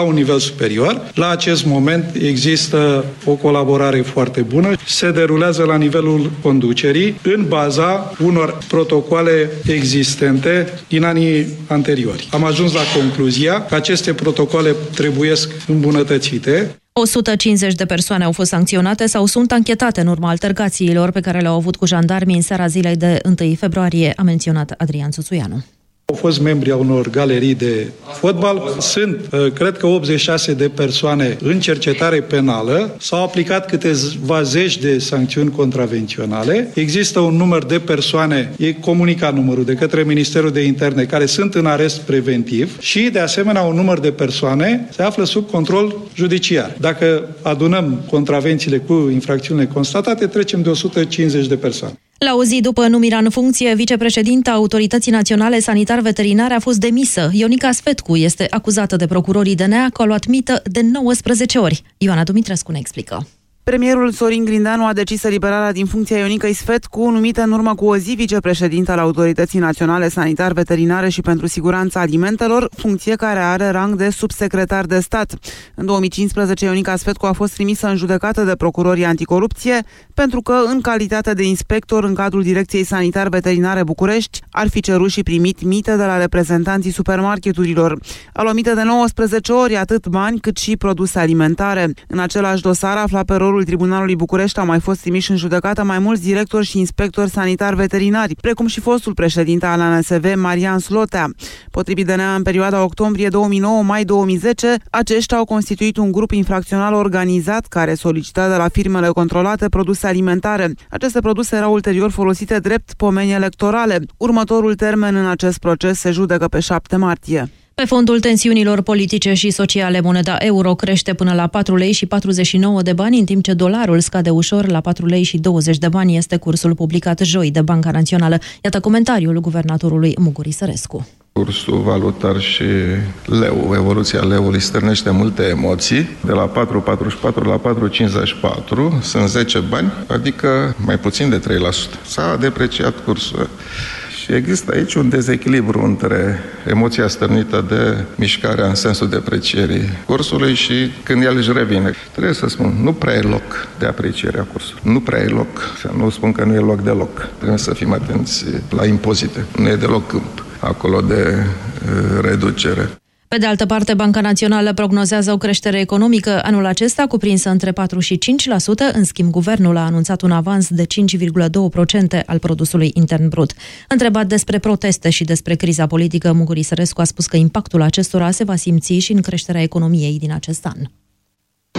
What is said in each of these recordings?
la un nivel superior. La acest moment există o colaborare foarte bună. Se derulează la nivelul conducerii în baza unor protocoale existente din anii anteriori. Am ajuns la concluzia că aceste protocole trebuie îmbunătățite. 150 de persoane au fost sancționate sau sunt anchetate în urma altercațiilor pe care le-au avut cu jandarmii în seara zilei de 1 februarie, a menționat Adrian Suțuianu. Au fost membri a unor galerii de fotbal. Sunt, uh, cred că, 86 de persoane în cercetare penală. S-au aplicat câteva zeci de sancțiuni contravenționale. Există un număr de persoane, e comunicat numărul de către Ministerul de Interne, care sunt în arest preventiv și, de asemenea, un număr de persoane se află sub control judiciar. Dacă adunăm contravențiile cu infracțiunile constatate, trecem de 150 de persoane. La o zi după numirea în funcție, vicepreședinta Autorității Naționale Sanitar-Veterinare a fost demisă. Ionica Sfetcu este acuzată de procurorii DNA că a luat mită de 19 ori. Ioana Dumitrescu ne explică. Premierul Sorin Grindeanu a decis eliberarea din funcția Ionica Isfet cu numită în urmă cu o zi vicepreședinte al Autorității Naționale Sanitar Veterinare și pentru Siguranța Alimentelor, funcție care are rang de subsecretar de stat. În 2015, Ionica Isfetcu a fost trimisă în judecată de procurorii anticorupție pentru că, în calitate de inspector în cadrul Direcției Sanitar Veterinare București, ar fi cerut și primit mite de la reprezentanții supermarketurilor. A luat mite de 19 ori atât bani cât și produse alimentare. În același dosar afla pe rolul Tribunalului București au mai fost trimiși în judecată mai mulți directori și inspectori sanitar veterinari, precum și fostul președinte al ANSV, Marian Slotea. Potrivit DNA, în perioada octombrie 2009-mai 2010, aceștia au constituit un grup infracțional organizat care solicita de la firmele controlate produse alimentare. Aceste produse erau ulterior folosite drept pomeni electorale. Următorul termen în acest proces se judecă pe 7 martie. Pe fondul tensiunilor politice și sociale, moneda euro crește până la 4 lei și 49 de bani, în timp ce dolarul scade ușor la 4 lei și 20 de bani. Este cursul publicat joi de Banca Națională. Iată comentariul guvernatorului Muguri Sărescu. Cursul valutar și leu, evoluția leului stârnește multe emoții. De la 4,44 la 4,54 sunt 10 bani, adică mai puțin de 3%. S-a depreciat cursul. Și există aici un dezechilibru între emoția stârnită de mișcarea în sensul deprecierii cursului și când el își revine. Trebuie să spun, nu prea e loc de apreciere a cursului. Nu prea e loc. Să nu spun că nu e loc deloc. Trebuie să fim atenți la impozite. Nu e deloc câmp acolo de uh, reducere. Pe de altă parte, Banca Națională prognozează o creștere economică anul acesta cuprinsă între 4 și 5%, în schimb guvernul a anunțat un avans de 5,2% al produsului intern brut. Întrebat despre proteste și despre criza politică, Muguri Sărescu a spus că impactul acestora se va simți și în creșterea economiei din acest an.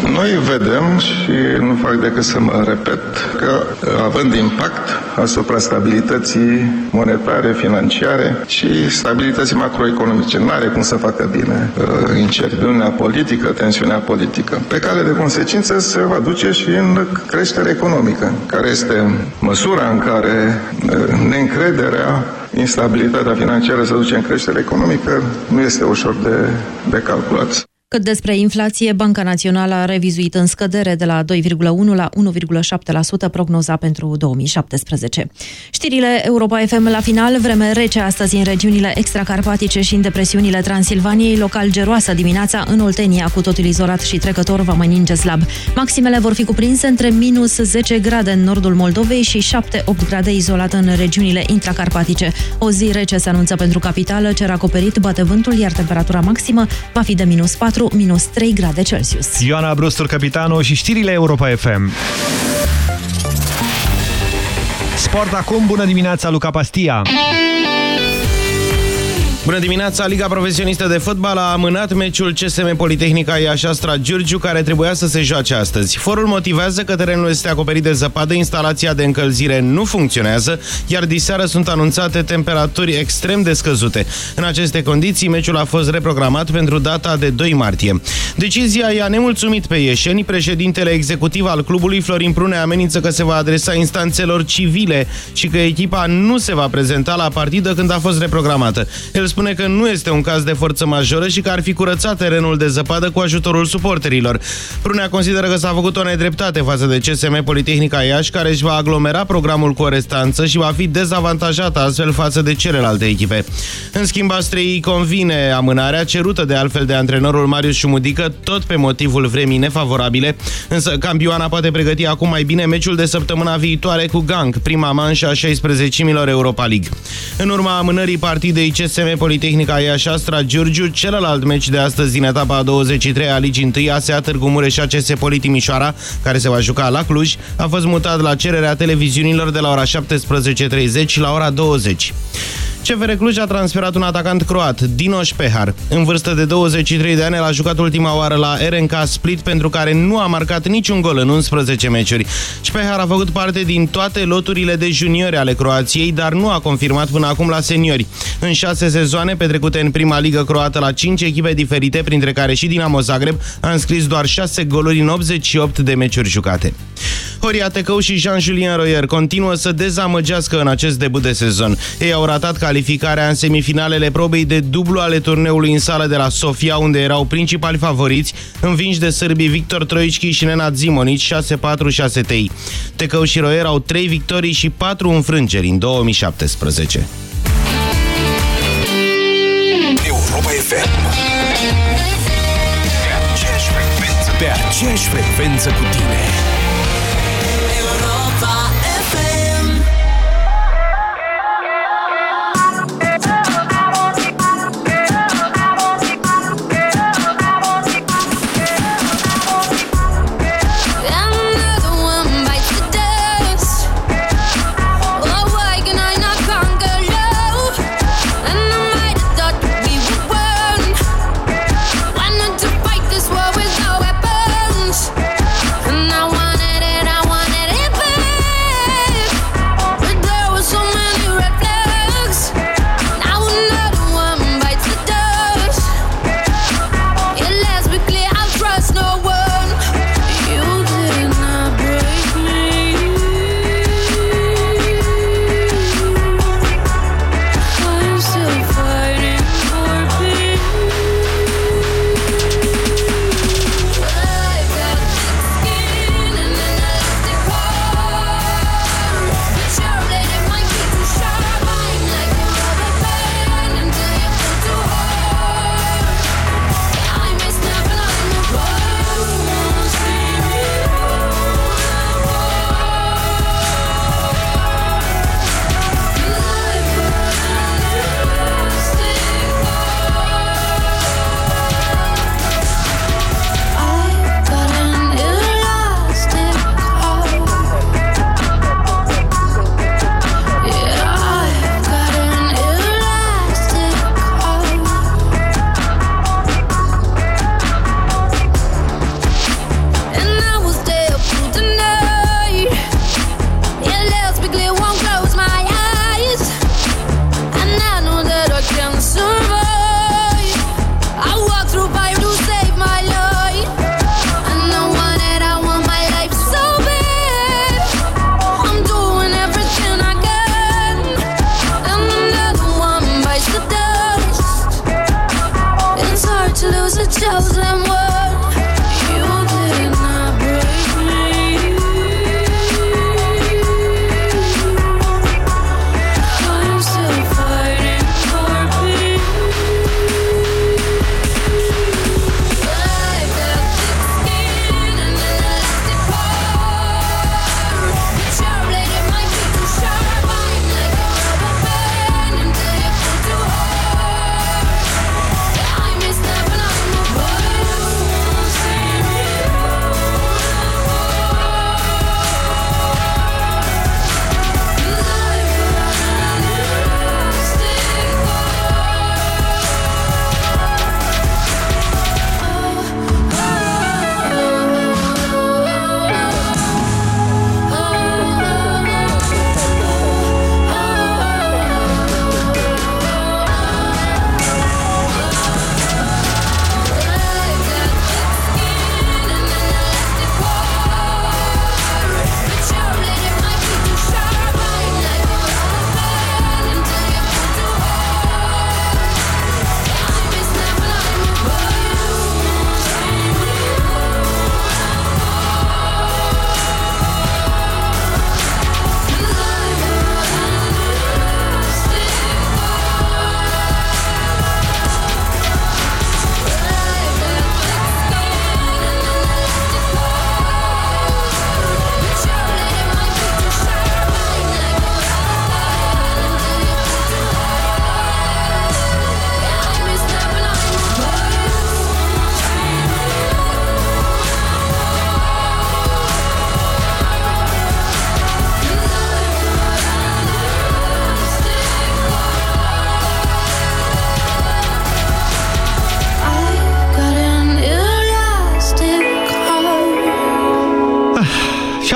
Noi vedem și nu fac decât să mă repet că având impact asupra stabilității monetare, financiare și stabilității macroeconomice. Nu are cum să facă bine uh, incertitudinea politică, tensiunea politică, pe care de consecință se va duce și în creștere economică, care este măsura în care uh, neîncrederea instabilitatea financiară se duce în creștere economică, nu este ușor de, de calculat. Cât despre inflație, Banca Națională a revizuit în scădere de la 2,1 la 1,7% prognoza pentru 2017. Știrile Europa FM la final, vreme rece astăzi în regiunile extracarpatice și în depresiunile Transilvaniei, local geroasă dimineața în Oltenia, cu totul izolat și trecător va mai ninge slab. Maximele vor fi cuprinse între minus 10 grade în nordul Moldovei și 7-8 grade izolat în regiunile intracarpatice. O zi rece se anunță pentru capitală, cer acoperit, bate vântul, iar temperatura maximă va fi de minus 4 4-3 grade Celsius. Ioana Brustur, capitanul și știrile Europa FM. Sport acum, bună dimineața, Luca Pastia! Bună dimineața! Liga Profesionistă de Fotbal a amânat meciul CSM Politehnica Iașastra Giurgiu, care trebuia să se joace astăzi. Forul motivează că terenul este acoperit de zăpadă, instalația de încălzire nu funcționează, iar diseară sunt anunțate temperaturi extrem de scăzute. În aceste condiții, meciul a fost reprogramat pentru data de 2 martie. Decizia i-a nemulțumit pe ieșeni. Președintele executiv al clubului, Florin Prune, amenință că se va adresa instanțelor civile și că echipa nu se va prezenta la partidă când a fost reprogramată. El spune că nu este un caz de forță majoră și că ar fi curățat terenul de zăpadă cu ajutorul suporterilor. Prunea consideră că s-a făcut o nedreptate față de CSM Politehnica Iași, care își va aglomera programul cu o restanță și va fi dezavantajată astfel față de celelalte echipe. În schimb, Astrei convine amânarea cerută de altfel de antrenorul Marius Șumudică, tot pe motivul vremii nefavorabile, însă campioana poate pregăti acum mai bine meciul de săptămâna viitoare cu Gang, prima manșă a 16-milor Europa League. În urma amânării partidei CSM Politehnica Iași Astra Giurgiu, celălalt meci de astăzi din etapa a 23 a Ligii 1 ASEA Târgu Mureș ACS Poli Timișoara, care se va juca la Cluj, a fost mutat la cererea televiziunilor de la ora 17.30 la ora 20. CFR Cluj a transferat un atacant croat, Dinoș Pehar. În vârstă de 23 de ani, el a jucat ultima oară la RNK Split, pentru care nu a marcat niciun gol în 11 meciuri. Spehar a făcut parte din toate loturile de juniori ale Croației, dar nu a confirmat până acum la seniori. În șase sezoane petrecute în prima ligă croată la 5 echipe diferite, printre care și Dinamo Zagreb, a înscris doar 6 goluri în 88 de meciuri jucate. Horia Tecău și Jean-Julien Royer continuă să dezamăgească în acest debut de sezon. Ei au ratat calificarea în semifinalele probei de dublu ale turneului în sală de la Sofia, unde erau principali favoriți, învinși de sârbii Victor Troichki și Nenad Zimonic 6-4-6-3. Tecău și Royer au 3 victorii și 4 înfrângeri în 2017. Europa FM Pe aceeași frecvență, pe aceeași frecvență cu tine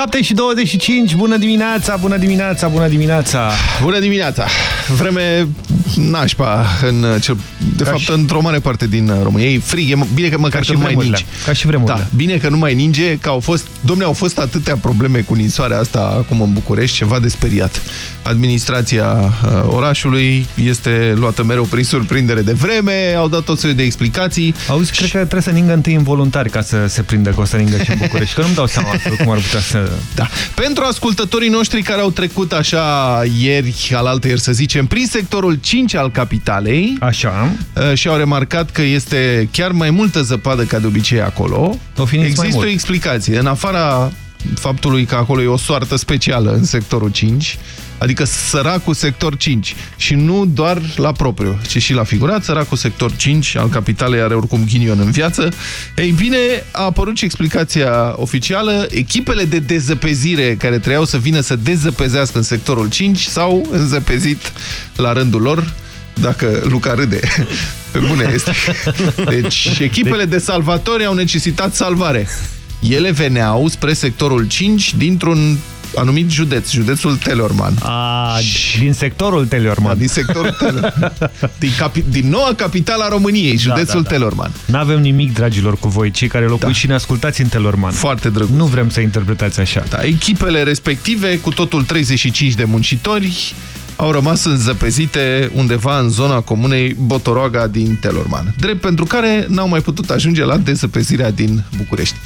7 și 25, bună dimineața, bună dimineața, bună dimineața. Bună dimineața. Vreme nașpa, în, cel, de ca fapt, și... într-o mare parte din România. E frig, e bine că măcar că nu mai ninge. Ca și vremurile. Da, bine că nu mai ninge, că au fost, domne, au fost atâtea probleme cu ninsoarea asta acum în București, ceva de speriat. Administrația uh, orașului este luată mereu prin surprindere de vreme, au dat tot soiul de explicații. Auzi, și... cred că trebuie să ningă întâi involuntari ca să se prindă că o să ningă și în București, că nu-mi dau seama cum ar putea să... Da. Pentru ascultătorii noștri care au trecut așa ieri, alaltă ieri să zicem, prin sectorul 5 al capitalei așa. Uh, și au remarcat că este chiar mai multă zăpadă ca de obicei acolo, există o explicație. În afara faptului că acolo e o soartă specială în sectorul 5, adică săracul sector 5 și nu doar la propriu, ci și la figurat, săracul sector 5 al capitalei are oricum ghinion în viață. Ei bine, a apărut și explicația oficială, echipele de dezăpezire care trebuiau să vină să dezăpezească în sectorul 5 s-au înzăpezit la rândul lor, dacă Luca râde. Pe bune este. Deci, echipele de salvatori au necesitat salvare. Ele veneau spre sectorul 5 dintr-un anumit județ, județul Telorman. A, din sectorul Telorman. Da, din sectorul Telorman. din, capi din noua capitală a României, da, județul da, da, da. Telorman. Nu avem nimic, dragilor, cu voi, cei care locuiți da. și ne ascultați în Telorman. Foarte drăguț. Nu vrem să interpretați așa. Da, echipele respective, cu totul 35 de muncitori, au rămas înzăpezite undeva în zona comunei Botoroaga din Telorman, drept pentru care n-au mai putut ajunge la dezăpezirea din București.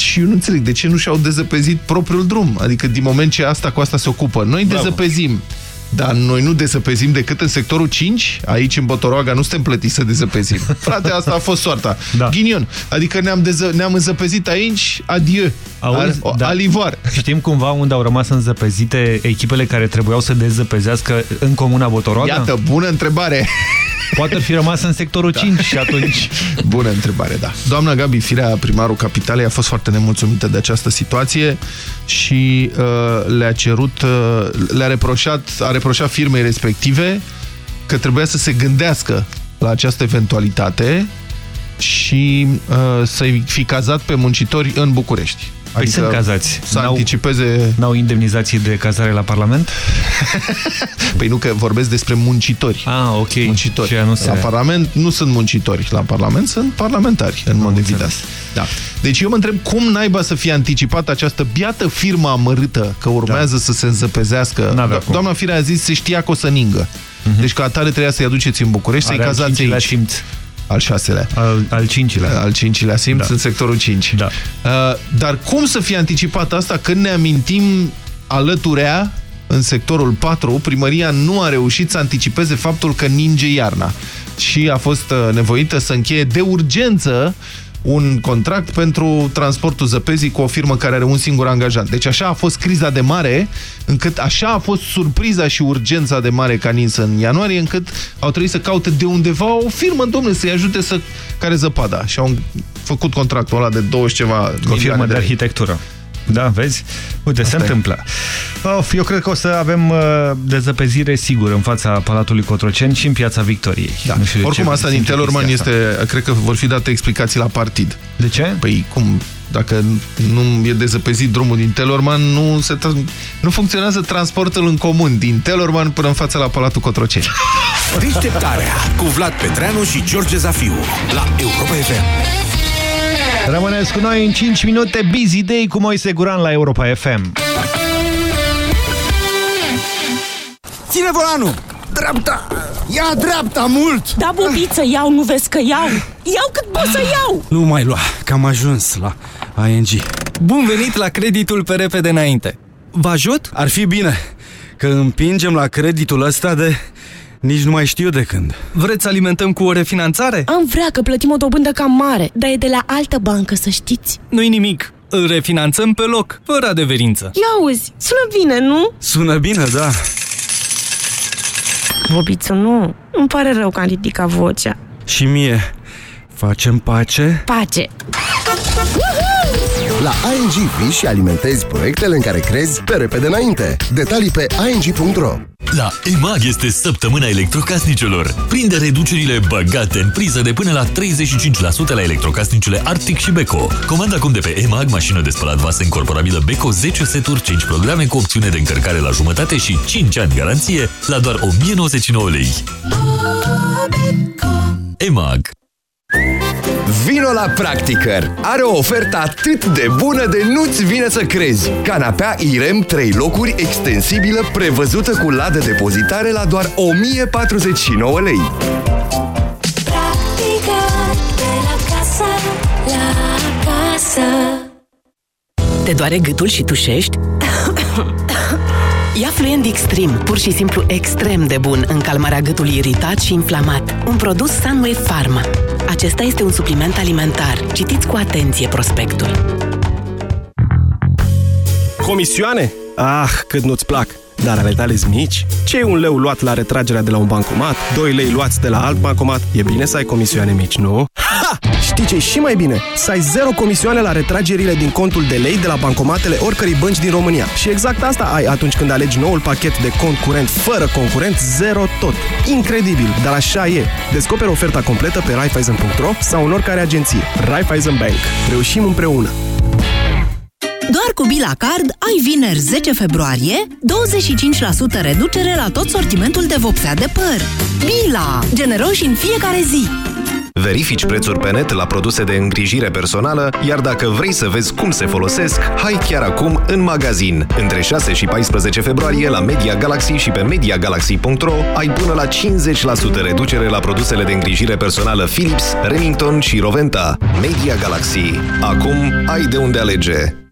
Și eu nu înțeleg de ce nu și-au dezăpezit propriul drum. Adică din moment ce asta cu asta se ocupă, noi Bravo. dezăpezim. Dar noi nu dezăpezim decât în sectorul 5, aici în Botoroaga nu suntem plătiți să dezăpezim. Frate, asta a fost soarta. Da. Ghinion. Adică ne-am ne înzăpezit aici, adieu. Auzi, Al, da. Alivoar. Știm cumva unde au rămas înzăpezite echipele care trebuiau să dezăpezească în comuna Botoroaga? Iată, bună întrebare. Poate fi rămas în sectorul da. 5 și atunci... Bună întrebare, da. Doamna Gabi Firea, primarul capitalei, a fost foarte nemulțumită de această situație și uh, le-a cerut, uh, le-a reproșat, a reproșat firmei respective că trebuia să se gândească la această eventualitate și uh, să-i fi cazat pe muncitori în București. Păi adică sunt cazați. Să anticipeze... N-au indemnizații de cazare la Parlament? păi nu, că vorbesc despre muncitori. Ah, ok. Muncitori. Nu se... La Parlament nu sunt muncitori. La Parlament sunt parlamentari, în mod evident. Da. Deci eu mă întreb cum naiba să fie anticipat această biată firmă amărâtă că urmează da. să se înzăpezească. Do Doamna Firea a zis se știa că o să ningă. Uh mhm. -huh. Deci ca atare trebuia să-i aduceți în București, să-i cazați aici. Simț. Al șaselea. Al, al cincilea. Al cincilea simț da. în sectorul 5. Da. Uh, dar cum să fie anticipat asta când ne amintim alăturea în sectorul 4, primăria nu a reușit să anticipeze faptul că ninge iarna și a fost uh, nevoită să încheie de urgență un contract pentru transportul zăpezii cu o firmă care are un singur angajat. Deci așa a fost criza de mare, încât așa a fost surpriza și urgența de mare ca ninsă în ianuarie, încât au trebuit să caute de undeva o firmă, domnule, să-i ajute să care zăpada. Și au făcut contractul ăla de 20 ceva O firmă de, de arhitectură. Da, vezi? Uite, Asta se e. întâmplă. Of, eu cred că o să avem uh, dezăpezire sigur în fața Palatului Cotroceni și în Piața Victoriei. Da. Nu știu Oricum, asta din Telorman este, cred că vor fi date explicații la partid. De ce? Păi, cum, dacă nu e dezăpezit drumul din Telorman, nu, se nu funcționează transportul în comun din Telorman până în fața la Palatul Cotroceni. Deșteptarea cu Vlad Petreanu și George Zafiu la Europa FM. Rămâneți cu noi în 5 minute Busy Day cu Moise Guran la Europa FM. Ține volanul! Dreapta! Ia dreapta mult! Da, bubiță, iau, nu vezi că iau? Iau cât pot să iau! Nu mai lua, că am ajuns la ING. Bun venit la creditul pe repede înainte. Vă ajut? Ar fi bine, că împingem la creditul ăsta de nici nu mai știu de când. Vreți să alimentăm cu o refinanțare? Am vrea că plătim o dobândă cam mare, dar e de la altă bancă, să știți. Nu-i nimic. Îl refinanțăm pe loc, fără adeverință. Ia auzi, sună bine, nu? Sună bine, da. Bobiță, nu. Îmi pare rău că am ridicat vocea. Și mie. Facem pace? Pace! La ING vii și alimentezi proiectele în care crezi pe repede înainte. Detalii pe ing.ro La EMAG este săptămâna electrocasnicelor. Prinde reducerile băgate în priză de până la 35% la electrocasnicele Arctic și Beko. Comanda acum de pe EMAG mașină de spălat vase incorporabilă Beko 10 seturi, 5 programe cu opțiune de încărcare la jumătate și 5 ani garanție la doar 1099 lei. EMAG Vino la Practicăr! Are o ofertă atât de bună de nu-ți vine să crezi! Canapea IREM 3 locuri extensibilă prevăzută cu ladă depozitare la doar 1049 lei. Practică de la casă, la casă. Te doare gâtul și tușești? Ia Fluent Extreme, pur și simplu extrem de bun în calmarea gâtului iritat și inflamat. Un produs Sunway Pharma. Acesta este un supliment alimentar. Citiți cu atenție prospectul. Comisioane? Ah, cât nu-ți plac! Dar ale tale mici? Ce e un leu luat la retragerea de la un bancomat? 2 lei luați de la alt bancomat? E bine să ai comisioane mici, nu? Ha! Știi ce și mai bine? Să ai zero comisioane la retragerile din contul de lei de la bancomatele oricărei bănci din România. Și exact asta ai atunci când alegi noul pachet de cont curent fără concurent, zero tot. Incredibil, dar așa e. Descoperă oferta completă pe Raiffeisen.ro sau în oricare agenție. Raiffeisen Bank. Reușim împreună! Doar cu Bila Card ai vineri 10 februarie 25% reducere la tot sortimentul de vopsea de păr. Bila! Generoși în fiecare zi! Verifici prețuri pe net la produse de îngrijire personală, iar dacă vrei să vezi cum se folosesc, hai chiar acum în magazin. Între 6 și 14 februarie la Media Galaxy și pe MediaGalaxy.ro ai până la 50% reducere la produsele de îngrijire personală Philips, Remington și Roventa. Media Galaxy. Acum ai de unde alege.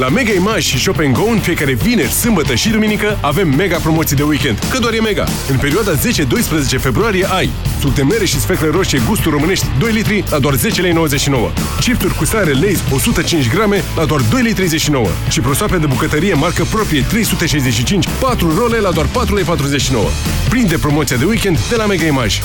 La Mega Image și Shop Go în fiecare vineri, sâmbătă și duminică avem mega promoții de weekend, că doar e mega. În perioada 10-12 februarie ai sucte mere și sfecle roșie gustul românești 2 litri la doar 10 lei 99. Chipturi cu sare Lay's 105 grame la doar 2 lei 39. Și prosoape de bucătărie marcă proprie 365 4 role la doar 4 lei 49. Prinde promoția de weekend de la Mega Image.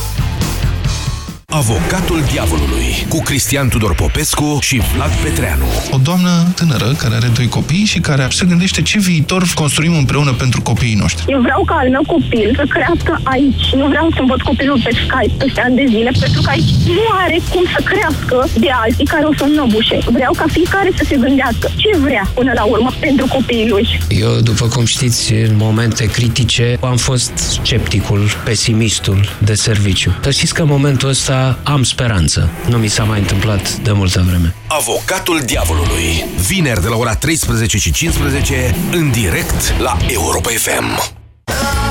Avocatul diavolului cu Cristian Tudor Popescu și Vlad Petreanu. O doamnă tânără care are doi copii și care se gândește ce viitor construim împreună pentru copiii noștri. Eu vreau ca al meu copil să crească aici. Nu vreau să văd copilul pe Skype peste ani de zile, pentru că aici nu are cum să crească de alții care o să înnăbușe. Vreau ca fiecare să se gândească ce vrea până la urmă pentru copiii lui. Eu, după cum știți, în momente critice am fost scepticul, pesimistul de serviciu. Să știți că în momentul ăsta am speranță. Nu mi s-a mai întâmplat de multă vreme. Avocatul diavolului. Vineri de la ora 13 și 15 în direct la Europa FM.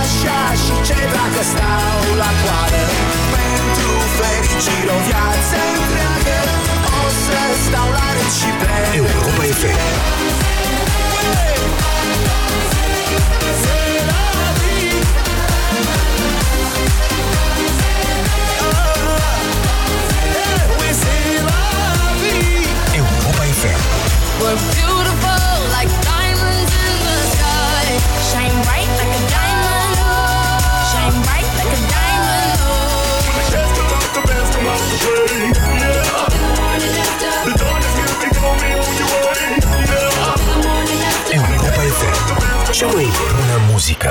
Așa și ce dacă stau la coadă Pentru fericire o viață întreagă O să stau la rând și pe Europa FM. Cea mai bună muzică.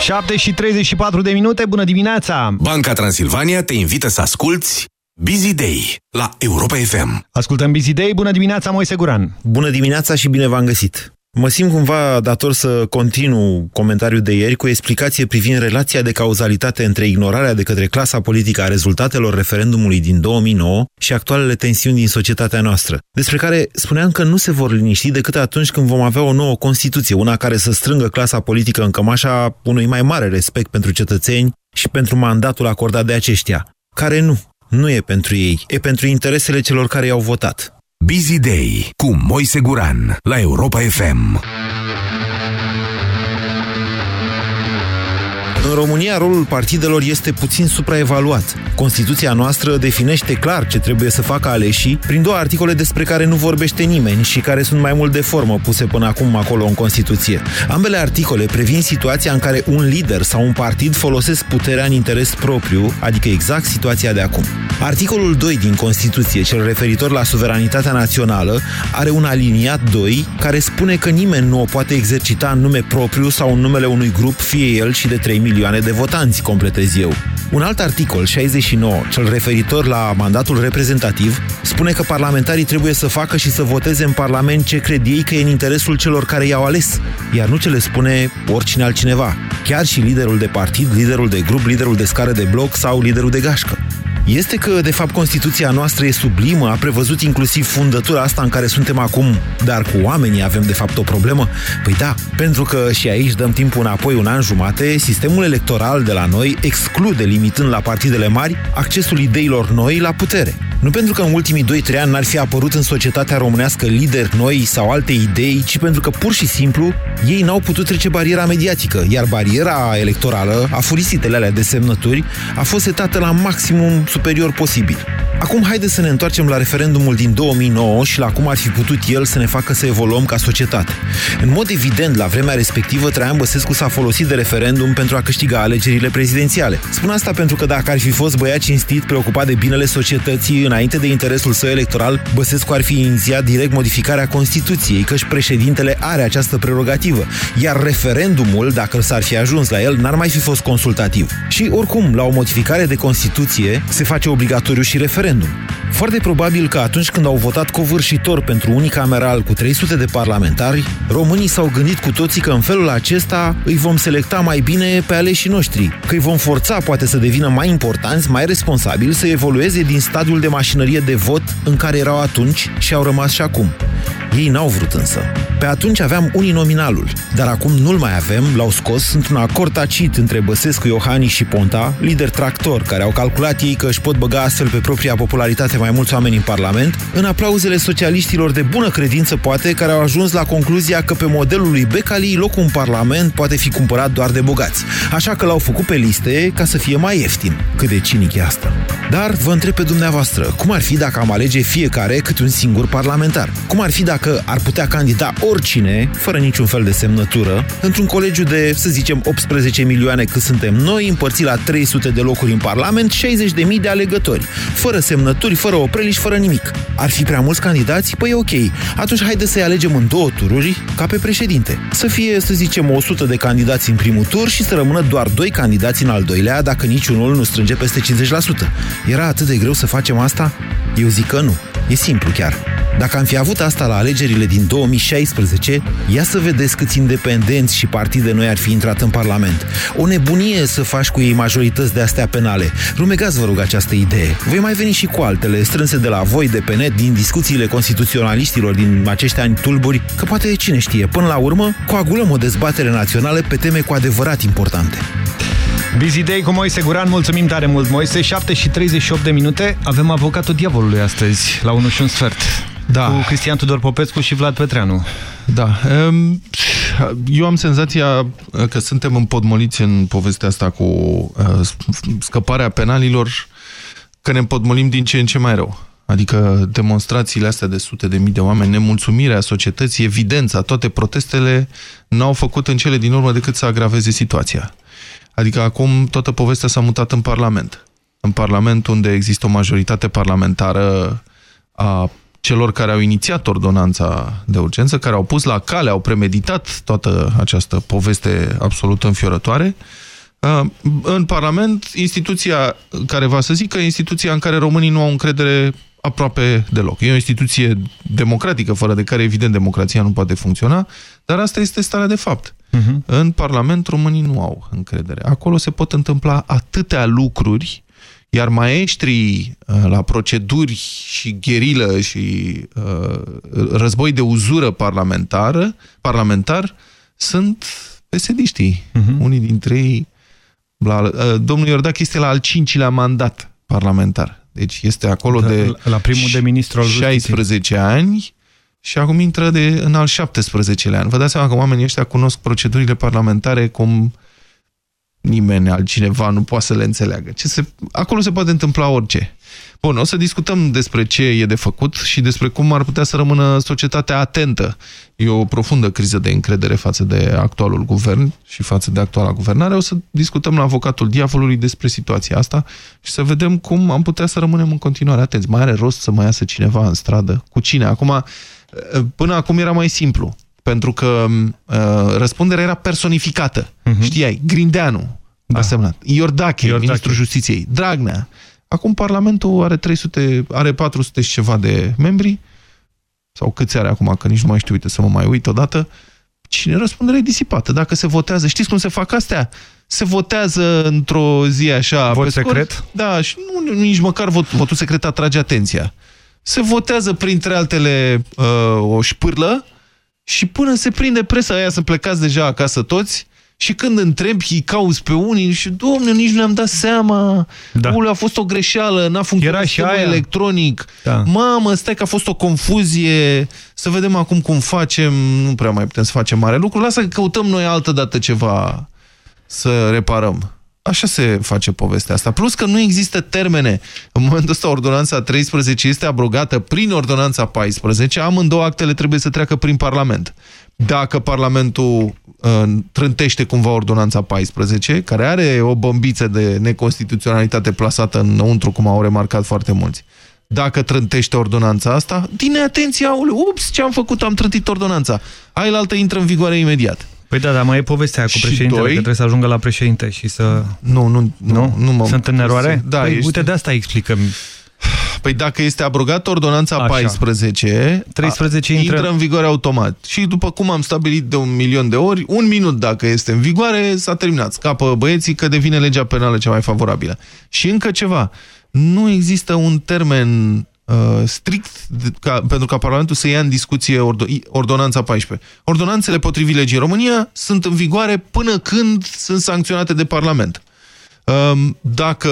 7 și 34 de minute, bună dimineața! Banca Transilvania te invită să asculti Busy Day la Europa FM. Ascultăm Busy Day, bună dimineața, Moise Guran! Bună dimineața și bine v-am găsit! Mă simt cumva dator să continu comentariul de ieri cu o explicație privind relația de cauzalitate între ignorarea de către clasa politică a rezultatelor referendumului din 2009 și actualele tensiuni din societatea noastră, despre care spuneam că nu se vor liniști decât atunci când vom avea o nouă Constituție, una care să strângă clasa politică în cămașa unui mai mare respect pentru cetățeni și pentru mandatul acordat de aceștia, care nu, nu e pentru ei, e pentru interesele celor care i-au votat. Busy Day cu Moise Guran la Europa FM. În România, rolul partidelor este puțin supraevaluat. Constituția noastră definește clar ce trebuie să facă aleșii prin două articole despre care nu vorbește nimeni și care sunt mai mult de formă puse până acum acolo în Constituție. Ambele articole previn situația în care un lider sau un partid folosesc puterea în interes propriu, adică exact situația de acum. Articolul 2 din Constituție, cel referitor la suveranitatea națională, are un aliniat 2 care spune că nimeni nu o poate exercita în nume propriu sau în numele unui grup, fie el și de 3 milioane de votanți, completez eu. Un alt articol, 69, cel referitor la mandatul reprezentativ, spune că parlamentarii trebuie să facă și să voteze în Parlament ce cred ei că e în interesul celor care i-au ales, iar nu ce le spune oricine altcineva. Chiar și liderul de partid, liderul de grup, liderul de scară de bloc sau liderul de gașcă. Este că, de fapt, Constituția noastră e sublimă, a prevăzut inclusiv fundătura asta în care suntem acum, dar cu oamenii avem, de fapt, o problemă? Păi da, pentru că și aici dăm timpul înapoi un an jumate, sistemul electoral de la noi exclude, limitând la partidele mari, accesul ideilor noi la putere. Nu pentru că în ultimii 2-3 ani n-ar fi apărut în societatea românească lideri noi sau alte idei, ci pentru că pur și simplu ei n-au putut trece bariera mediatică, iar bariera electorală, a furisitele alea de semnături, a fost setată la maximum superior posibil. Acum haide să ne întoarcem la referendumul din 2009 și la cum ar fi putut el să ne facă să evoluăm ca societate. În mod evident, la vremea respectivă, Traian Băsescu s-a folosit de referendum pentru a câștiga alegerile prezidențiale. Spun asta pentru că dacă ar fi fost băiat cinstit, preocupat de binele societății, înainte de interesul său electoral, Băsescu ar fi inițiat direct modificarea Constituției, căci președintele are această prerogativă, iar referendumul, dacă s-ar fi ajuns la el, n-ar mai fi fost consultativ. Și oricum, la o modificare de Constituție se face obligatoriu și referendum. Foarte probabil că atunci când au votat covârșitor pentru unicameral cu 300 de parlamentari, românii s-au gândit cu toții că în felul acesta îi vom selecta mai bine pe aleșii noștri, că îi vom forța poate să devină mai importanți, mai responsabili, să evolueze din stadiul de mașinărie de vot în care erau atunci și au rămas și acum. Ei n-au vrut însă. Pe atunci aveam uninominalul, dar acum nu-l mai avem, l-au scos într-un acord tacit între Băsescu, Iohannis și Ponta, lider tractor, care au calculat ei că își pot băga astfel pe propria popularitate mai mulți oameni în Parlament, în aplauzele socialiștilor de bună credință, poate, care au ajuns la concluzia că pe modelul lui Becali locul în Parlament poate fi cumpărat doar de bogați. Așa că l-au făcut pe liste ca să fie mai ieftin. Cât de cinic e asta. Dar vă întreb pe dumneavoastră, cum ar fi dacă am alege fiecare cât un singur parlamentar? Cum ar fi dacă ar putea candida oricine, fără niciun fel de semnătură, într-un colegiu de, să zicem, 18 milioane cât suntem noi, împărțit la 300 de locuri în Parlament, 60.000 de alegători, fără semnături, fără opreliși, fără nimic. Ar fi prea mulți candidați? Păi ok, atunci haide să-i alegem în două tururi, ca pe președinte. Să fie, să zicem, 100 de candidați în primul tur și să rămână doar doi candidați în al doilea, dacă niciunul nu strânge peste 50%. Era atât de greu să facem asta? Eu zic că nu. E simplu chiar. Dacă am fi avut asta la alegerile din 2016, ia să vedeți câți independenți și partide noi ar fi intrat în Parlament. O nebunie să faci cu ei majorități de astea penale. Rumegați, vă rog, această idee. Voi mai veni și cu altele, strânse de la voi, de pe net, din discuțiile constituționaliștilor din acești ani tulburi, că poate cine știe, până la urmă, coagulăm o dezbatere națională pe teme cu adevărat importante. Busy Day cu Moise Guran, mulțumim tare mult, Moise. 7 și 38 de minute, avem avocatul diavolului astăzi, la 1 și un sfert. Da. Cu Cristian Tudor Popescu și Vlad Petreanu. Da. Eu am senzația că suntem împodmoliți în povestea asta cu uh, scăparea penalilor, că ne împodmolim din ce în ce mai rău. Adică demonstrațiile astea de sute de mii de oameni, nemulțumirea societății, evidența, toate protestele n-au făcut în cele din urmă decât să agraveze situația. Adică acum toată povestea s-a mutat în Parlament. În Parlament unde există o majoritate parlamentară a celor care au inițiat ordonanța de urgență, care au pus la cale, au premeditat toată această poveste absolut înfiorătoare. În Parlament, instituția care va să zică, instituția în care românii nu au încredere aproape deloc. E o instituție democratică, fără de care, evident, democrația nu poate funcționa, dar asta este starea de fapt. Uh-huh. În Parlament, românii nu au încredere. Acolo se pot întâmpla atâtea lucruri iar maestrii uh, la proceduri și gherilă și uh, război de uzură parlamentară, parlamentar sunt pesediștii. Uh-huh. Unii dintre ei... La, uh, domnul Iordache este la al cincilea mandat parlamentar. Deci este acolo da, de la primul de ministru al 16 ani și acum intră de, în al 17-lea an. Vă dați seama că oamenii ăștia cunosc procedurile parlamentare cum nimeni altcineva nu poate să le înțeleagă. Ce se, acolo se poate întâmpla orice. Bun, o să discutăm despre ce e de făcut și despre cum ar putea să rămână societatea atentă. E o profundă criză de încredere față de actualul guvern și față de actuala guvernare. O să discutăm la avocatul diavolului despre situația asta și să vedem cum am putea să rămânem în continuare atenți. Mai are rost să mai iasă cineva în stradă? Cu cine? Acum, până acum era mai simplu, pentru că uh, răspunderea era personificată. Mhm. Știai, Grindeanu da. a semnat, Iordache, Iordache. ministrul justiției, Dragnea. Acum Parlamentul are 300, are 400 și ceva de membri, sau câți are acum, că nici nu mai știu, uite, să mă mai uit odată, cine răspunderea e disipată. Dacă se votează, știți cum se fac astea? Se votează într-o zi așa... Vot pe scurt. secret? Da, și nu, nici măcar vot, votul secret atrage atenția. Se votează, printre altele, uh, o șpârlă și până se prinde presa aia, sunt plecați deja acasă toți, și când întrebi, îi cauți pe unii și, domne, nici nu ne-am dat seama, da. Ule, a fost o greșeală, n-a funcționat Era și sistemul aia. electronic, Da. mamă, stai că a fost o confuzie, să vedem acum cum facem, nu prea mai putem să facem mare lucru, lasă că căutăm noi altă dată ceva să reparăm. Așa se face povestea asta. Plus că nu există termene. În momentul ăsta, ordonanța 13 este abrogată prin ordonanța 14. Amândouă actele trebuie să treacă prin Parlament. Dacă Parlamentul uh, trântește cumva ordonanța 14, care are o bombiță de neconstituționalitate plasată înăuntru, cum au remarcat foarte mulți, dacă trântește ordonanța asta, din neatenție, aule, ups, ce am făcut, am trântit ordonanța. Ai la altă intră în vigoare imediat. Păi da, dar mai e povestea aia cu Și președintele, doi? că trebuie să ajungă la președinte și să... Nu, nu, nu, nu mă... Sunt în eroare? Da, păi, ești- uite, de asta explicăm. Păi dacă este abrogată ordonanța Așa. 14, 13 a- intră- intră în vigoare automat. Și după cum am stabilit de un milion de ori, un minut dacă este în vigoare, s-a terminat. Scapă băieții că devine legea penală cea mai favorabilă. Și încă ceva, nu există un termen uh, strict de, ca, pentru ca Parlamentul să ia în discuție ordo, i- ordonanța 14. Ordonanțele potrivit legii în România sunt în vigoare până când sunt sancționate de Parlament. Um, Dacă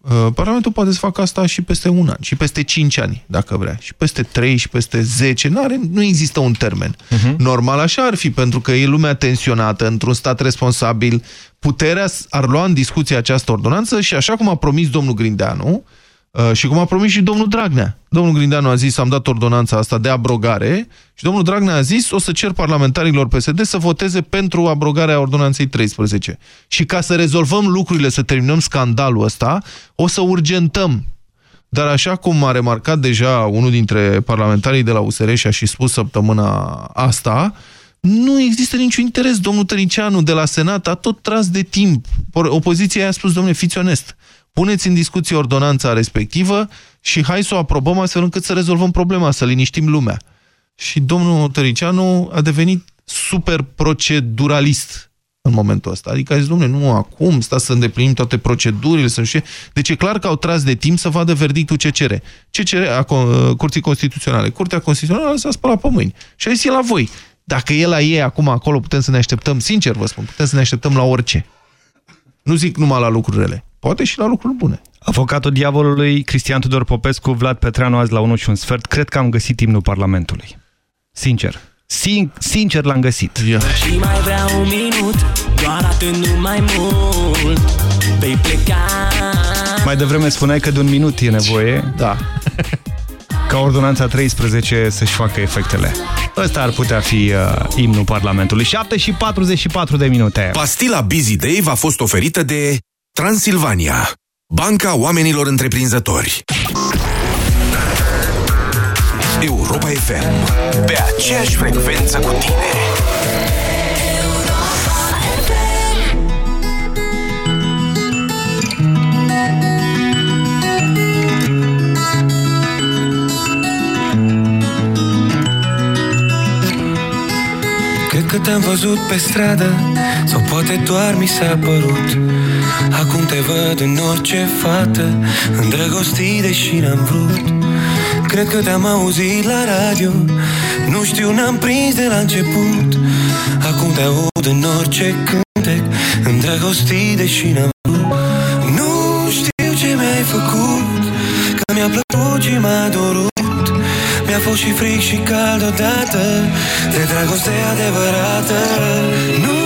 uh, Parlamentul poate să facă asta și peste un an, și peste 5 ani, dacă vrea, și peste 3, și peste 10, n-are, nu există un termen. Mhm. Normal așa ar fi, pentru că e lumea tensionată, într-un stat responsabil, puterea s- ar lua în discuție această ordonanță și așa cum a promis domnul Grindeanu, uh, și cum a promis și domnul Dragnea. Domnul Grindeanu a zis, am dat ordonanța asta de abrogare și domnul Dragnea a zis, o să cer parlamentarilor PSD să voteze pentru abrogarea ordonanței 13. Și ca să rezolvăm lucrurile, să terminăm scandalul ăsta, o să urgentăm dar așa cum a remarcat deja unul dintre parlamentarii de la USR și a și spus săptămâna asta, nu există niciun interes. Domnul Tăricianu de la Senat a tot tras de timp. Opoziția i-a spus, domnule, fiți onest, puneți în discuție ordonanța respectivă și hai să o aprobăm astfel încât să rezolvăm problema, să liniștim lumea. Și domnul Tăricianu a devenit super proceduralist în momentul ăsta. Adică a zis, domnule, nu acum, stați să îndeplinim toate procedurile, să nu știu. ce. Deci e clar că au tras de timp să vadă verdictul CCR. CCR a Con- Curții Constituționale. Curtea Constituțională s-a spălat pe mâini. Și a zis, e la voi. Dacă e la ei acum acolo, putem să ne așteptăm, sincer vă spun, putem să ne așteptăm la orice. Nu zic numai la lucrurile. Poate și la lucruri bune. Avocatul diavolului Cristian Tudor Popescu, Vlad Petreanu azi la 1 și un sfert. Cred că am găsit imnul Parlamentului. Sincer. Sin sincer l-am găsit. Yeah. Și mai vreau un minut Doar atât, nu mai mult Vei pleca Mai devreme spuneai că de un minut e nevoie. Da. Ca ordonanța 13 să-și facă efectele. Ăsta ar putea fi uh, imnul Parlamentului. 7 și 44 de minute. Pastila Busy Day v-a fost oferită de Transilvania, banca oamenilor întreprinzători. Europa FM, pe aceeași frecvență cu tine. Cred că te-am văzut pe stradă Sau poate doar mi s-a părut. Acum te văd în orice fată Îndrăgostit deși n-am vrut. Cred că te-am auzit la radio Nu știu, n-am prins de la început. Acum te aud în orice cântec Îndrăgostit deși n-am vrut. Nu știu ce mi-ai făcut Că mi-a plăcut și m-a dorut mi-a fost și fric și cald odată De dragoste adevărată. Nu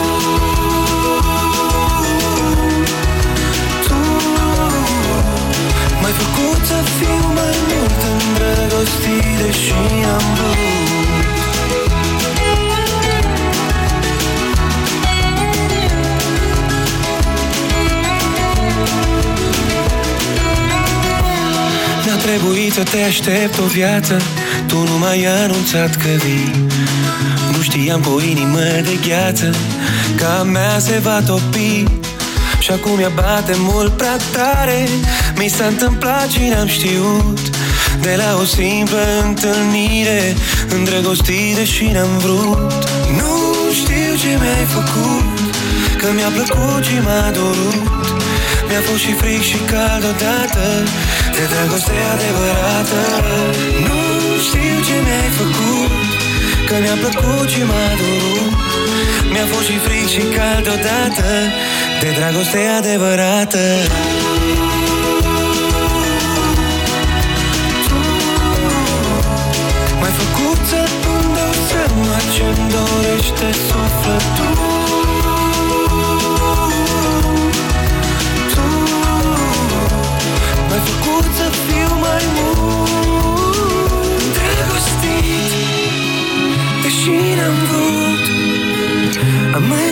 M-ai făcut să fiu mai mult îndrăgostit Deși am vrut. Mi-a trebuit să te aștept o viață Tu nu m-ai anunțat că vii. Nu știam cu o inimă de gheață Că a mea se va topi Și acum ea bate mult prea tare. Mi s-a întâmplat și n-am știut De la o simplă întâlnire. Îndrăgostire și n-am vrut. Nu știu ce mi-ai făcut Că mi-a plăcut și m-a dorut Mi-a fost și fric și cald odată De dragoste adevărată. Nu știu ce mi-ai făcut Că mi-a plăcut și m-a dorut Mi-a fost și fric și cald odată De dragoste adevărată. M-ai făcut să-mi dau seama ce-mi dorește sufletul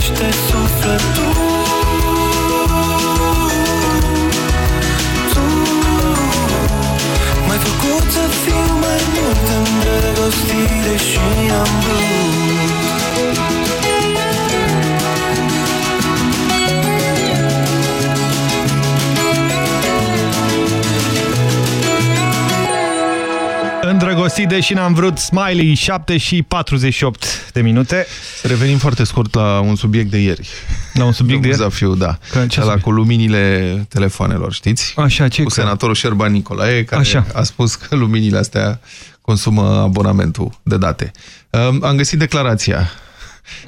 dorește sufletul Tu M-ai făcut să fiu mai mult îndrăgostit Deși am vrut Îndrăgostit, deși n-am vrut Smiley, 7 și 48 de minute. Revenim foarte scurt la un subiect de ieri. La un subiect de ieri? Zafiu, da. Că- ce la subiect? cu luminile telefonelor, știți? Așa, ce? Cu că- senatorul Șerban Nicolae, care Așa. a spus că luminile astea consumă abonamentul de date. Um, Am găsit declarația.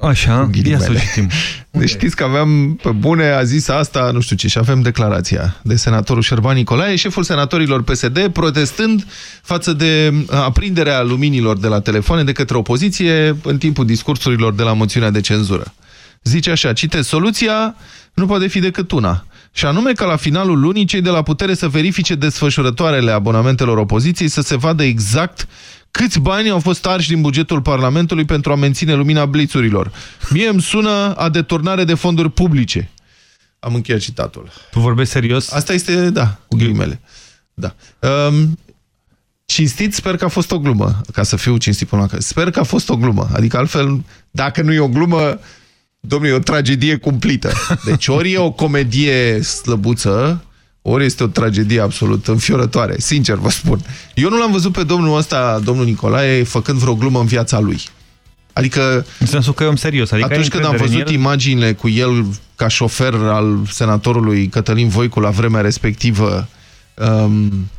Așa, ia să o citim. Deci știți că aveam, pe bune, a zis asta, nu știu ce, și avem declarația de senatorul Șerban Nicolae, șeful senatorilor PSD, protestând față de aprinderea luminilor de la telefoane de către opoziție în timpul discursurilor de la moțiunea de cenzură. Zice așa, citez, soluția nu poate fi decât una. Și anume ca la finalul lunii cei de la putere să verifice desfășurătoarele abonamentelor opoziției să se vadă exact câți bani au fost arși din bugetul Parlamentului pentru a menține lumina blițurilor. Mie îmi sună a deturnare de fonduri publice. Am încheiat citatul. Tu vorbești serios? Asta este, da, cu ghilimele. Da. Um, cinstit, sper că a fost o glumă, ca să fiu cinstit până la capăt. Sper că a fost o glumă. Adică altfel, dacă nu e o glumă, domnule, e o tragedie cumplită. Deci ori e o comedie slăbuță, ori este o tragedie absolut înfiorătoare, sincer vă spun. Eu nu l-am văzut pe domnul ăsta, domnul Nicolae, făcând vreo glumă în viața lui. Adică... În sensul că e om serios. Adică ai atunci când am încredere în văzut el? imaginile cu el ca șofer al senatorului Cătălin Voicu la vremea respectivă, um,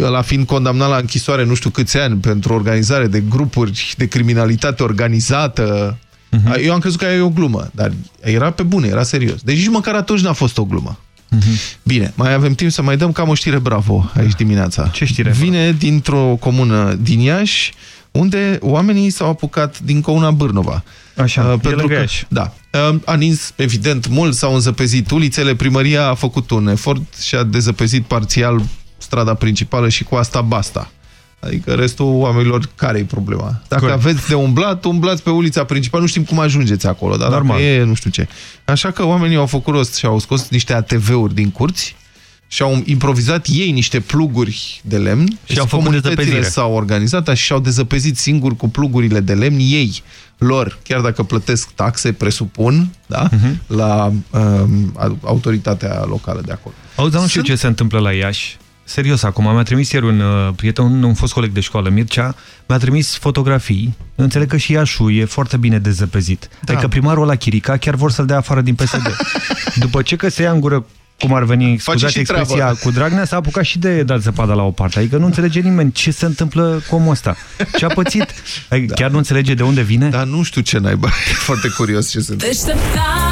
ăla fiind condamnat la închisoare nu știu câți ani pentru organizare de grupuri de criminalitate organizată, Mhm. eu am crezut că e o glumă, dar era pe bune, era serios. Deci nici măcar atunci n-a fost o glumă. Mhm. Bine, mai avem timp să mai dăm cam o știre bravo aici dimineața. Ce știre? Vine dintr-o comună din Iași, unde oamenii s-au apucat din comuna Bârnova. Așa, Uh, e pentru lângă că, Iași. da, uh, a nins, evident, mult, s-au înzăpezit ulițele, primăria a făcut un efort și a dezăpezit parțial strada principală și cu asta basta. Adică restul oamenilor, care e problema? Dacă Corect. aveți de umblat, umblați pe ulița principală, nu știm cum ajungeți acolo, dar Normal. e, nu știu ce. Așa că oamenii au făcut rost și au scos niște ATV-uri din curți și au improvizat ei niște pluguri de lemn și, au făcut deci dezăpezire. S-au organizat și au dezăpezit singur cu plugurile de lemn ei, lor, chiar dacă plătesc taxe, presupun, da, uh -huh. la um, autoritatea locală de acolo. Auzi, nu știu ce se întâmplă la Iași serios acum, mi-a trimis ieri un uh, prieten, un fost coleg de școală, Mircea, mi-a trimis fotografii. Înțeleg că și Iașul e foarte bine dezăpezit. Da. Adică primarul la Chirica chiar vor să-l dea afară din PSD. După ce că se ia în gură cum ar veni, scuzați expresia, treabă. cu Dragnea, s-a apucat și de dat zăpada la o parte. Adică nu înțelege nimeni ce se întâmplă cu omul ăsta. Ce a pățit? Adică da. Chiar nu înțelege de unde vine? Dar nu știu ce naiba. E foarte curios ce se întâmplă.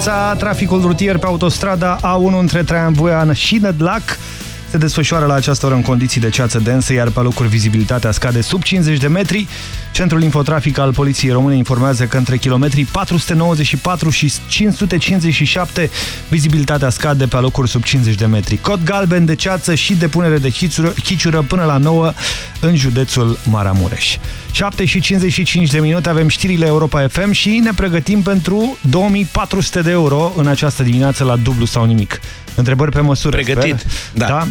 dimineața, traficul rutier pe autostrada A1 între Traianvoian și Nădlac se desfășoară la această oră în condiții de ceață densă, iar pe locuri vizibilitatea scade sub 50 de metri. Centrul Infotrafic al Poliției Române informează că între kilometrii 494 și 557 vizibilitatea scade pe locuri sub 50 de metri. Cod galben de ceață și depunere de chiciură, chiciură până la 9 în județul Maramureș. 7 și 55 de minute avem știrile Europa FM și ne pregătim pentru 2400 de euro în această dimineață la dublu sau nimic. Întrebări pe măsură, Pregătit, sper. da. da.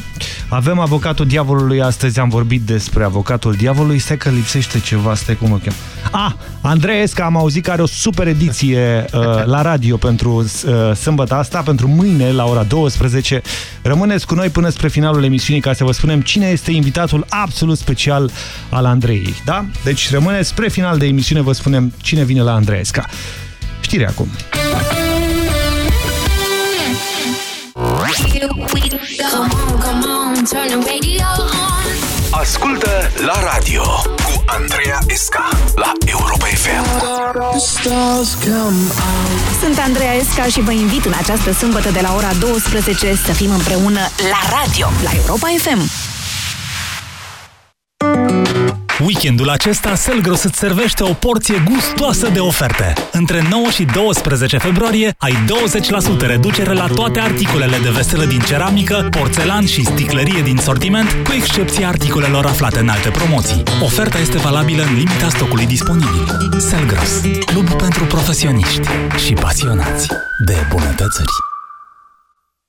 Avem avocatul diavolului astăzi, am vorbit despre avocatul diavolului. Stai că lipsește ceva, stai cum o chem. Ah, Andrei Esca, am auzit că are o super ediție uh, la radio pentru uh, sâmbătă asta, pentru mâine la ora 12. Rămâneți cu noi până spre finalul emisiunii ca să vă spunem cine este invitatul absolut special al Andrei. Da? Deci rămâneți spre final de emisiune, vă spunem cine vine la Andrei Esca. Știri acum. Come on, come on, turn the radio on. Ascultă la radio cu Andreea Esca la Europa FM. Sunt Andreea Esca și vă invit în această sâmbătă de la ora 12 să fim împreună la radio, la Europa FM. Weekendul acesta, Selgros îți servește o porție gustoasă de oferte. Între 9 și 12 februarie ai 20% reducere la toate articolele de veselă din ceramică, porțelan și sticlărie din sortiment, cu excepția articolelor aflate în alte promoții. Oferta este valabilă în limita stocului disponibil. Selgros, club pentru profesioniști și pasionați de bunătățări.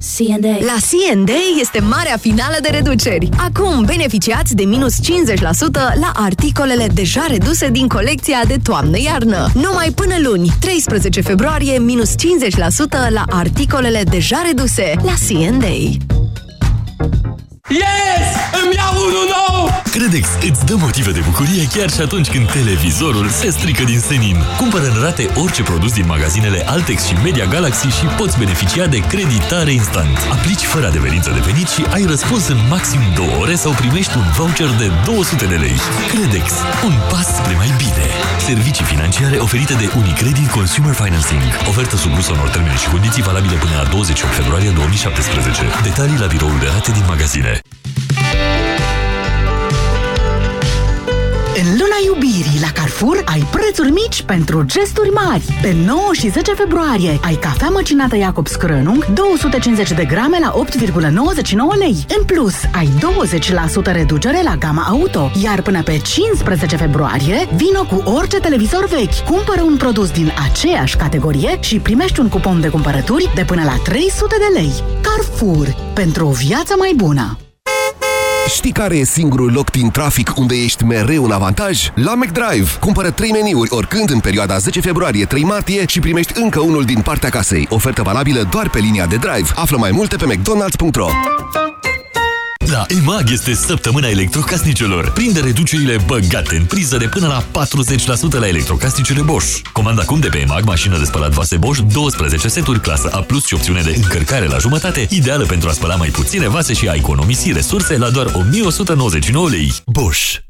C&A. La C&A este marea finală de reduceri. Acum beneficiați de minus 50% la articolele deja reduse din colecția de toamnă-iarnă. Numai până luni, 13 februarie, minus 50% la articolele deja reduse la C&A. Yes! Îmi iau unul nou! Credex îți dă motive de bucurie chiar și atunci când televizorul se strică din senin. Cumpără în rate orice produs din magazinele Altex și Media Galaxy și poți beneficia de creditare instant. Aplici fără adeverință de venit și ai răspuns în maxim 2 ore sau primești un voucher de 200 de lei. Credex. Un pas spre mai bine. Servicii financiare oferite de Unicredit Consumer Financing. Ofertă supusă unor termeni și condiții valabile până la 28 februarie 2017. Detalii la biroul de rate din magazine. În luna iubirii la Carrefour ai prețuri mici pentru gesturi mari. Pe 9 și 10 februarie ai cafea măcinată Jacobs Krönung 250 de grame la 8,99 lei. În plus, ai 20% reducere la gama auto. Iar până pe 15 februarie, vino cu orice televizor vechi. Cumpără un produs din aceeași categorie și primești un cupon de cumpărături de până la 300 de lei. Carrefour. Pentru o viață mai bună. Știi care e singurul loc din trafic unde ești mereu în avantaj? La McDrive! Cumpără 3 meniuri oricând în perioada 10 februarie-3 martie și primești încă unul din partea casei. Ofertă valabilă doar pe linia de drive. Află mai multe pe mcdonalds.ro La EMAG este săptămâna electrocasnicelor. Prinde reducerile băgate în priză de până la 40% la electrocasnicele Bosch. Comanda acum de pe EMAG mașină de spălat vase Bosch, 12 seturi, clasă A+, și opțiune de încărcare la jumătate, ideală pentru a spăla mai puține vase și a economisi resurse la doar 1199 lei. Bosch.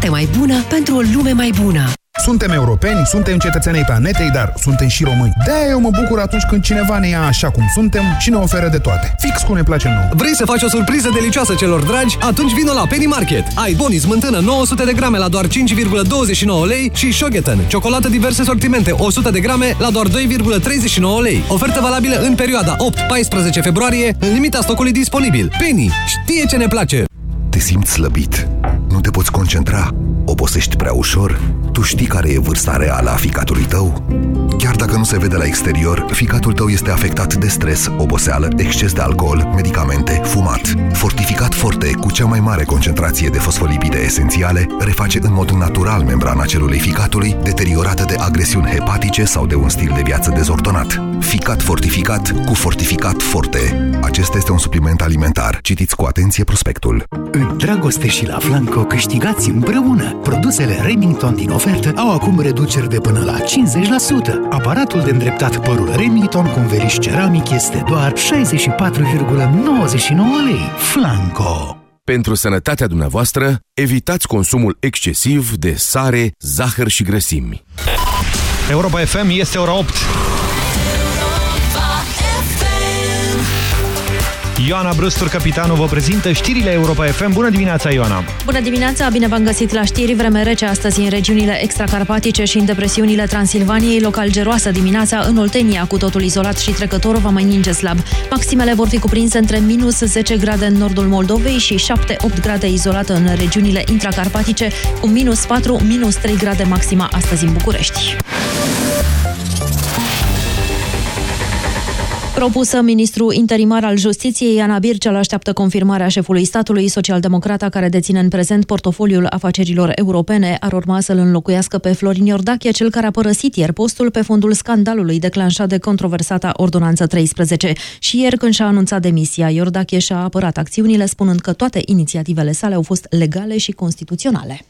mai bună pentru o lume mai bună. Suntem europeni, suntem cetățenii planetei, dar suntem și români. de eu mă bucur atunci când cineva ne ia așa cum suntem și ne oferă de toate. Fix cum ne place nouă. Vrei să faci o surpriză delicioasă celor dragi? Atunci vină la Penny Market. Ai boni smântână 900 de grame la doar 5,29 lei și Shogeten, ciocolată diverse sortimente 100 de grame la doar 2,39 lei. Ofertă valabilă în perioada 8-14 februarie, în limita stocului disponibil. Penny știe ce ne place! Te simți slăbit? Nu te poți concentra? Obosești prea ușor? Tu știi care e vârsta reală a ficatului tău? Chiar dacă nu se vede la exterior, ficatul tău este afectat de stres, oboseală, exces de alcool, medicamente, fumat. Fortificat Forte, cu cea mai mare concentrație de fosfolipide esențiale, reface în mod natural membrana celulei ficatului, deteriorată de agresiuni hepatice sau de un stil de viață dezordonat. Ficat fortificat cu Fortificat Forte. Acesta este un supliment alimentar. Citiți cu atenție prospectul. În dragoste și la Flanco câștigați împreună! Produsele Remington din ofertă au acum reduceri de până la 50%. Aparatul de îndreptat părul Remington cu un veriș ceramic este doar 64,99 lei. Flanco! Pentru sănătatea dumneavoastră, evitați consumul excesiv de sare, zahăr și grăsimi. Europa FM este ora 8. Ioana Brustur, capitanul, vă prezintă știrile Europa FM. Bună dimineața, Ioana! Bună dimineața, bine v-am găsit la știri. Vreme rece astăzi în regiunile extracarpatice și în depresiunile Transilvaniei, local geroasă dimineața în Oltenia, cu totul izolat și trecător, va mai ninge slab. Maximele vor fi cuprinse între minus 10 grade în nordul Moldovei și 7-8 grade izolat în regiunile intracarpatice, cu minus 4, minus 3 grade maxima astăzi în București. Propusă ministru interimar al justiției, Iana Bircea așteaptă confirmarea șefului statului socialdemocrata care deține în prezent portofoliul afacerilor europene, ar urma să-l înlocuiască pe Florin Iordache, cel care a părăsit ieri postul pe fondul scandalului declanșat de controversata Ordonanță 13. Și ieri când și-a anunțat demisia, Iordache și-a apărat acțiunile spunând că toate inițiativele sale au fost legale și constituționale.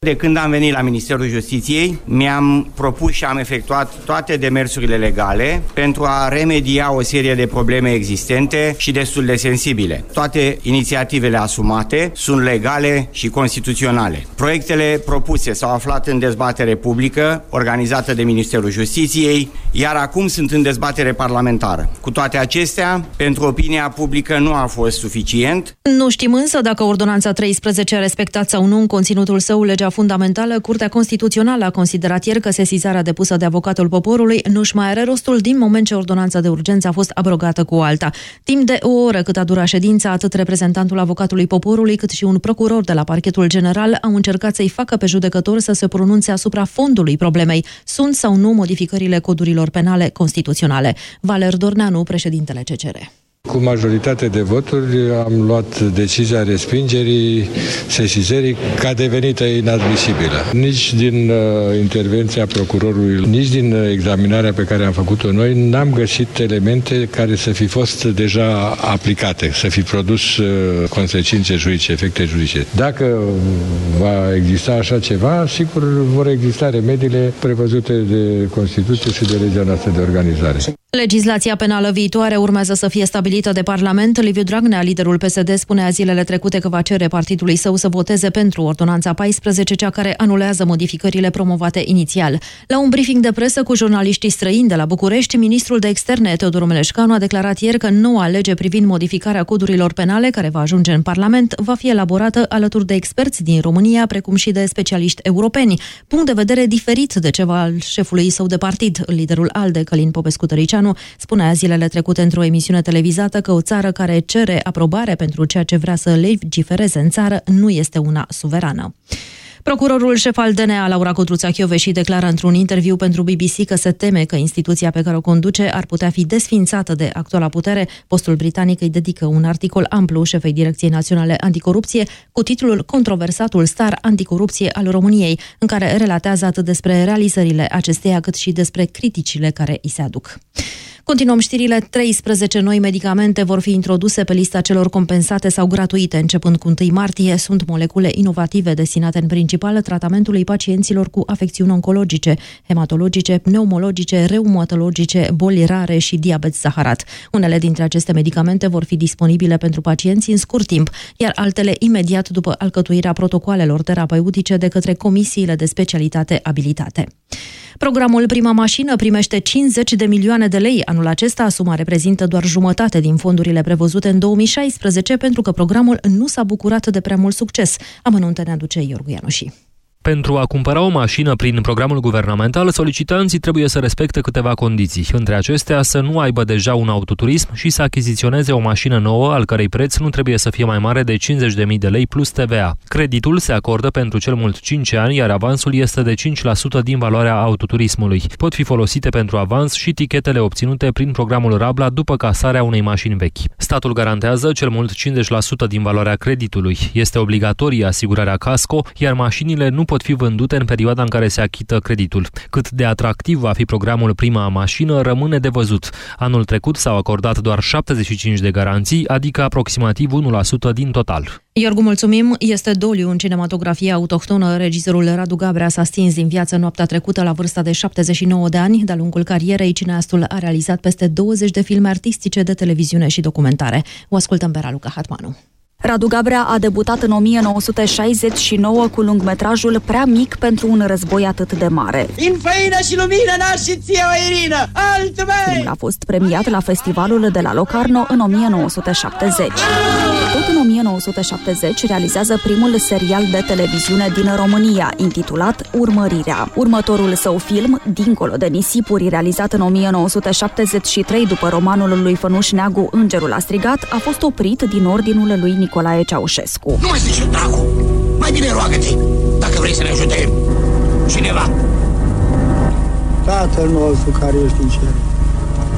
De când am venit la Ministerul Justiției, mi-am propus și am efectuat toate demersurile legale pentru a remedia o serie de probleme existente și destul de sensibile. Toate inițiativele asumate sunt legale și constituționale. Proiectele propuse s-au aflat în dezbatere publică, organizată de Ministerul Justiției, iar acum sunt în dezbatere parlamentară. Cu toate acestea, pentru opinia publică nu a fost suficient. Nu știm însă dacă Ordonanța 13 a respectat sau nu în conținutul său legea fundamentală, Curtea Constituțională a considerat ieri că sesizarea depusă de avocatul poporului nu-și mai are rostul din moment ce ordonanța de urgență a fost abrogată cu alta. Timp de o oră cât a durat ședința, atât reprezentantul avocatului poporului cât și un procuror de la parchetul general au încercat să-i facă pe judecător să se pronunțe asupra fondului problemei. Sunt sau nu modificările codurilor penale constituționale. Valer Dorneanu, președintele CCR. Cu majoritate de voturi am luat decizia respingerii sesizării ca devenită inadmisibilă. Nici din uh, intervenția procurorului, nici din uh, examinarea pe care am făcut-o noi, n-am găsit elemente care să fi fost deja aplicate, să fi produs uh, consecințe juridice, efecte juridice. Dacă va exista așa ceva, sigur vor exista remediile prevăzute de Constituție și de legea noastră de organizare. Legislația penală viitoare urmează să fie stabilită de Parlament. Liviu Dragnea, liderul PSD, spunea zilele trecute că va cere partidului său să voteze pentru Ordonanța 14, cea care anulează modificările promovate inițial. La un briefing de presă cu jurnaliștii străini de la București, ministrul de externe Teodor Meleșcanu a declarat ieri că noua lege privind modificarea codurilor penale, care va ajunge în Parlament, va fi elaborată alături de experți din România, precum și de specialiști europeni. Punct de vedere diferit de ceva al șefului său de partid, liderul ALDE, Călin Popescu Tăricianu, spunea zilele trecute într-o emisiune televizată că o țară care cere aprobare pentru ceea ce vrea să legifereze în țară nu este una suverană. Procurorul șef al DNA, Laura Codruța și declară într-un interviu pentru BBC că se teme că instituția pe care o conduce ar putea fi desfințată de actuala putere. Postul britanic îi dedică un articol amplu șefei Direcției Naționale Anticorupție cu titlul Controversatul star anticorupție al României, în care relatează atât despre realizările acesteia cât și despre criticile care îi se aduc. Continuăm știrile. 13 noi medicamente vor fi introduse pe lista celor compensate sau gratuite începând cu 1 martie. Sunt molecule inovative destinate în principal tratamentului pacienților cu afecțiuni oncologice, hematologice, pneumologice, reumatologice, boli rare și diabet zaharat. Unele dintre aceste medicamente vor fi disponibile pentru pacienți în scurt timp, iar altele imediat după alcătuirea protocoalelor terapeutice de către comisiile de specialitate abilitate. Programul Prima Mașină primește 50 de milioane de lei anul acesta. Suma reprezintă doar jumătate din fondurile prevăzute în 2016 pentru că programul nu s-a bucurat de prea mult succes. Amănunte ne aduce Iorgu Ianuși. Pentru a cumpăra o mașină prin programul guvernamental, solicitanții trebuie să respecte câteva condiții. Între acestea, să nu aibă deja un autoturism și să achiziționeze o mașină nouă, al cărei preț nu trebuie să fie mai mare de 50.000 de lei plus TVA. Creditul se acordă pentru cel mult 5 ani, iar avansul este de 5% din valoarea autoturismului. Pot fi folosite pentru avans și tichetele obținute prin programul Rabla după casarea unei mașini vechi. Statul garantează cel mult 50% din valoarea creditului. Este obligatorie asigurarea casco, iar mașinile nu pot fi vândute în perioada în care se achită creditul. Cât de atractiv va fi programul Prima Mașină rămâne de văzut. Anul trecut s-au acordat doar 75 de garanții, adică aproximativ 1% din total. Iorgu, mulțumim. Este doliu în cinematografia autohtonă. Regizorul Radu Gabrea s-a stins din viață noaptea trecută la vârsta de 79 de ani. De-a lungul carierei, cineastul a realizat peste 20 de filme artistice de televiziune și documentare. O ascultăm pe Raluca Hatmanu. Radu Gabrea a debutat în 1969 cu lungmetrajul Prea mic pentru un război atât de mare. În făină și lumină naști ție o irină, altă Filmul a fost premiat la festivalul de la Locarno în 1970. Tot în 1970 realizează primul serial de televiziune din România, intitulat Urmărirea. Următorul său film, Dincolo de nisipuri, realizat în 1973 după romanul lui Fănuș Neagu Îngerul a strigat, a fost oprit din ordinul lui Nicolae Ceaușescu. Nu mai zice dracu! Mai bine roagă-te, dacă vrei să ne ajute cineva. Tatăl nostru care ești în cer.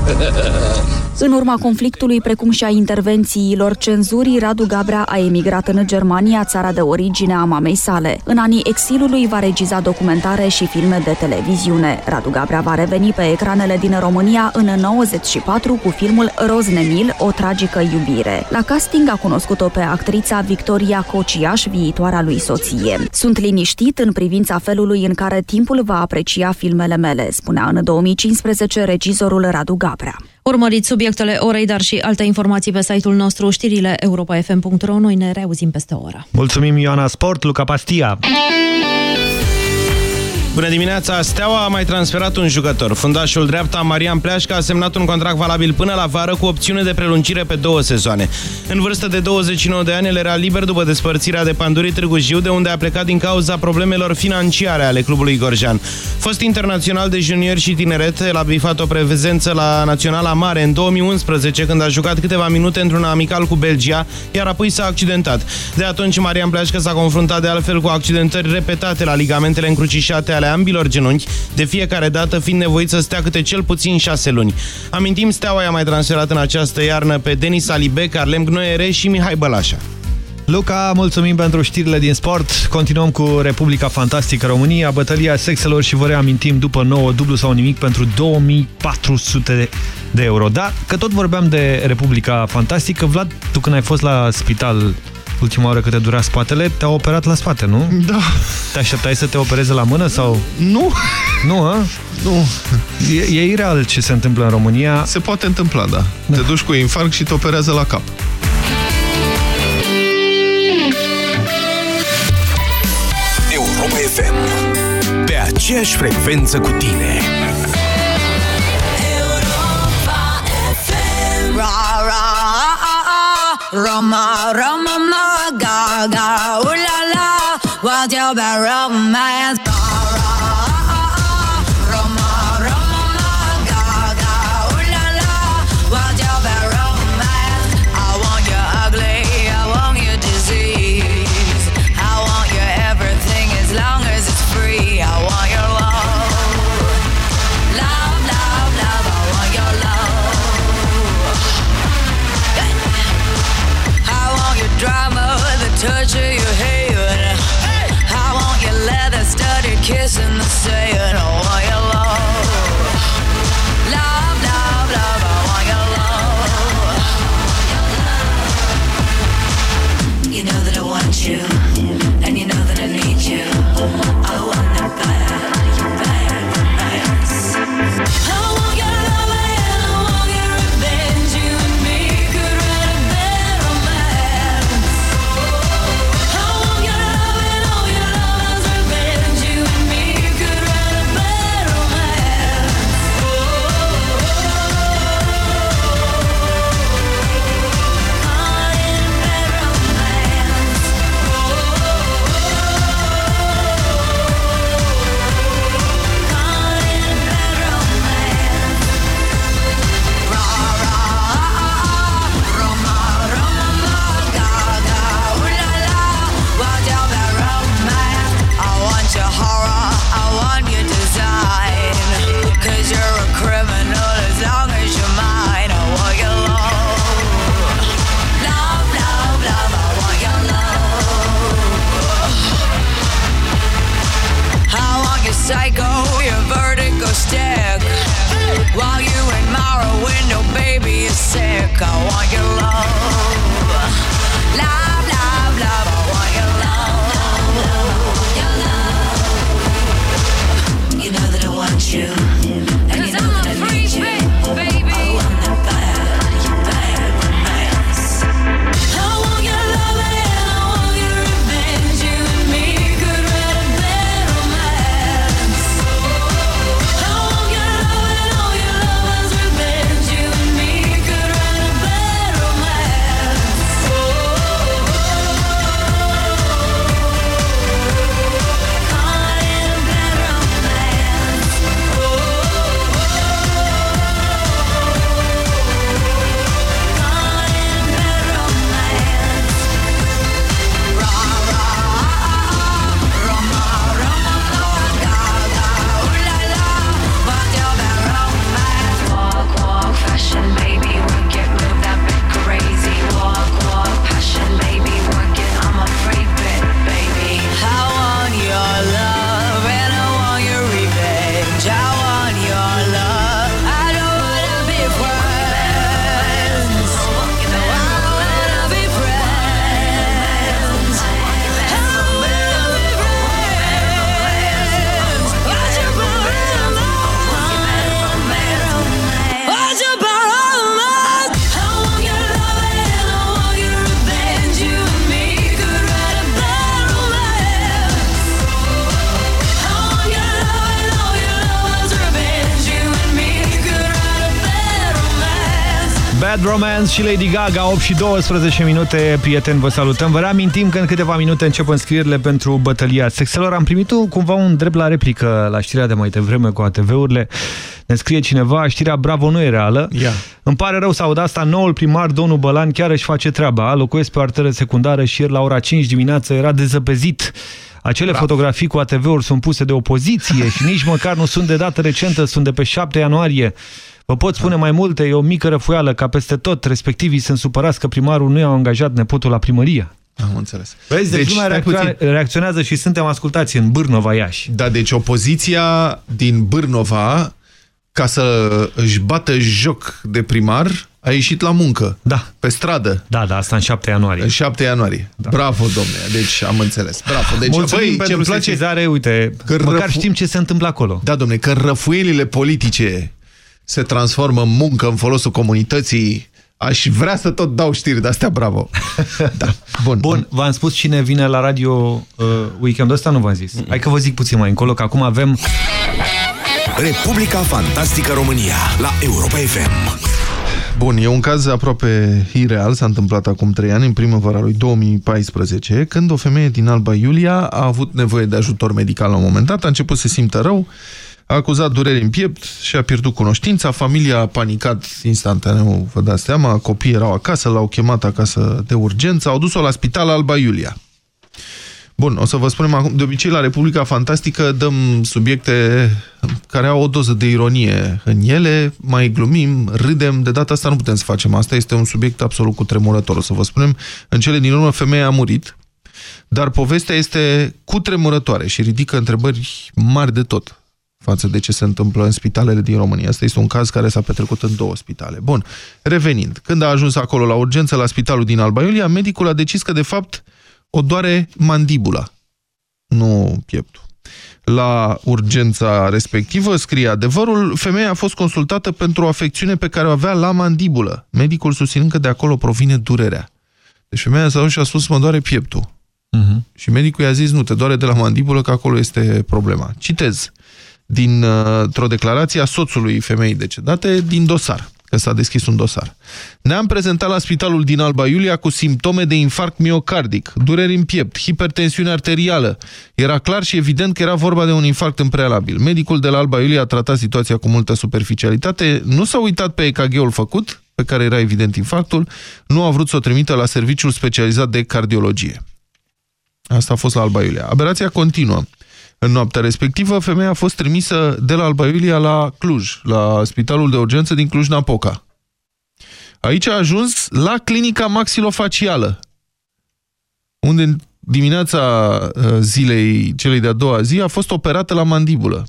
În urma conflictului, precum și a intervențiilor cenzurii, Radu Gabrea a emigrat în Germania, țara de origine a mamei sale. În anii exilului va regiza documentare și filme de televiziune. Radu Gabrea va reveni pe ecranele din România în 94 cu filmul Roz Nemil, o tragică iubire. La casting a cunoscut-o pe actrița Victoria Cociaș, viitoarea lui soție. Sunt liniștit în privința felului în care timpul va aprecia filmele mele, spunea în 2015 regizorul Radu Gabrea. Urmăriți subiectele orei, dar și alte informații pe site-ul nostru, știrile europa.fm.ro. Noi ne reauzim peste o oră. Mulțumim, Ioana Sport, Luca Pastia. Bună dimineața! Steaua a mai transferat un jucător. Fundașul dreapta Marian Pleașca a semnat un contract valabil până la vară cu opțiune de prelungire pe două sezoane. În vârstă de 29 de ani, el era liber după despărțirea de Pandurii Târgu Jiu, de unde a plecat din cauza problemelor financiare ale clubului Gorjan. Fost internațional de junior și tineret, el a bifat o prezență la Naționala Mare în 2011, când a jucat câteva minute într-un amical cu Belgia, iar apoi s-a accidentat. De atunci, Marian Pleașca s-a confruntat de altfel cu accidentări repetate la ligamentele încrucișate ale ambilor genunchi, de fiecare dată fiind nevoit să stea câte cel puțin șase luni. Amintim, Steaua i-a mai transferat în această iarnă pe Denis Alibe, Carlem Gnoiere și Mihai Bălașa. Luca, mulțumim pentru știrile din sport. Continuăm cu Republica Fantastică România, bătălia sexelor și vă reamintim după 9 dublu sau nimic pentru 2400 de euro. Da, că tot vorbeam de Republica Fantastică, Vlad, tu când ai fost la spital ultima oară cât te dura spatele, te-au operat la spate, nu? Da. Te așteptai să te opereze la mână sau... Nu. Nu, a? Nu. E, e ireal ce se întâmplă în România. Se poate întâmpla, da. da. Te duci cu infarct și te operează la cap. Europa FM. Pe aceeași frecvență cu tine. Roma, Roma, ma, ga, ga, ooh la la. What's your bad romance? Bad Romance și Lady Gaga, 8 și 12 minute, prieteni, vă salutăm. Vă reamintim că în câteva minute încep înscrierile pentru bătălia sexelor. Am primit cumva un drept la replică la știrea de mai devreme cu ATV-urile. Ne scrie cineva, știrea Bravo nu e reală. Yeah. Îmi pare rău să aud asta, noul primar, domnul Bălan, chiar își face treaba. Locuiesc pe o arteră secundară și ieri la ora 5 dimineață era dezăpezit. Acele Bravo. fotografii cu ATV-uri sunt puse de opoziție și nici măcar nu sunt de dată recentă, sunt de pe 7 ianuarie. Vă pot spune mai multe, e o mică răfuială ca peste tot, respectivii sunt supărați că primarul nu i-a angajat nepotul la primărie. Am înțeles. Vezi, deci, Deci, lumea stai reacțione, reacționează și suntem ascultați în Bârnova, Iași. Da, deci opoziția din Bârnova, ca să își bată joc de primar, a ieșit la muncă. Da. Pe stradă. Da, da, asta în 7 ianuarie. În 7 ianuarie. Da. Bravo, domne. Deci am înțeles. Bravo. Deci, Mulțumim băi, pentru ce-mi place... sesizare, uite, Că măcar răfu- știm ce se întâmplă acolo. Da, domne, că răfuielile politice se transformă în muncă în folosul comunității. Aș vrea să tot dau știri de-astea, bravo. Da. Bun. Bun, v-am spus cine vine la radio uh, weekendul ăsta, nu v-am zis. Hai că vă zic puțin mai încolo, că acum avem... Republica Fantastică România la Europa FM. Bun, e un caz aproape ireal, s-a întâmplat acum 3 ani, în primăvara lui 2014, când o femeie din Alba Iulia a avut nevoie de ajutor medical la un moment dat, a început să se simtă rău, a acuzat dureri în piept și a pierdut cunoștința, familia a panicat instantaneu, vă dați seama, copiii erau acasă, l-au chemat acasă de urgență, au dus-o la spital Alba Iulia. Bun, o să vă spunem acum, de obicei la Republica Fantastică dăm subiecte care au o doză de ironie în ele, mai glumim, râdem, de data asta nu putem să facem asta, este un subiect absolut cu tremurător, o să vă spunem. În cele din urmă, femeia a murit, dar povestea este cu tremurătoare și ridică întrebări mari de tot față de ce se întâmplă în spitalele din România. Asta este un caz care s-a petrecut în două spitale. Bun, revenind, când a ajuns acolo la urgență la spitalul din Alba Iulia, medicul a decis că de fapt o doare mandibula, nu pieptul. La urgența respectivă, scrie adevărul, femeia a fost consultată pentru o afecțiune pe care o avea la mandibulă. Medicul susținând că de acolo provine durerea. Deci femeia s-a dus și a spus, mă doare pieptul. Mhm. Și medicul i-a zis, nu, te doare de la mandibulă, că acolo este problema. Citez dintr-o declarație a soțului femeii decedate din dosar, că s-a deschis un dosar. Ne-am prezentat la spitalul din Alba Iulia cu simptome de infarct miocardic, dureri în piept, hipertensiune arterială. Era clar și evident că era vorba de un infarct în prealabil. Medicul de la Alba Iulia a tratat situația cu multă superficialitate, nu s-a uitat pe EKG-ul făcut, pe care era evident infarctul, nu a vrut să o trimită la serviciul specializat de cardiologie. Asta a fost la Alba Iulia. Aberația continuă. În noaptea respectivă, femeia a fost trimisă de la Alba Iulia la Cluj, la spitalul de urgență din Cluj-Napoca. Aici a ajuns la clinica maxilofacială, unde în dimineața uh, zilei celei de-a doua zi a fost operată la mandibulă.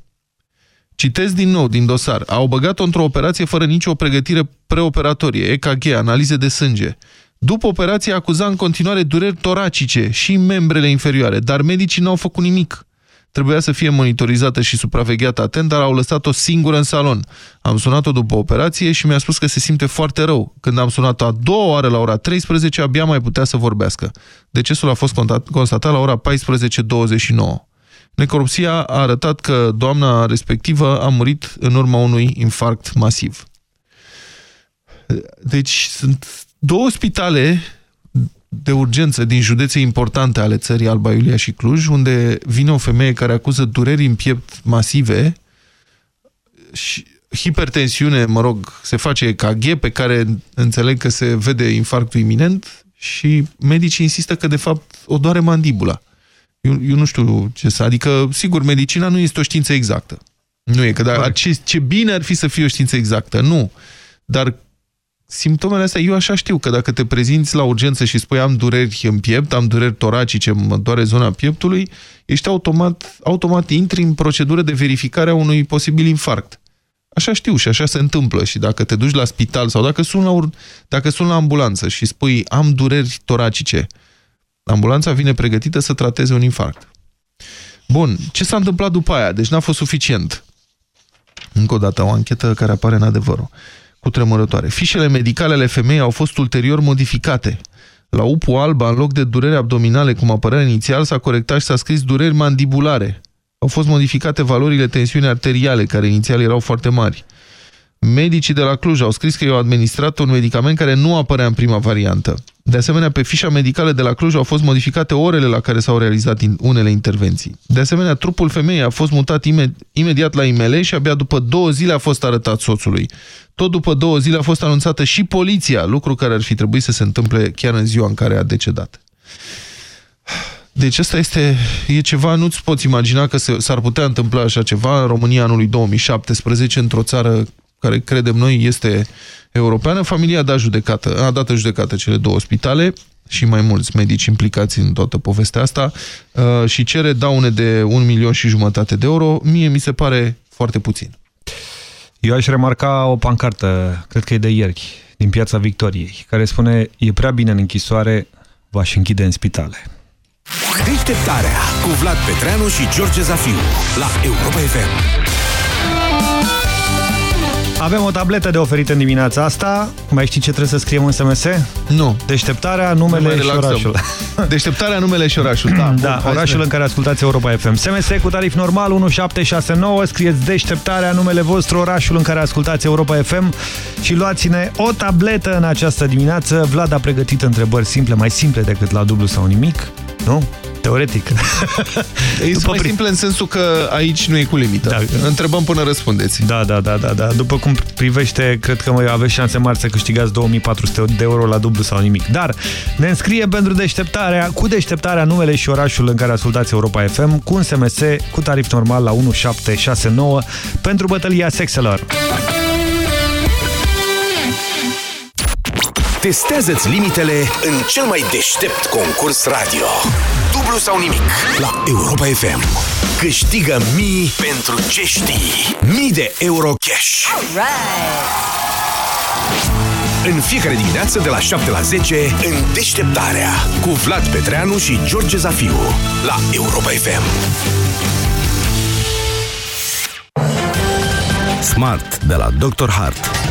Citez din nou din dosar. Au băgat-o într-o operație fără nicio pregătire preoperatorie, EKG, analize de sânge. După operație acuza în continuare dureri toracice și în membrele inferioare, dar medicii n-au făcut nimic. Trebuia să fie monitorizată și supravegheată atent, dar au lăsat-o singură în salon. Am sunat-o după operație și mi-a spus că se simte foarte rău. Când am sunat-o a doua oară la ora 13, abia mai putea să vorbească. Decesul a fost constatat la ora 14.29. Necropsia a arătat că doamna respectivă a murit în urma unui infarct masiv. Deci sunt două spitale de urgență din județe importante ale țării Alba Iulia și Cluj, unde vine o femeie care acuză dureri în piept masive și hipertensiune, mă rog, se face EKG pe care înțeleg că se vede infarctul iminent și medicii insistă că de fapt o doare mandibula. Eu, eu nu știu ce să... Adică, sigur, medicina nu este o știință exactă. Nu e, că dar ce, ce bine ar fi să fie o știință exactă. Nu. Dar simptomele astea, eu așa știu că dacă te prezinți la urgență și spui am dureri în piept, am dureri toracice, mă doare zona pieptului, ești automat, automat intri în procedură de verificare a unui posibil infarct. Așa știu și așa se întâmplă și dacă te duci la spital sau dacă suni la, ur- dacă suni la ambulanță și spui am dureri toracice, ambulanța vine pregătită să trateze un infarct. Bun, ce s-a întâmplat după aia? Deci n-a fost suficient. Încă o dată, o anchetă care apare în adevărul cu tremurătoare. Fișele medicale ale femeii au fost ulterior modificate. La UPU alba, în loc de dureri abdominale, cum apărea inițial, s-a corectat și s-a scris dureri mandibulare. Au fost modificate valorile tensiunii arteriale, care inițial erau foarte mari. Medicii de la Cluj au scris că i-au administrat un medicament care nu apărea în prima variantă. De asemenea, pe fișa medicală de la Cluj au fost modificate orele la care s-au realizat unele intervenții. De asemenea, trupul femeii a fost mutat imediat la IML și abia după două zile a fost arătat soțului. Tot după două zile a fost anunțată și poliția, lucru care ar fi trebuit să se întâmple chiar în ziua în care a decedat. Deci asta este, e ceva, nu-ți poți imagina că s-ar putea întâmpla așa ceva în România anului 2017, într-o țară care credem noi este europeană. Familia a dat, judecată, a dat judecată cele două spitale și mai mulți medici implicați în toată povestea asta uh, și cere daune de un milion și jumătate de euro. Mie mi se pare foarte puțin. Eu aș remarca o pancartă, cred că e de ieri, din Piața Victoriei, care spune e prea bine în închisoare, v-aș închide în spitale. Deșteptarea cu Vlad Petreanu și George Zafiu la Europa FM. Avem o tabletă de oferit în dimineața asta. Mai știi ce trebuie să scriem în SMS? Nu. Deșteptarea, numele și orașul. Deșteptarea, numele și orașul, da. Da, Bun, orașul în care ascultați Europa FM. SMS cu tarif normal 1769, scrieți deșteptarea, numele vostru, orașul în care ascultați Europa FM și luați-ne o tabletă în această dimineață. Vlad a pregătit întrebări simple, mai simple decât la dublu sau nimic, nu? Teoretic. E mai simple în sensul că aici nu e cu limită. Da. Întrebăm până răspundeți. Da, da, da, da, da. După cum privește, cred că mai aveți șanse mari să câștigați 2400 de euro la dublu sau nimic. Dar ne înscrie pentru deșteptarea, cu deșteptarea numele și orașul în care ascultați Europa FM, cu un SMS cu tarif normal la 1769 pentru bătălia sexelor. Testează-ți limitele în cel mai deștept concurs radio. Dublu sau nimic la Europa FM. Câștigă mii pentru ce știi. Mii de euro cash. În fiecare dimineață de la 7 la 10 în Deșteptarea cu Vlad Petreanu și George Zafiu la Europa FM. Smart de la Dr. Hart.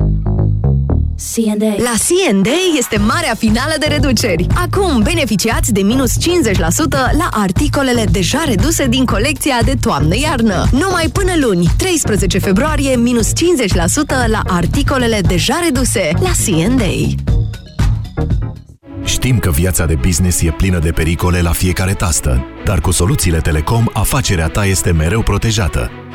C&A. La C&A este marea finală de reduceri. Acum beneficiați de minus 50% la articolele deja reduse din colecția de toamnă-iarnă. Numai până luni, 13 februarie, minus 50% la articolele deja reduse la C&A. Știm că viața de business e plină de pericole la fiecare tastă, dar cu soluțiile Telecom, afacerea ta este mereu protejată.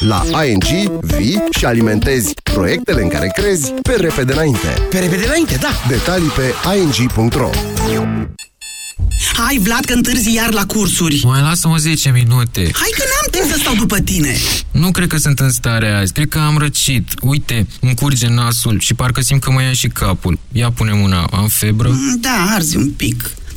La ING vii și alimentezi proiectele în care crezi pe repede înainte. Pe repede înainte, da! Detalii pe ing.ro Hai, Vlad, că întârzi iar la cursuri. Mai lasă-mă 10 minute. Hai că n-am timp să stau după tine. Nu cred că sunt în stare azi. Cred că am răcit. Uite, îmi curge nasul și parcă simt că mă ia și capul. Ia pune mâna. Am febră? Mm, Da, arzi un pic.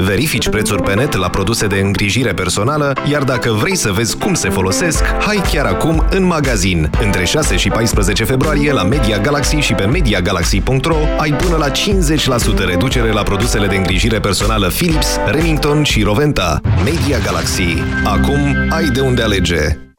Verifici prețuri pe net la produse de îngrijire personală, iar dacă vrei să vezi cum se folosesc, hai chiar acum în magazin. Între 6 și 14 februarie la Media Galaxy și pe MediaGalaxy.ro ai până la 50% reducere la produsele de îngrijire personală Philips, Remington și Roventa. Media Galaxy. Acum ai de unde alege.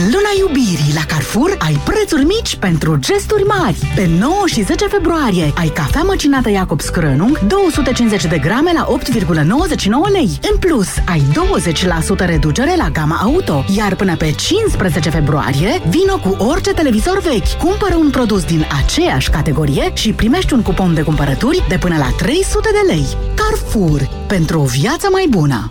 În luna iubirii la Carrefour ai prețuri mici pentru gesturi mari. Pe 9 și 10 februarie ai cafea măcinată Jacobs Krönung 250 de grame la 8,99 lei. În plus, ai 20% reducere la gama auto. Iar până pe 15 februarie, vino cu orice televizor vechi. Cumpără un produs din aceeași categorie și primești un cupon de cumpărături de până la 300 de lei. Carrefour. Pentru o viață mai bună.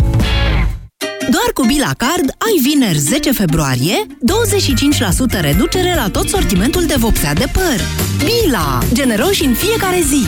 Doar cu Bila Card ai vineri 10 februarie 25% reducere la tot sortimentul de vopsea de păr. Bila! Generoși în fiecare zi!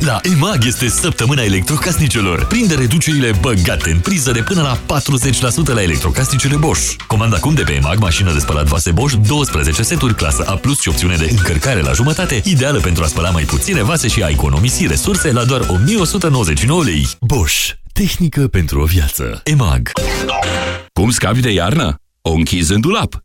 La EMAG este săptămâna electrocasnicelor. Prinde reducerile băgate în priză de până la 40% la electrocasnicele Bosch. Comanda acum de pe EMAG mașină de spălat vase Bosch, 12 seturi, clasă A+, și opțiune de încărcare la jumătate, ideală pentru a spăla mai puține vase și a economisi resurse la doar 1199 lei. Bosch. Tehnică pentru o viață. EMAG. Cum scapi de iarnă? O închizi în dulap.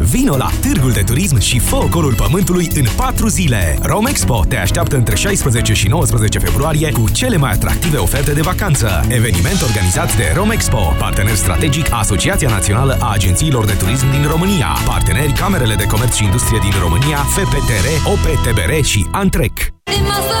Vino la Târgul de Turism și fă ocolul pământului în 4 zile. Romexpo te așteaptă între 16 și 19 februarie cu cele mai atractive oferte de vacanță. Eveniment organizat de Romexpo, partener strategic Asociația Națională a Agențiilor de Turism din România, parteneri Camerele de Comerț și Industrie din România, FPTR, OPTBR și Antrec. Europa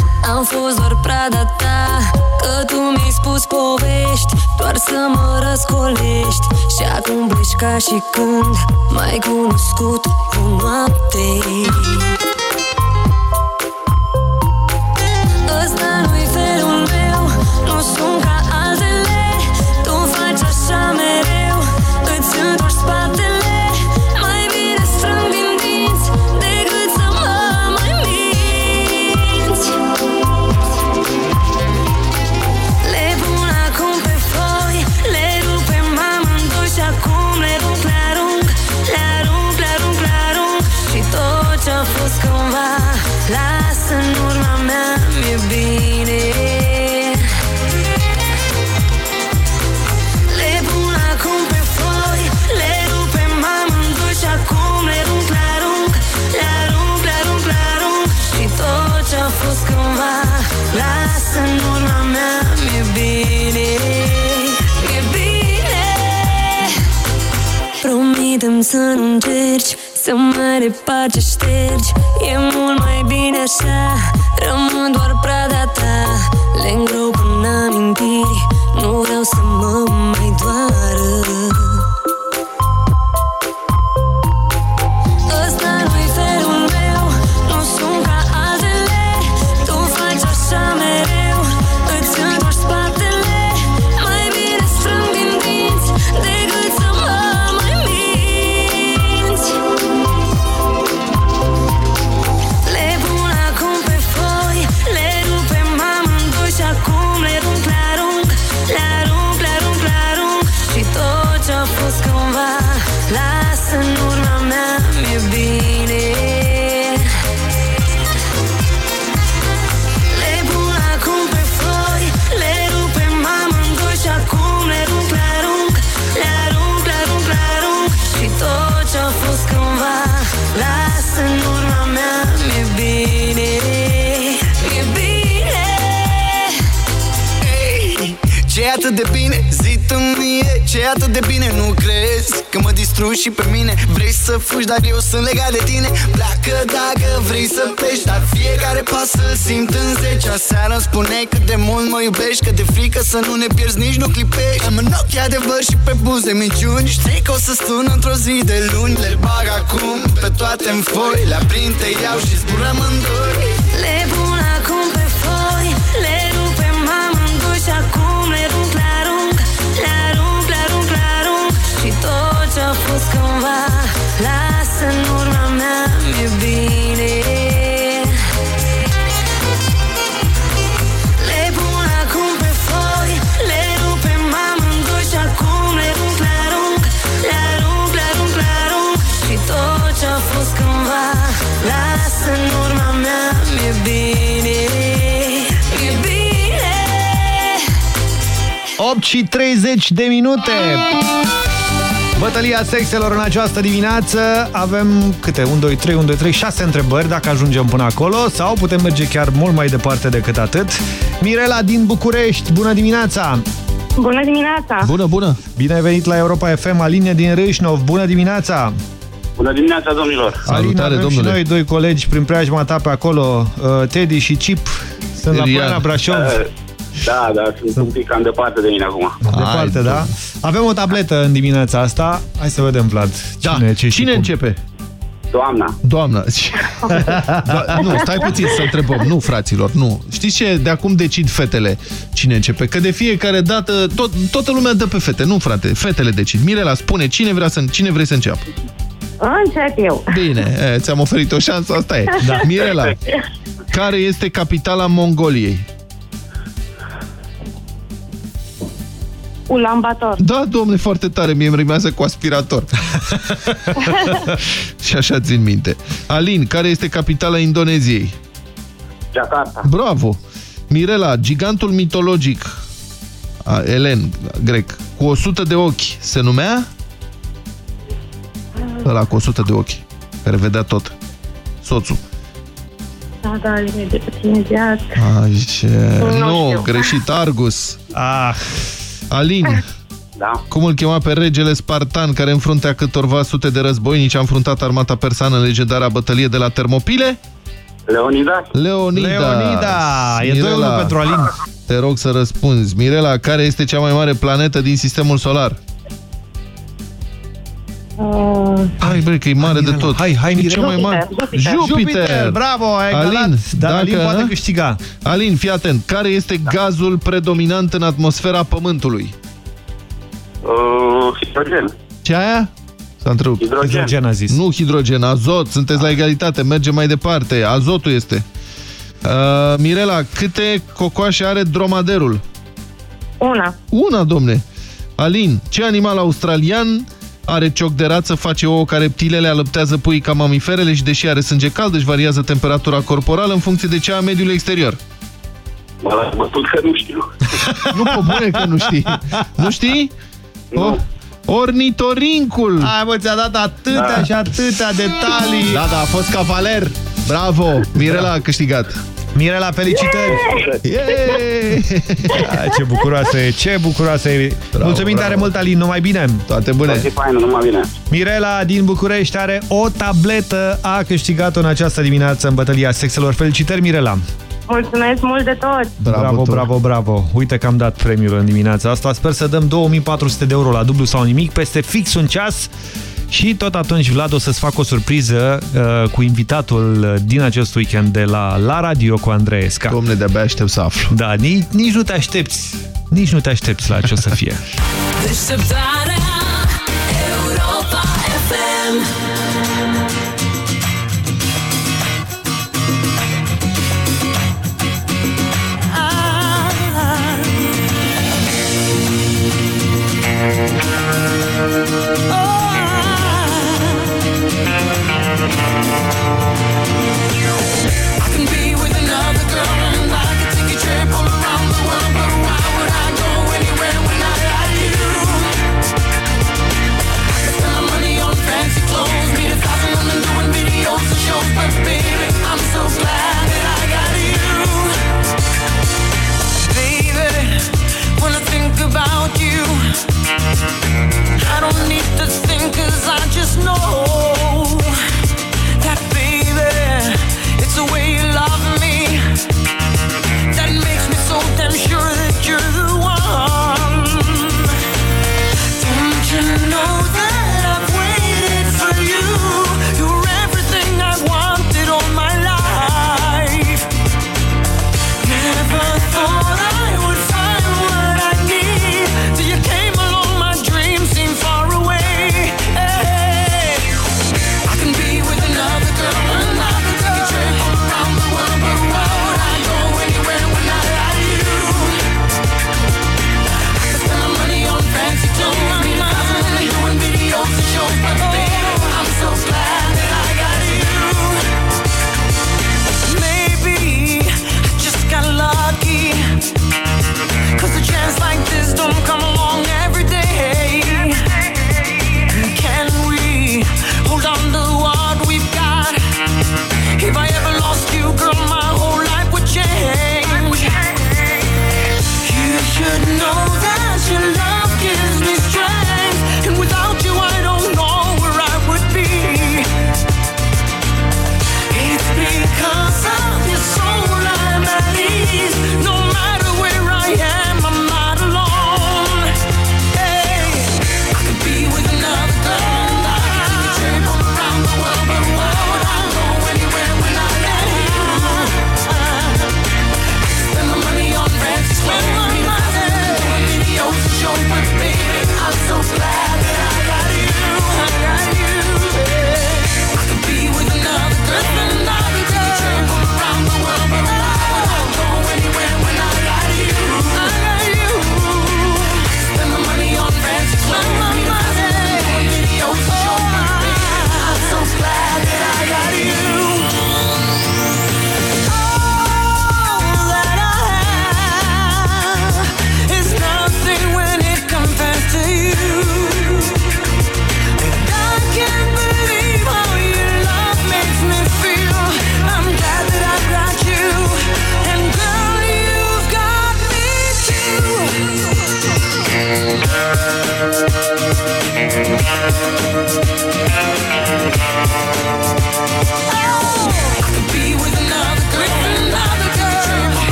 Am fost doar prada ta Că tu mi-ai spus povești. Doar să mă răscolești. Și acum pleci ca și când M-ai cunoscut o noapte. Ăsta nu-i felul meu Nu sunt ca pe buze minciuni. Știi că o să stun într-o zi de luni. Le bag acum pe toate în foi Le aprind, te iau și zburăm în doi. Le 8 și 30 de minute. Bătălia sexelor în această dimineață avem câte? 1, 2, 3, 1, 2, 3, 6 întrebări dacă ajungem până acolo sau putem merge chiar mult mai departe decât atât. Mirela din București, bună dimineața! Bună dimineața! Bună, bună! Bine ai venit la Europa FM, Aline din Râșnov, bună dimineața! Bună dimineața, domnilor! Aline, avem și noi doi colegi prin preajma ta pe acolo, uh, Teddy și Chip, sunt la Poiana Brașov. Uh, Da, da, sunt un pic cam departe de mine acum. Departe, da? Avem o tabletă în dimineața asta. Hai să vedem, Vlad. Cine, Da. ce și Cine cum. începe? Doamna. Doamna. Do nu, stai puțin să întrebăm. Nu, fraților, nu. Știți ce? De acum decid fetele cine începe. Că de fiecare dată tot, toată lumea dă pe fete. Nu, frate, fetele decid. Mirela spune cine, vrea să, cine vrei să înceapă. Încep eu. Bine, e, ți-am oferit o șansă, asta e. Da. Mirela, care este capitala Mongoliei? Ulambator. Da, domnule, foarte tare. Mie îmi rimează cu aspirator. Și așa țin minte. Alin, care este capitala Indoneziei? Jakarta. Bravo! Mirela, gigantul mitologic, a, Elen, grec, cu 100 de ochi, se numea? Ăla cu 100 de ochi, care vedea tot. Soțul. Da, da, imediat. imediat. Aici, Nu nu, știu. greșit, Argus. Ah. Alin, Da. cum îl chema pe regele Spartan, care în fruntea câtorva sute de războinici a înfruntat armata persană în legendara bătălie de la Termopile? Leonida? Leonida. Leonida. E Mirela, 2-1 pentru Alin. Te rog să răspunzi. Mirela, care este cea mai mare planetă din sistemul solar? Uh, Hai, bre, că e mare de tot. Hai, hai, e Mirela. cea mai mare. Jupiter, Jupiter. Jupiter, bravo, ai egalat. Alin, Dar Alin dacă- poate câștiga. Alin, fii atent. Care este gazul predominant în atmosfera Pământului? Uh, hidrogen. Ce aia? S-a întrerupt. Hidrogen. Hidrogen a zis. Nu hidrogen, azot. Sunteți la egalitate. Mergem mai departe. Azotul este. Uh, Mirela, câte cocoașe are dromaderul? una. Una, domne. Alin, ce animal australian are cioc de rață, face ouă ca reptilele, alăptează puii ca mamiferele și deși are sânge cald, își variază temperatura corporală în funcție de cea a mediului exterior? Mă las bătut că nu știu. Nu, pe bune că nu știi. Nu știi? O, ornitorincul. Hai, bă, ți-a dat atâtea Da. și atâtea detalii. Da, da, a fost cavaler. Bravo! Mirela a câștigat. Mirela, felicitări! Yeah! Ah, ce bucuroasă e, ce bucuroasă e. Bravo, Mulțumim bravo. tare mult, Alin, numai bine! Toate bune! E faină, numai bine. Mirela din București are o tabletă, a câștigat-o în această dimineață în bătălia sexelor. Felicitări, Mirela! Mulțumesc mult de tot. Bravo, bravo, tot. bravo, bravo. Uite că am dat premiul în dimineața asta. Sper să dăm 2400 de euro la dublu sau nimic peste fix un ceas. Și tot atunci, Vlad, o să-ți fac o surpriză uh, cu invitatul uh, din acest weekend de la La Radio cu Andreesca. Domne, de-abia aștept să aflu. Da, nici, nici nu te aștepți. Nici nu te aștepți la ce o să fie. Deșteptarea Europa FM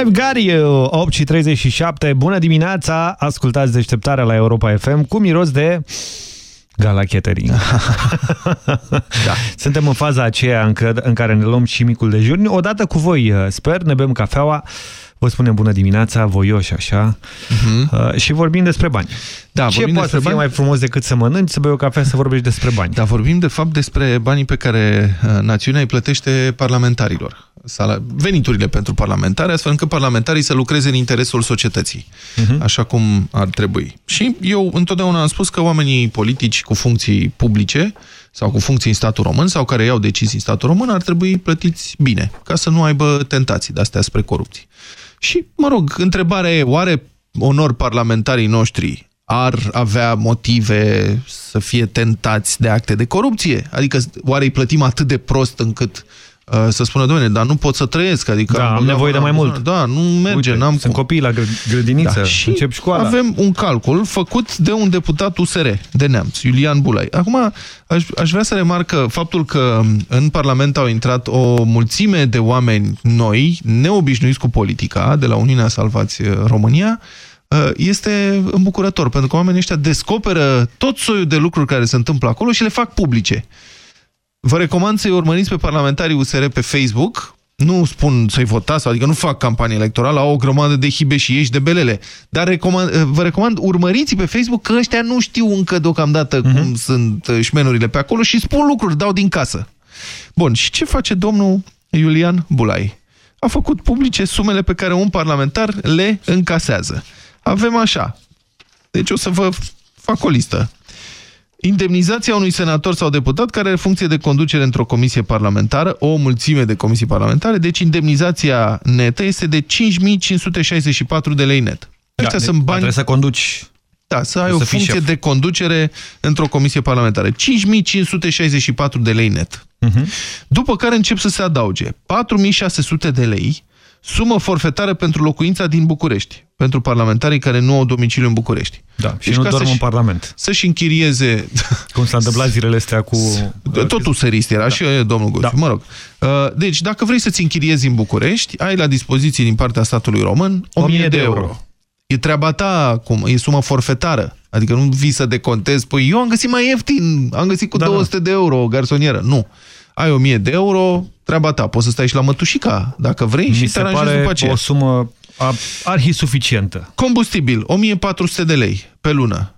You. I've got you! 8 și 37. Bună dimineața! Ascultați deșteptarea la Europa FM cu miros de... Gala catering. da. Suntem în faza aceea în, că, în care ne luăm și micul dejun. Odată cu voi, sper, ne bem cafeaua, vă spunem bună dimineața, voioși așa, uh-huh. uh, și vorbim despre bani. Da, Ce vorbim poate să despre fie bani? mai frumos decât să mănânci, să bei o cafea, să vorbești despre bani? Da, vorbim de fapt despre banii pe care uh, națiunea îi plătește parlamentarilor. Sala, veniturile pentru parlamentari, astfel încât parlamentarii să lucreze în interesul societății, Mhm. așa cum ar trebui. Și eu întotdeauna am spus că oamenii politici cu funcții publice sau cu funcții în statul român sau care iau decizii în statul român ar trebui plătiți bine, ca să nu aibă tentații de-astea spre corupție. Și, mă rog, întrebarea e, oare onor parlamentarii noștri ar avea motive să fie tentați de acte de corupție? Adică, oare îi plătim atât de prost încât uh, să spună, doamne, dar nu pot să trăiesc, adică... Da, am nevoie de mai mult. Da, nu merge, n-am Sunt copii la gră- grădiniță, da, și încep școala. avem un calcul făcut de un deputat USR de neamț, Iulian Bulai. Acum, aș, aș vrea să remarcă faptul că în Parlament au intrat o mulțime de oameni noi, neobișnuiți cu politica, de la Uniunea Salvați România, uh, este îmbucurător, pentru că oamenii ăștia descoperă tot soiul de lucruri care se întâmplă acolo și le fac publice. Vă recomand să-i urmăriți pe parlamentarii USR pe Facebook. Nu spun să-i votați, adică nu fac campanie electorală, au o grămadă de hibe și ieși de belele. Dar recomand, vă recomand, urmăriți pe Facebook că ăștia nu știu încă deocamdată Mhm. cum sunt uh, șmenurile pe acolo și spun lucruri, dau din casă. Bun, și ce face domnul Iulian Bulai? A făcut publice sumele pe care un parlamentar le încasează. Avem așa. Deci o să vă fac o listă. Indemnizația unui senator sau deputat care are funcție de conducere într-o comisie parlamentară, o mulțime de comisii parlamentare, deci indemnizația netă este de 5564 de lei net. Ăștia de- sunt bani... Trebuie să conduci... Da, să ai Trebuie o să fii funcție șef. de conducere într-o comisie parlamentară. 5564 de lei net. Mhm. După care încep să se adauge 4600 de lei, sumă forfetară pentru locuința din București, pentru parlamentarii care nu au domiciliu în București. Da, și Deci nu ca dorm să-și- în Parlament. Să-și închirieze... Cum s-a întâmplat zilele astea cu... Totul serist era da. și e, domnul Guciu, da. mă rog. Uh, Deci, dacă vrei să-ți închiriezi în București, ai la dispoziție din partea statului român 1000 de euro. E treaba ta acum, e sumă forfetară. Adică nu vii să decontezi, păi eu am găsit mai ieftin, am găsit cu da, 200 de euro o garsonieră. Nu. Ai 1000 de euro, treaba ta. Poți să stai și la mătușica, dacă vrei, Mi și se te aranjezi pare după aceea. o sumă a- arhi-suficientă. Combustibil, 1400 de lei pe lună.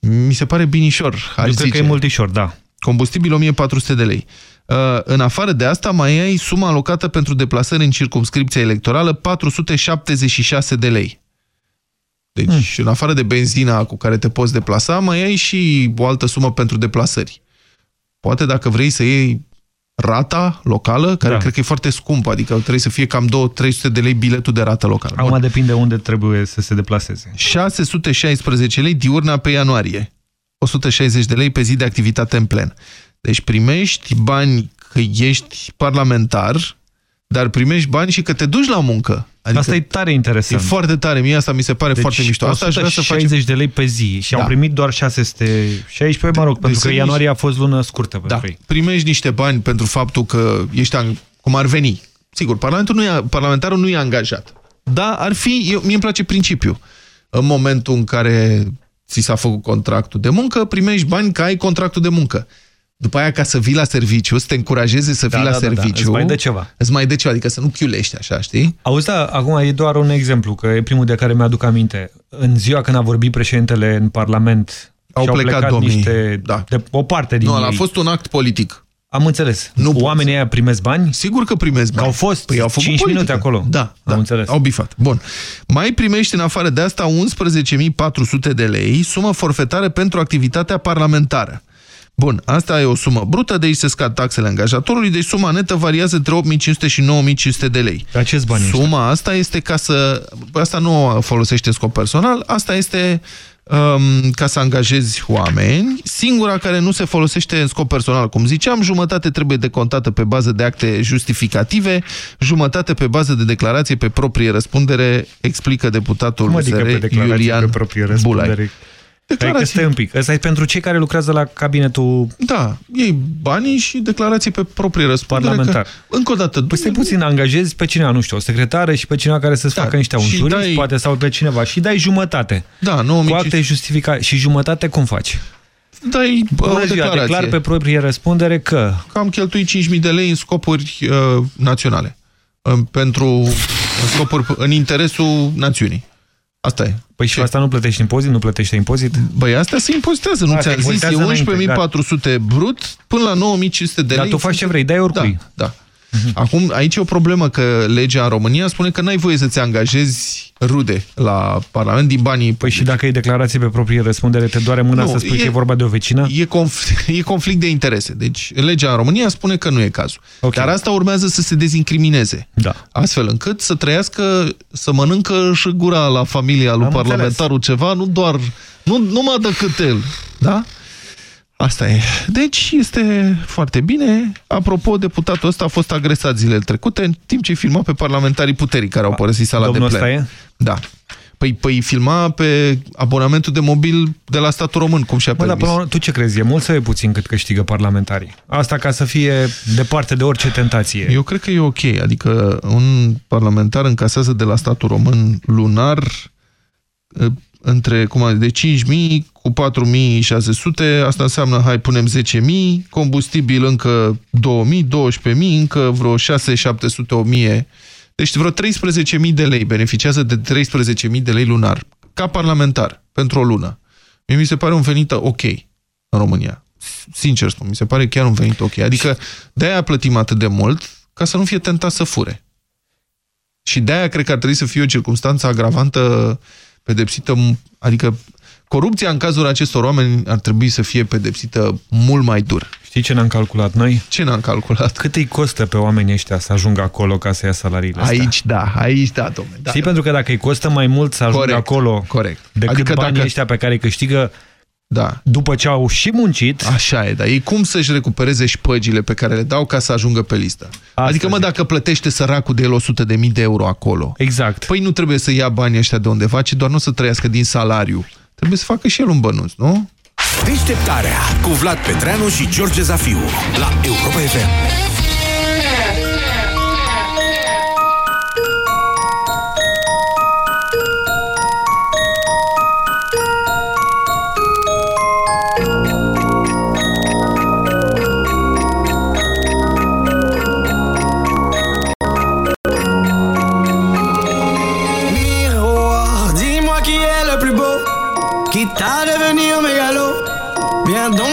Mi se pare binișor, aș Eu cred zice. că e multișor, da. Combustibil 1400 de lei. Uh, În afară de asta, mai ai suma alocată pentru deplasări în circumscripția electorală, 476 de lei. Deci, Hmm. în afară de benzina cu care te poți deplasa, mai ai și o altă sumă pentru deplasări. Poate dacă vrei să iei rata locală, care Da. cred că e foarte scumpă, adică trebuie să fie cam 2-300 de lei biletul de rată locală. Bun. Acum depinde unde trebuie să se deplaseze. 616 lei diurna pe ianuarie. 160 de lei pe zi de activitate în plen. Deci primești bani că ești parlamentar, dar primești bani și că te duci la muncă. Adică Asta e tare interesant. E foarte tare, mie asta mi se pare deci, foarte mișto. Asta aș vrea să facem. 160 de lei pe zi și Da. au primit doar 616, mă rog, pentru că sunt ianuarie a fost lună scurtă Da, pentru ei. primești niște bani pentru faptul că ești, ang- cum ar veni. Sigur, parlamentul nu e, parlamentarul nu e angajat. Da, ar fi, eu, mie îmi place principiul. În momentul în care ți s-a făcut contractul de muncă, primești bani că ai contractul de muncă. După aia, ca să vii la serviciu, să te încurajeze să Da, vii da, la da, da. serviciu. Îți mai dă ceva. Îți mai dă ceva, adică să nu chiulești așa, știi? Auzi, da, acum e doar un exemplu, că e primul de care mi-aduc aminte. În ziua când a vorbit președintele în Parlament Au și plecat domnii. niște, Da. de, o parte din Nu, ei. a fost un act politic. Am înțeles. Nu Oamenii aia primesc bani? Sigur că primesc bani. Că au fost păi au făcut 5 politică. minute acolo. Da, Am da, înțeles. au bifat. Bun. Mai primești în afară de asta 11.400 de lei, sumă forfetară pentru activitatea parlamentară. Bun, asta e o sumă brută, de aici se scad taxele angajatorului, deci suma netă variază între 8.500 și 9.500 de lei. De acest bani Suma asta este ca să... Asta nu o folosește scop personal, asta este um, ca să angajezi oameni. Singura care nu se folosește în scop personal, cum ziceam, jumătate trebuie decontată pe bază de acte justificative, jumătate pe bază de declarație pe proprie răspundere, explică deputatul Cum adică USR, pe declarație Iulian pe proprie răspundere? Bulai. Declarație. Adică stai un pic. Asta e pentru cei care lucrează la cabinetul Da, iei banii și declarații pe proprie răspundere. parlamentar. Că, încă o dată... Păi stai puțin, angajezi pe cineva, nu știu, o secretară și pe cineva care să-ți Da, facă niște un și jurist, dai- poate, sau pe cineva, și dai jumătate. Da, Cu 9500. acte justificate. Și jumătate cum faci? Dai bă, Bună o ziua, declarație. declar pe proprie răspundere că... că am cheltuit 5.000 de lei în scopuri uh, naționale. În, pentru în scopuri, în interesul națiunii. Asta e. Păi și asta nu plătești impozit, nu plătește impozit? Băi, asta se impozitează, nu A, ți-am se zis, e impozitează înainte, 11.400 brut până la 9.500 de lei. Dar tu faci ce vrei, dai oricui. Da, da. Acum, aici e o problemă că legea în România spune că n-ai voie să-ți angajezi rude la Parlament din banii... Păi și dacă e declarație pe proprie răspundere, te doare mâna Nu, să spui e- că e vorba de o vecină? E, conf e conflict de interese. Deci legea în România spune că nu e cazul. Okay. Dar asta urmează să se dezincrimineze. Da. Astfel încât să trăiască, să mănâncă și gura la familia lui Am parlamentarul ceva, nu doar, nu, nu mă dă cât el. Da? Asta e. Deci este foarte bine. Apropo, deputatul ăsta a fost agresat zilele trecute în timp ce filma pe parlamentarii puterii care au părăsit sala de Domnul plen. ăsta e? Da. Păi, păi filma pe abonamentul de mobil de la statul român, cum și-a Mă, dar permis. până la urmă, tu ce crezi? E mult sau e puțin cât câștigă parlamentarii? Asta ca să fie departe de orice tentație. Eu cred că e ok. Adică un parlamentar încasează de la statul român lunar eh, între, cum a zis, de 5.000 cu 4.600, asta înseamnă, hai, punem 10.000, combustibil încă 2.000, 12.000, încă vreo 6, 700, 1.000. Deci vreo 13.000 de lei, beneficiază de 13.000 de lei lunar, ca parlamentar, pentru o lună. Mie mi se pare un venit ok în România. Sincer spun, mi se pare chiar un venit ok. Adică de-aia plătim atât de mult ca să nu fie tentat să fure. Și de-aia cred că ar trebui să fie o circunstanță agravantă pedepsită, adică corupția în cazul acestor oameni ar trebui să fie pedepsită mult mai dur. Știi ce ne-am calculat noi? Ce ne-am calculat? Cât îi costă pe oamenii ăștia să ajungă acolo ca să ia salariile astea? Aici da, aici da, domnule. Da. Știi, pentru că dacă îi costă mai mult să ajungă Corect, acolo corect. decât Adică banii dacă- ăștia pe care îi câștigă da. după ce au și muncit... Așa e, dar ei cum să-și recupereze șpăgile pe care le dau ca să ajungă pe listă? Asta adică, mă, zic. dacă plătește săracul de el 100 de mii de euro acolo, Exact. păi nu trebuie să ia banii ăștia de undeva, ci doar nu să trăiască din salariu. Trebuie să facă și el un bănuț, nu? Deșteptarea cu Vlad Petreanu și George Zafiu la Europa FM.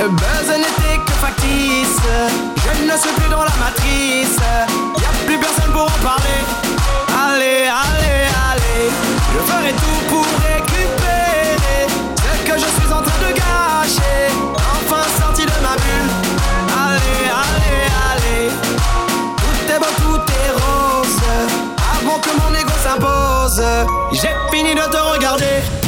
Le buzz n'était que factice. Je ne suis plus dans la matrice. Y'a plus personne pour en parler. Allez, allez, allez. Je ferai tout pour récupérer Ce que je suis en train de gâcher. Enfin sorti de ma bulle. Allez, allez, allez. Tout est beau, tout est rose. Ah Avant que mon ego s'impose. J'ai fini de te regarder.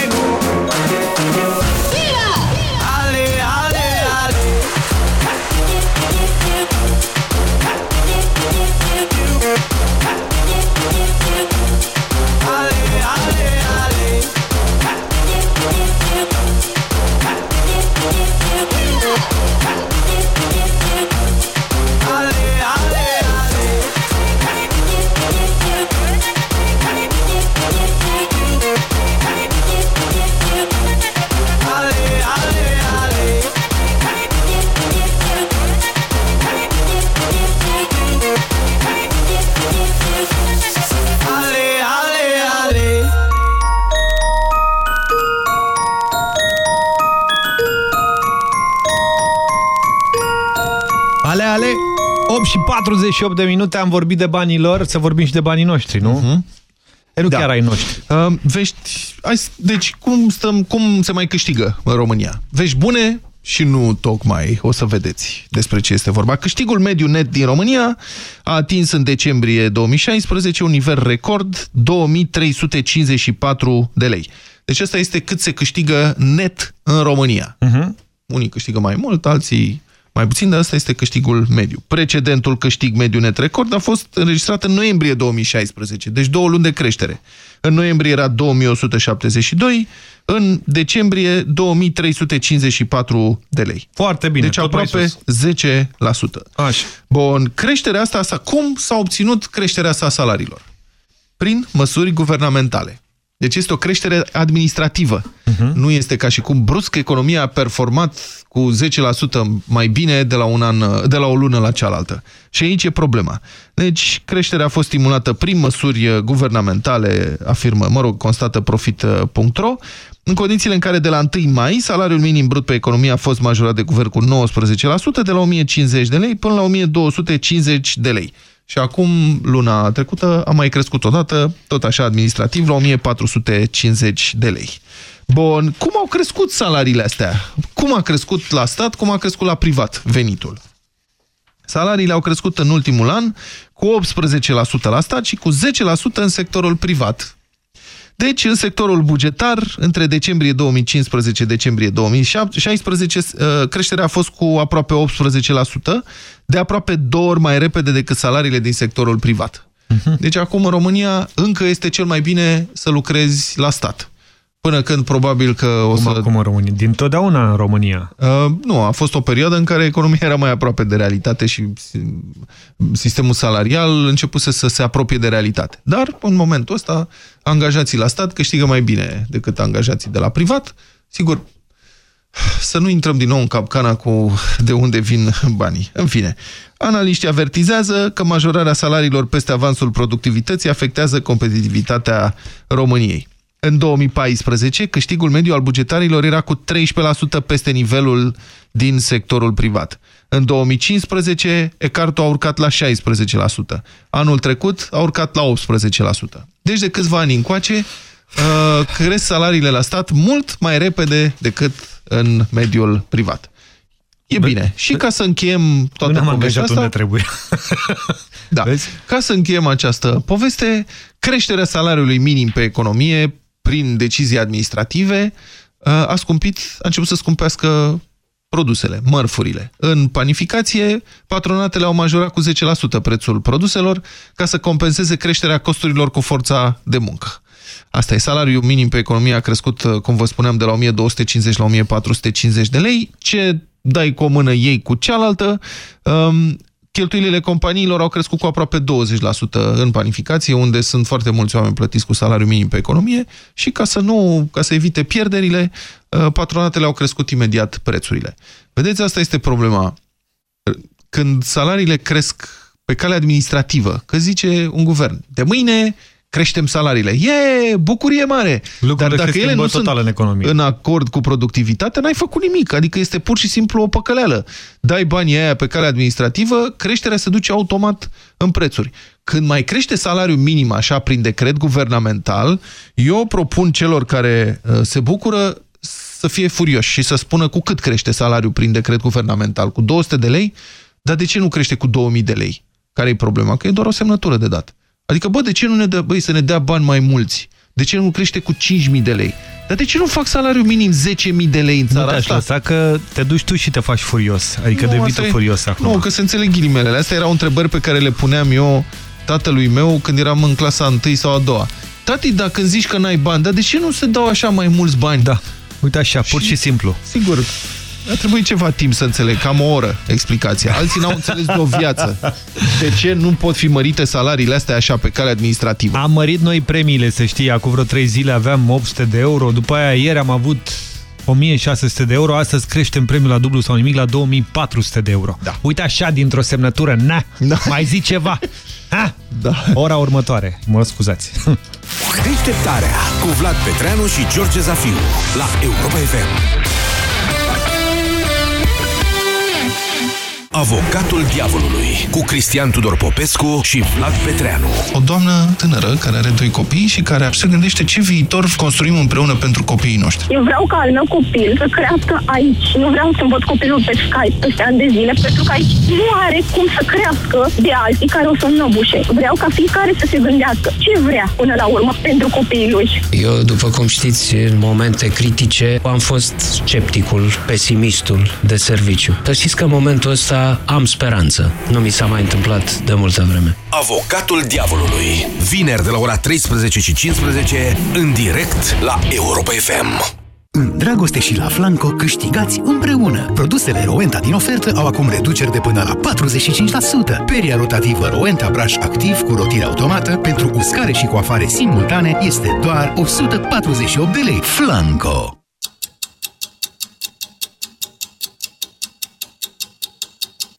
you 48 de minute am vorbit de banii lor, să vorbim și de banii noștri, nu? Uh -huh. E, nu da. chiar ai noștri. Uh, vești, hai, s- deci cum, stăm, cum se mai câștigă în România? Vești bune și nu tocmai, o să vedeți despre ce este vorba. Câștigul mediu net din România a atins în decembrie 2016 un nivel record, 2354 de lei. Deci asta este cât se câștigă net în România. Uh -huh. Unii câștigă mai mult, alții mai puțin, dar asta este câștigul mediu. Precedentul câștig mediu net record a fost înregistrat în noiembrie 2016, deci două luni de creștere. În noiembrie era 2172, în decembrie 2354 de lei. Foarte bine, Deci tot mai aproape 10%. Așa. Bun, creșterea asta, asta, cum s-a obținut creșterea asta a salariilor? Prin măsuri guvernamentale. Deci este o creștere administrativă. Uh-huh. Nu este ca și cum brusc economia a performat cu 10% mai bine de la, un an, de la o lună la cealaltă. Și aici e problema. Deci creșterea a fost stimulată prin măsuri guvernamentale, afirmă, mă rog, constată profit.ro, în condițiile în care de la 1 mai salariul minim brut pe economie a fost majorat de guvern cu 19%, de la 1050 de lei până la 1250 de lei. Și acum, luna trecută, a mai crescut odată, tot așa administrativ, la 1450 de lei. Bun, cum au crescut salariile astea? Cum a crescut la stat, cum a crescut la privat venitul? Salariile au crescut în ultimul an cu 18% la stat și cu 10% în sectorul privat. Deci, în sectorul bugetar, între decembrie 2015 decembrie 2016, uh, creșterea a fost cu aproape 18%, de aproape două ori mai repede decât salariile din sectorul privat. Deci acum în România încă este cel mai bine să lucrezi la stat. Până când probabil că o Cum să... acum în România? Din totdeauna în România. Uh, nu, a fost o perioadă în care economia era mai aproape de realitate și sistemul salarial începuse să se apropie de realitate. Dar, în momentul ăsta, angajații la stat câștigă mai bine decât angajații de la privat. Sigur, să nu intrăm din nou în capcana cu de unde vin banii. În fine, analiștii avertizează că majorarea salariilor peste avansul productivității afectează competitivitatea României. În 2014, câștigul mediu al bugetarilor era cu 13% peste nivelul din sectorul privat. În 2015, ecartul a urcat la 16%. Anul trecut a urcat la 18%. Deci de câțiva ani încoace, uh, cresc salariile la stat mult mai repede decât în mediul privat. E bine. Și ca să încheiem toată Nu ne-am povestea angajat asta... unde trebuie. Da. Ca să încheiem această poveste, creșterea salariului minim pe economie prin decizii administrative a scumpit, a început să scumpească produsele, mărfurile. În panificație, patronatele au majorat cu 10% prețul produselor ca să compenseze creșterea costurilor cu forța de muncă. Asta e salariul minim pe economie a crescut, cum vă spuneam, de la 1250 la 1450 de lei. Ce dai cu o mână ei cu cealaltă, um, cheltuielile companiilor au crescut cu aproape 20% în panificație, unde sunt foarte mulți oameni plătiți cu salariu minim pe economie și ca să nu, ca să evite pierderile, patronatele au crescut imediat prețurile. Vedeți, asta este problema. când salariile cresc pe cale administrativă, că zice un guvern, de mâine creștem salariile. E, bucurie mare! Lucrurile Dar dacă se ele schimbă nu total sunt în economie. în acord cu productivitatea, n-ai făcut nimic. Adică este pur și simplu o păcăleală. Dai banii aia pe cale administrativă, creșterea se duce automat în prețuri. Când mai crește salariul minim așa prin decret guvernamental, eu propun celor care uh, se bucură să fie furioși și să spună cu cât crește salariul prin decret guvernamental. Cu 200 de lei? Dar de ce nu crește cu 2000 de lei? Care e problema? Că e doar o semnătură de dat. Adică, bă, de ce nu ne dă, băi, să ne dea bani mai mulți? De ce nu crește cu 5.000 de lei? Dar de ce nu fac salariul minim 10.000 de lei în Nu țara te-aș asta? lăsa că te duci tu și te faci furios. Adică devii asta tu e- furios acum. Nu, că se înțeleg ghilimelele. Astea erau întrebări pe care le puneam eu tatălui meu când eram în clasa 1 sau a doua. Tati, dacă îmi zici că n-ai bani, dar de ce nu se dau așa mai mulți bani? Da, uite așa, pur și simplu. Sigur, a trebuit ceva timp să înțeleg, cam o oră explicația. Alții n-au înțeles de o viață. De ce nu pot fi mărite salariile astea așa pe cale administrativă? Am mărit noi premiile, să știi, acum vreo 3 zile aveam 800 de euro, după aia ieri am avut 1600 de euro, astăzi creștem premiul la dublu sau nimic la 2400 de euro. Da. Uite așa, dintr-o semnătură, na, da. mai zi ceva. Ha? Da. Ora următoare, mă scuzați. Deșteptarea cu Vlad Petreanu și George Zafiu la Europa FM. Avocatul diavolului cu Cristian Tudor Popescu și Vlad Petreanu. O doamnă tânără care are doi copii și care se gândește ce viitor construim împreună pentru copiii noștri. Eu vreau ca al meu copil să crească aici. Nu vreau să-mi văd copilul pe Skype peste ani de zile, pentru că aici nu are cum să crească de alții care o să înnăbușe. Vreau ca fiecare să se gândească ce vrea până la urmă pentru copiii lui. Eu, după cum știți, în momente critice am fost scepticul, pesimistul de serviciu. Să știți că în momentul ăsta am speranță. Nu mi s-a mai întâmplat de multă vreme. Avocatul diavolului. Vineri de la ora 13 și 15 în direct la Europa FM. În dragoste și la Flanco câștigați împreună. Produsele Rowenta din ofertă au acum reduceri de până la 45%. Peria rotativă Rowenta Brush activ cu rotire automată pentru uscare și coafare simultane este doar 148 de lei. Flanco!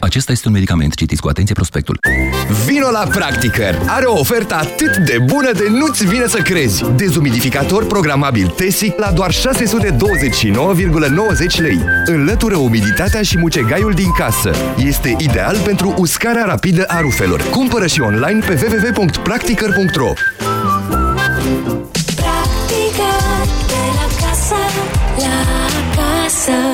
Acesta este un medicament. Citiți cu atenție prospectul. Vino la Practicăr! Are o ofertă atât de bună de nu-ți vine să crezi. Dezumidificator programabil Tesi la doar 629,90 lei. Înlătură umiditatea și mucegaiul din casă. Este ideal pentru uscarea rapidă a rufelor. Cumpără și online pe www.practicăr.ro Practica de la casă, la casă.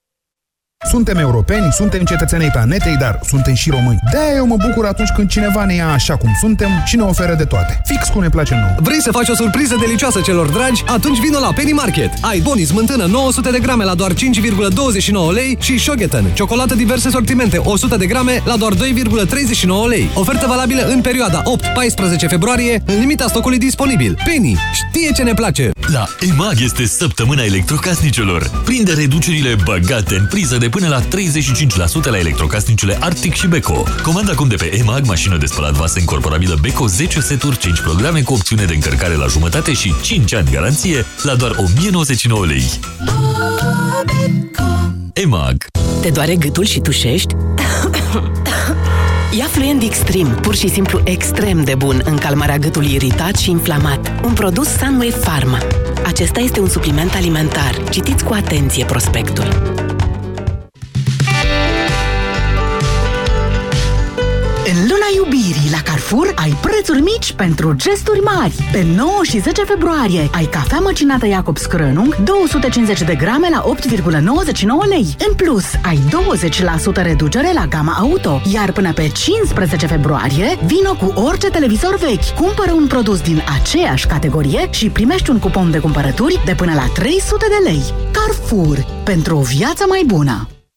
Suntem europeni, suntem cetățenii planetei, dar suntem și români. de eu mă bucur atunci când cineva ne ia așa cum suntem și ne oferă de toate. Fix cum ne place nouă. Vrei să faci o surpriză delicioasă celor dragi? Atunci vină la Penny Market. Ai Boni smântână 900 de grame la doar 5,29 lei și Shogeten, ciocolată diverse sortimente 100 de grame la doar 2,39 lei. Ofertă valabilă în perioada 8-14 februarie, în limita stocului disponibil. Penny știe ce ne place. La EMAG este săptămâna electrocasnicelor. Prinde reducerile băgate în priză de până la 35% la electrocasnicele Arctic și Beko. Comanda acum de pe EMAG mașină de spălat vase incorporabilă Beko 10 seturi, 5 programe cu opțiune de încărcare la jumătate și 5 ani garanție la doar 1099 lei. EMAG Te doare gâtul și tușești? Ia Fluent Extreme, pur și simplu extrem de bun în calmarea gâtului iritat și inflamat. Un produs Sunwave Pharma. Acesta este un supliment alimentar. Citiți cu atenție prospectul. Iubirii la Carrefour ai prețuri mici pentru gesturi mari. Pe 9 și 10 februarie ai cafea măcinată Jacobs Crănung 250 de grame la 8,99 lei. În plus, ai 20% reducere la gama auto. Iar până pe 15 februarie, vino cu orice televizor vechi. Cumpără un produs din aceeași categorie și primești un cupon de cumpărături de până la 300 de lei. Carrefour. Pentru o viață mai bună.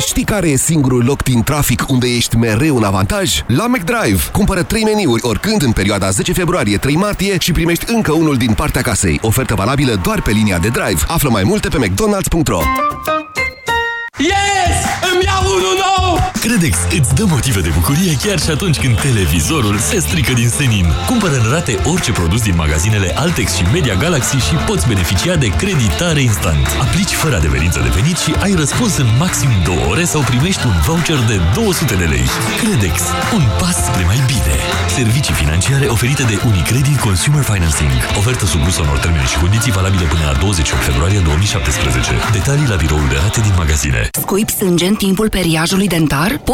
Știi care e singurul loc din trafic unde ești mereu în avantaj? La McDrive! Cumpără 3 meniuri oricând în perioada 10 februarie-3 martie și primești încă unul din partea casei. Ofertă valabilă doar pe linia de drive. Află mai multe pe mcdonalds.ro Yes! Îmi iau unul nou! Credex îți dă motive de bucurie chiar și atunci când televizorul se strică din senin. Cumpără în rate orice produs din magazinele Altex și Media Galaxy și poți beneficia de creditare instant. Aplici fără adeverință de venit și ai răspuns în maxim 2 ore sau primești un voucher de 200 de lei. Credex. Un pas spre mai bine. Servicii financiare oferite de Unicredit Consumer Financing. Ofertă supusă unor termeni și condiții valabile până la 28 februarie 2017. Detalii la biroul de rate din magazine. Scuip sânge în timpul periajului dentar? Poți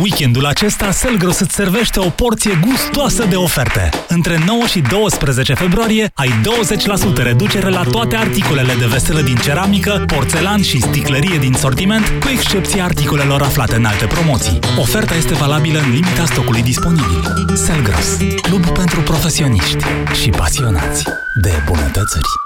Weekendul acesta Selgros îți servește o porție gustoasă de oferte. Între 9 și 12 februarie ai 20% reducere la toate articolele de veselă din ceramică, porțelan și sticlărie din sortiment, cu excepția articolelor aflate în alte promoții. Oferta este valabilă în limita stocului disponibil. Selgros, club pentru profesioniști și pasionați de bunătățări.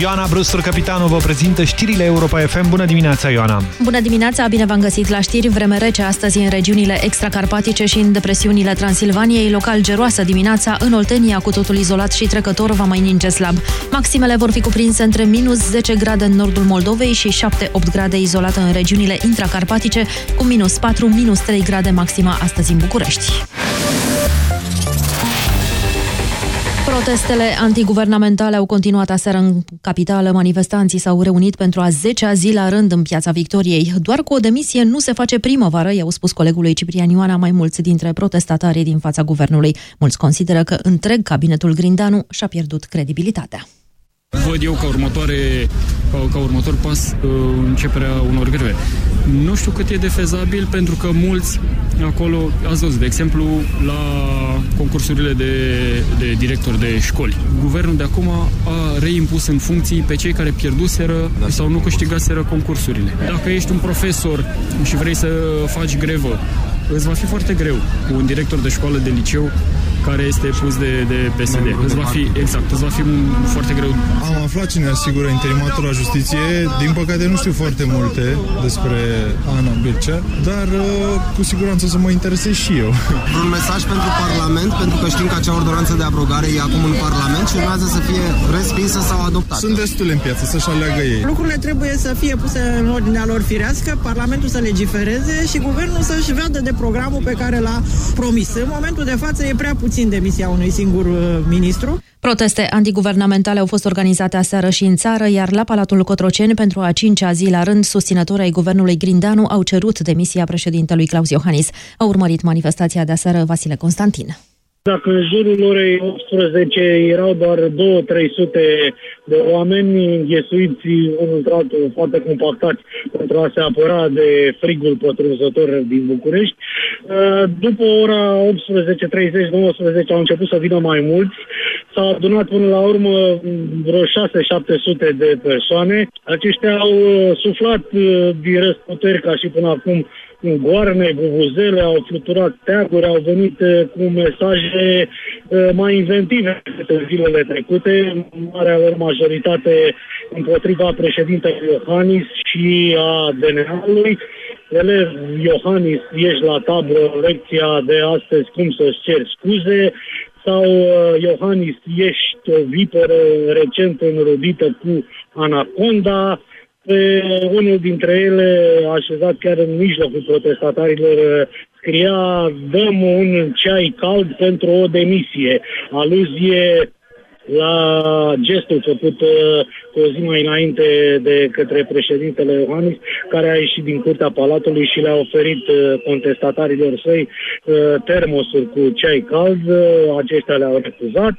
Ioana Brustur, capitanul, vă prezintă știrile Europa FM. Bună dimineața, Ioana! Bună dimineața, bine v-am găsit la știri. Vreme rece astăzi în regiunile extracarpatice și în depresiunile Transilvaniei, local geroasă dimineața, în Oltenia, cu totul izolat și trecător, va mai ninge slab. Maximele vor fi cuprinse între minus 10 grade în nordul Moldovei și 7-8 grade izolată în regiunile intracarpatice, cu minus 4, minus 3 grade maxima astăzi în București. Protestele antiguvernamentale au continuat aseară în capitală. Manifestanții s-au reunit pentru a 10-a zi la rând în Piața Victoriei. Doar cu o demisie nu se face primăvară, i-au spus colegului Ciprian Ioana mai mulți dintre protestatarii din fața guvernului. Mulți consideră că întreg cabinetul Grindanu și-a pierdut credibilitatea. Văd eu ca, următoare, ca, ca următor pas uh, începerea unor greve. Nu știu cât e de fezabil pentru că mulți acolo, ați văzut, de exemplu, la concursurile de, de director de școli. Guvernul de acum a reimpus în funcții pe cei care pierduseră da. sau nu câștigaseră concursurile. Dacă ești un profesor și vrei să faci grevă, îți va fi foarte greu cu un director de școală de liceu care este pus de, de PSD. Îți va fi, exact, îți va fi foarte greu. Am aflat cine asigură interimatul la justiție. Din păcate nu știu foarte multe despre Ana Bircea, dar uh, cu siguranță să mă interesez și eu. Un mesaj pentru Parlament, pentru că știm că acea ordonanță de abrogare e acum în Parlament și urmează să fie respinsă sau adoptată. Sunt destule în piață, să-și aleagă ei. Lucrurile trebuie să fie puse în ordinea lor firească, Parlamentul să legifereze și Guvernul să-și vadă de programul pe care l-a promis. În momentul de față e prea puțin puțin demisia unui singur uh, ministru. Proteste antiguvernamentale au fost organizate aseară și în țară, iar la Palatul Cotroceni, pentru a cincea zi la rând, susținători ai guvernului Grindanu au cerut demisia președintelui Claus Iohannis. A urmărit manifestația de aseară Vasile Constantin. Dacă în jurul orei 18 erau doar 2-300 de oameni înghesuiți unul într altul, foarte compactați pentru a se apăra de frigul pătrunzător din București, uh, după ora 18.30-19 au început să vină mai mulți, s-au adunat până la urmă vreo 6-700 de persoane. Aceștia au uh, suflat uh, din răsputeri ca și până acum goarne, bubuzele, au fluturat teaguri, au venit uh, cu mesaje uh, mai inventive în zilele trecute, marea lor majoritate împotriva președintelui Iohannis și a DNA-ului. Elev Iohannis, ești la tablă lecția de astăzi cum să-ți ceri scuze, sau uh, Iohannis, ești o viperă recent înrudită cu anaconda, pe unul dintre ele, așezat chiar în mijlocul protestatarilor, scria dăm un ceai cald pentru o demisie. Aluzie la gestul făcut uh, cu o zi mai înainte de către președintele Iohannis, care a ieșit din curtea Palatului și le-a oferit uh, contestatarilor săi uh, termosuri cu ceai cald. Aceștia le-au refuzat.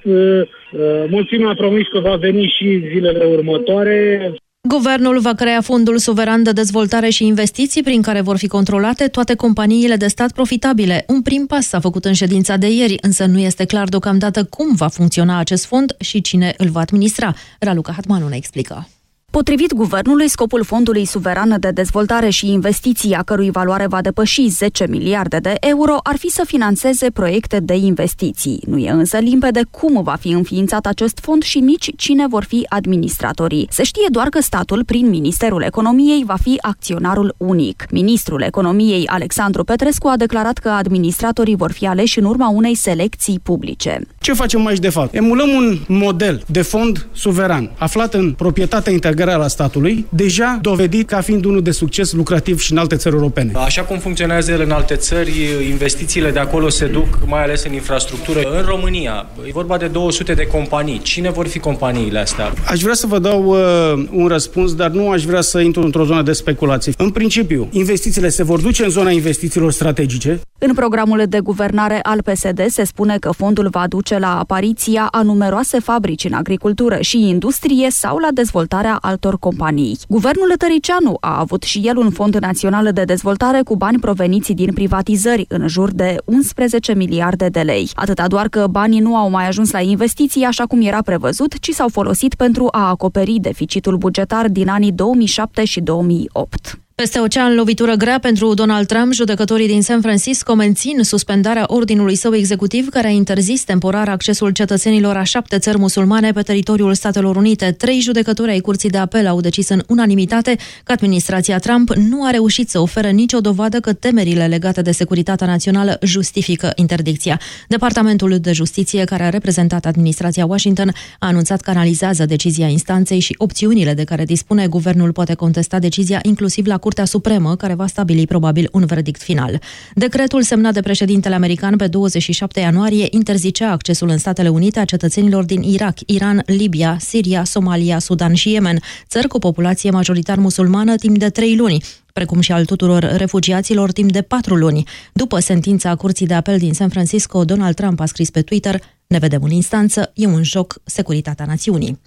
Mulțimea a promis că va veni și zilele următoare. Guvernul va crea Fondul Suveran de Dezvoltare și Investiții, prin care vor fi controlate toate companiile de stat profitabile. Un prim pas s-a făcut în ședința de ieri, însă nu este clar deocamdată cum va funcționa acest fond și cine îl va administra. Raluca Hatmanu ne explică. Potrivit guvernului, scopul Fondului Suveran de Dezvoltare și Investiții, a cărui valoare va depăși 10 miliarde de euro, ar fi să financeze proiecte de investiții. Nu e însă limpede cum va fi înființat acest fond și nici cine vor fi administratorii. Se știe doar că statul, prin Ministerul Economiei, va fi acționarul unic. Ministrul Economiei, Alexandru Petrescu, a declarat că administratorii vor fi aleși în urma unei selecții publice. Ce facem mai de fapt? Emulăm un model de fond suveran, aflat în proprietatea integrată integrare a statului, deja dovedit ca fiind unul de succes lucrativ și în alte țări europene. Așa cum funcționează el în alte țări, investițiile de acolo se duc mai ales în infrastructură. În România, e vorba de 200 de companii. Cine vor fi companiile astea? Aș vrea să vă dau uh, un răspuns, dar nu aș vrea să intru într-o zonă de speculație. În principiu, investițiile se vor duce în zona investițiilor strategice. În programul de guvernare al PSD se spune că fondul va duce la apariția a numeroase fabrici în agricultură și industrie sau la dezvoltarea altor companii. Guvernul Tăricianu a avut și el un fond național de dezvoltare cu bani proveniți din privatizări în jur de 11 miliarde de lei. Atâta doar că banii nu au mai ajuns la investiții așa cum era prevăzut, ci s-au folosit pentru a acoperi deficitul bugetar din anii 2007 și 2008. Peste ocean, lovitură grea pentru Donald Trump, judecătorii din San Francisco mențin suspendarea ordinului său executiv care a interzis temporar accesul cetățenilor a șapte țări musulmane pe teritoriul Statelor Unite. Trei judecători ai Curții de Apel au decis în unanimitate că administrația Trump nu a reușit să ofere nicio dovadă că temerile legate de securitatea națională justifică interdicția. Departamentul de Justiție, care a reprezentat administrația Washington, a anunțat că analizează decizia instanței și opțiunile de care dispune guvernul poate contesta decizia inclusiv la Curtea Supremă, care va stabili probabil un verdict final. Decretul semnat de președintele american pe 27 ianuarie interzicea accesul în Statele Unite a cetățenilor din Irak, Iran, Libia, Siria, Somalia, Sudan și Yemen, țări cu populație majoritar musulmană timp de trei luni. Precum și al tuturor refugiaților timp de patru luni. După sentința Curții de Apel din San Francisco, Donald Trump a scris pe Twitter ne vedem în instanță, e un joc securitatea națiunii.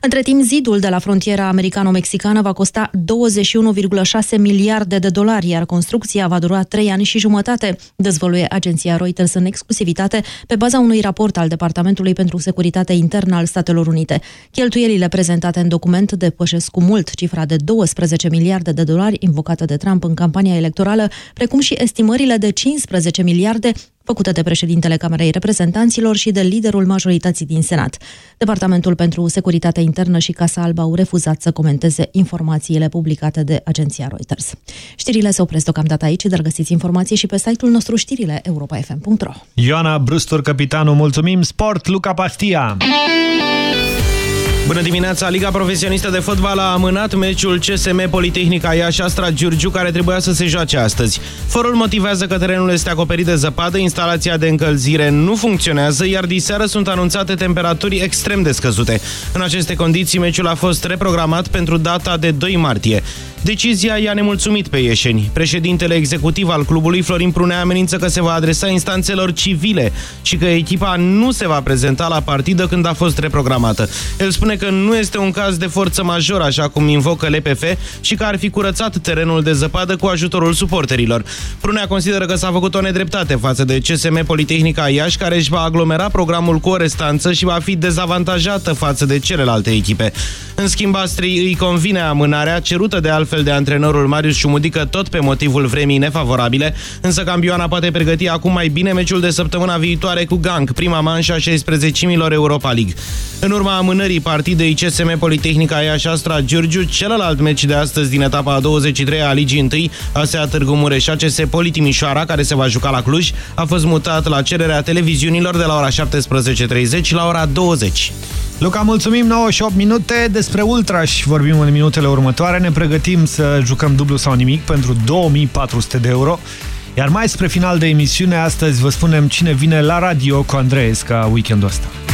Între timp, zidul de la frontiera americano-mexicană va costa 21,6 miliarde de dolari, iar construcția va dura 3 ani și jumătate, dezvăluie agenția Reuters în exclusivitate pe baza unui raport al Departamentului pentru Securitate Internă al Statelor Unite. Cheltuielile prezentate în document depășesc cu mult cifra de 12 miliarde de dolari invocată de Trump în campania electorală, precum și estimările de 15 miliarde făcută de președintele Camerei Reprezentanților și de liderul majorității din Senat. Departamentul pentru Securitate Internă și Casa Albă au refuzat să comenteze informațiile publicate de agenția Reuters. Știrile se opresc deocamdată aici, dar găsiți informații și pe site-ul nostru știrile europa.fm.ro Ioana Brustur, capitanul, mulțumim! Sport, Luca Pastia! Bună dimineața! Liga Profesionistă de Fotbal a amânat meciul CSM Politehnica Iași Astra Giurgiu, care trebuia să se joace astăzi. Forul motivează că terenul este acoperit de zăpadă, instalația de încălzire nu funcționează, iar diseară sunt anunțate temperaturi extrem de scăzute. În aceste condiții, meciul a fost reprogramat pentru data de 2 martie. Decizia i-a nemulțumit pe ieșeni. Președintele executiv al clubului, Florin Prunea, amenință că se va adresa instanțelor civile și că echipa nu se va prezenta la partidă când a fost reprogramată. El spune că nu este un caz de forță majoră, așa cum invocă LPF, și că ar fi curățat terenul de zăpadă cu ajutorul suporterilor. Prunea consideră că s-a făcut o nedreptate față de CSM Politehnica Iași, care își va aglomera programul cu o restanță și va fi dezavantajată față de celelalte echipe. În schimb, Astrii îi convine amânarea cerută de altfel de antrenorul Marius Șumudică tot pe motivul vremii nefavorabile, însă campioana poate pregăti acum mai bine meciul de săptămâna viitoare cu Gang, prima manșă a 16-milor Europa League. În urma amânării partidei CSM Politehnica Iași Astra Giurgiu, celălalt meci de astăzi din etapa a 23 a Ligii 1, ASEA Târgu Mureș ACS Politimișoara, care se va juca la Cluj, a fost mutat la cererea televiziunilor de la ora 17.30 la ora 20. Luca, mulțumim, 98 minute. Despre Ultraș vorbim în minutele următoare. Ne pregătim să jucăm dublu sau nimic pentru 2400 de euro. Iar mai spre final de emisiune, astăzi vă spunem cine vine la radio cu Andreesca weekendul ăsta.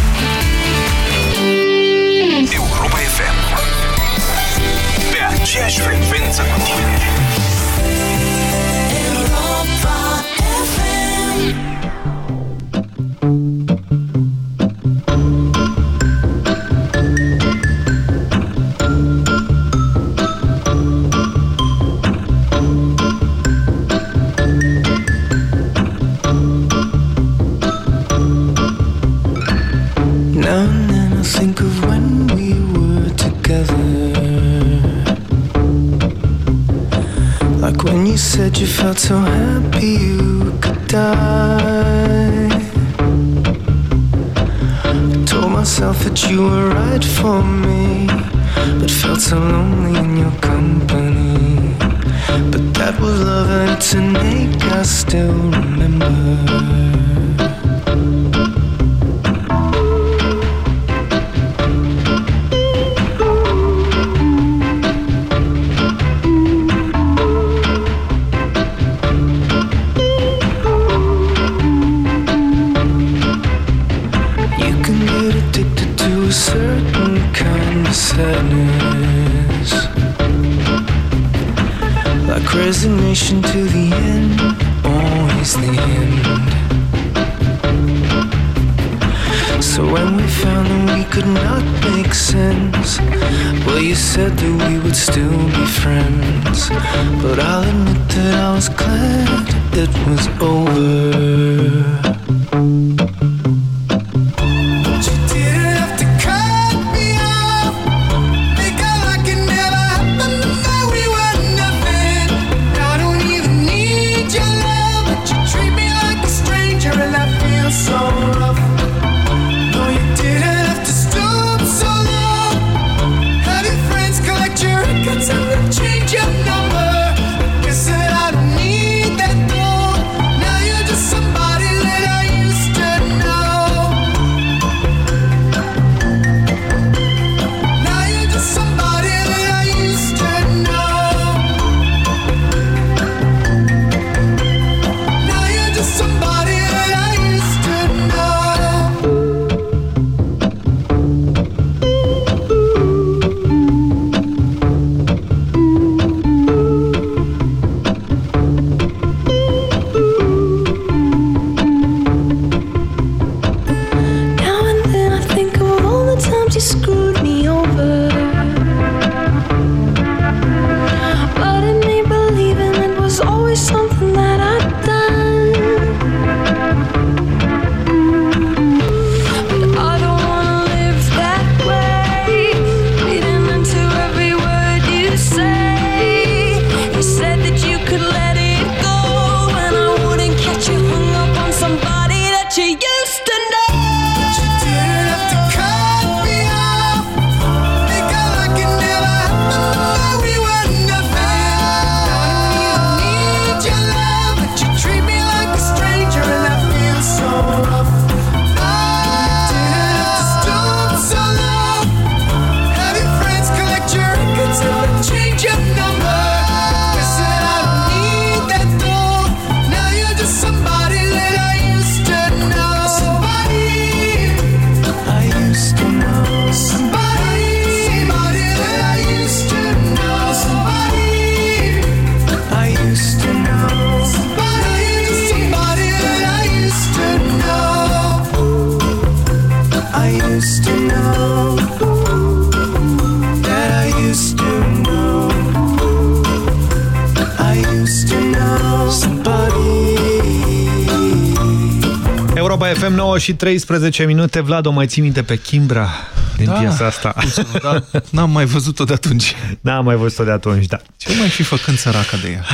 Și 13 minute. Vlad, o mai ții minte pe Kimbra din Da, piesa asta? Da, n-am mai văzut-o de atunci. N-am mai văzut-o de atunci, da. Ce mai fi făcând săraca de ea?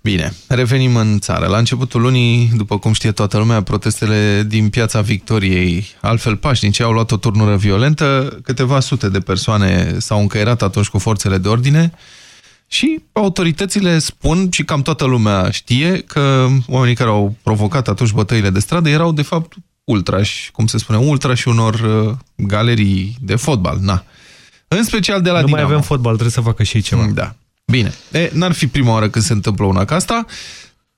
Bine, revenim în țară. La începutul lunii, după cum știe toată lumea, protestele din Piața Victoriei, altfel pașnice, au luat o turnură violentă. Câteva sute de persoane s-au încăierat atunci cu forțele de ordine și autoritățile spun, și cam toată lumea știe, că oamenii care au provocat atunci bătăile de stradă erau, de fapt, ultrași, cum se spune, ultrași unor uh, galerii de fotbal. Na. În special de la Nu Dinamo. mai avem fotbal, trebuie să facă și ei ceva. Da. Bine. E, n-ar fi prima oară când se întâmplă una ca asta.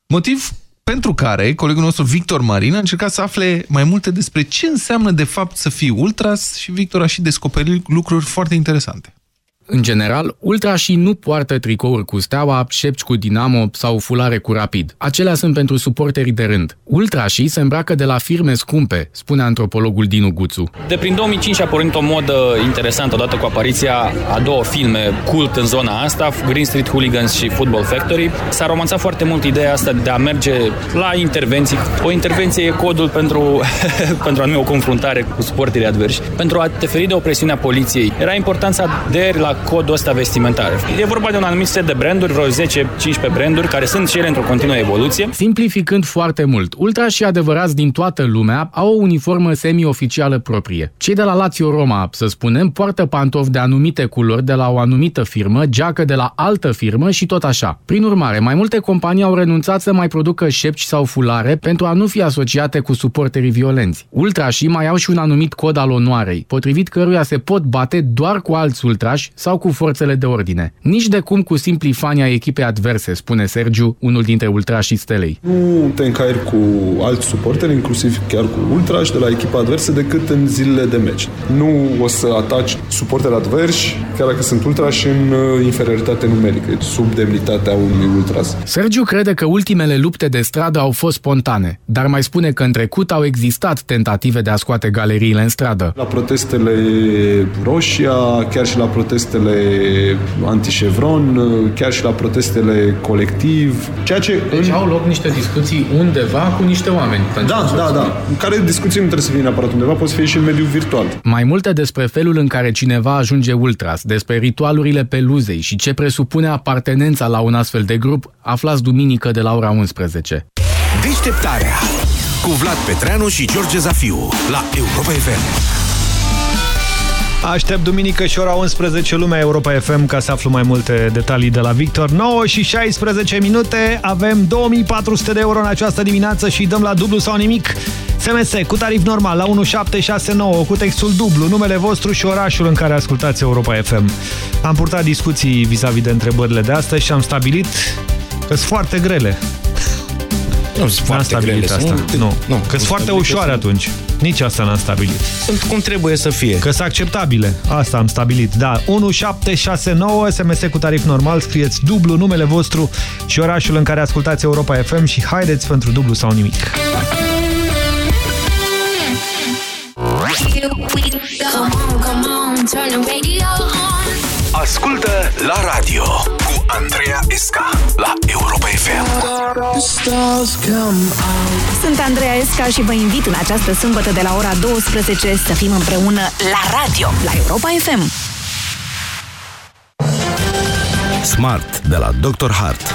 Motiv pentru care colegul nostru Victor Marin a încercat să afle mai multe despre ce înseamnă de fapt să fii ultras și Victor a și descoperit lucruri foarte interesante. În general, ultrașii nu poartă tricouri cu steaua, șepci cu dinamo sau fulare cu rapid. Acelea sunt pentru suporterii de rând. Ultrașii se îmbracă de la firme scumpe, spune antropologul Dinu Guțu. De prin 2005 a pornit o modă interesantă odată cu apariția a două filme cult în zona asta, Green Street Hooligans și Football Factory. S-a romanțat foarte mult ideea asta de a merge la intervenții. O intervenție e codul pentru, pentru a nu o confruntare cu suporterii adversi. Pentru a te feri de opresiunea poliției, era important să aderi la codul ăsta vestimentar. E vorba de un anumit set de branduri, vreo 10-15 branduri, care sunt și ele într-o continuă evoluție. Simplificând foarte mult, ultrașii adevărați din toată lumea au o uniformă semi-oficială proprie. Cei de la Lazio Roma, să spunem, poartă pantofi de anumite culori de la o anumită firmă, geacă de la altă firmă și tot așa. Prin urmare, mai multe companii au renunțat să mai producă șepci sau fulare pentru a nu fi asociate cu suporterii violenți. Ultrașii mai au și un anumit cod al onoarei, potrivit căruia se pot bate doar cu alți ultrași sau cu forțele de ordine. Nici de cum cu simpli fani ai echipei adverse, spune Sergiu, unul dintre ultrașii stelei. Nu te încaieri cu alți suporteri, inclusiv chiar cu ultrași de la echipa adversă, decât în zilele de meci. Nu o să ataci suporteri adversi, chiar dacă sunt ultrași, în uh, inferioritate numerică, sub demnitatea unui ultras. Sergiu crede că ultimele lupte de stradă au fost spontane, dar mai spune că în trecut au existat tentative de a scoate galeriile în stradă. La protestele Roșia, chiar și la protestele anti-Chevron, uh, chiar și la protestele colectiv, ceea ce... Deci au loc niște discuții undeva cu niște oameni. Da, da, da. În care discuții nu trebuie să fie neapărat undeva, poți să fie și în mediul virtual. Mai multe despre felul în care cineva ajunge ultras, despre ritualurile peluzei și ce presupune apartenența la un astfel de grup, aflați duminică de la ora 11. Deșteptarea cu Vlad Petreanu și George Zafiu la Europa FM. Aștept duminică și ora 11 lumea Europa FM ca să aflu mai multe detalii de la Victor. 9 și 16 minute, avem 2400 de euro în această dimineață și dăm la dublu sau nimic. SMS cu tarif normal la 1769 cu textul dublu, numele vostru și orașul în care ascultați Europa FM. Am purtat discuții vis-a-vis -vis de întrebările de astăzi și am stabilit că sunt foarte grele. Nu sunt N-am foarte stabilit grele, asta. sunt- Nu, nu, că sunt nu foarte stabilit că ușoare sunt. atunci. Nici asta n-am stabilit. Sunt cum trebuie să fie. Că sunt acceptabile. Asta am stabilit. Da, 1769 SMS cu tarif normal, scrieți dublu numele vostru și orașul în care ascultați Europa FM și haideți pentru dublu sau nimic. Come on, come on, turn the radio on. Ascultă la radio cu Andreea Esca la Europa FM. The stars come out. Sunt Andreea Esca și vă invit în această sâmbătă de la ora 12 să fim împreună la radio, la Europa FM. Smart de la Dr. Hart.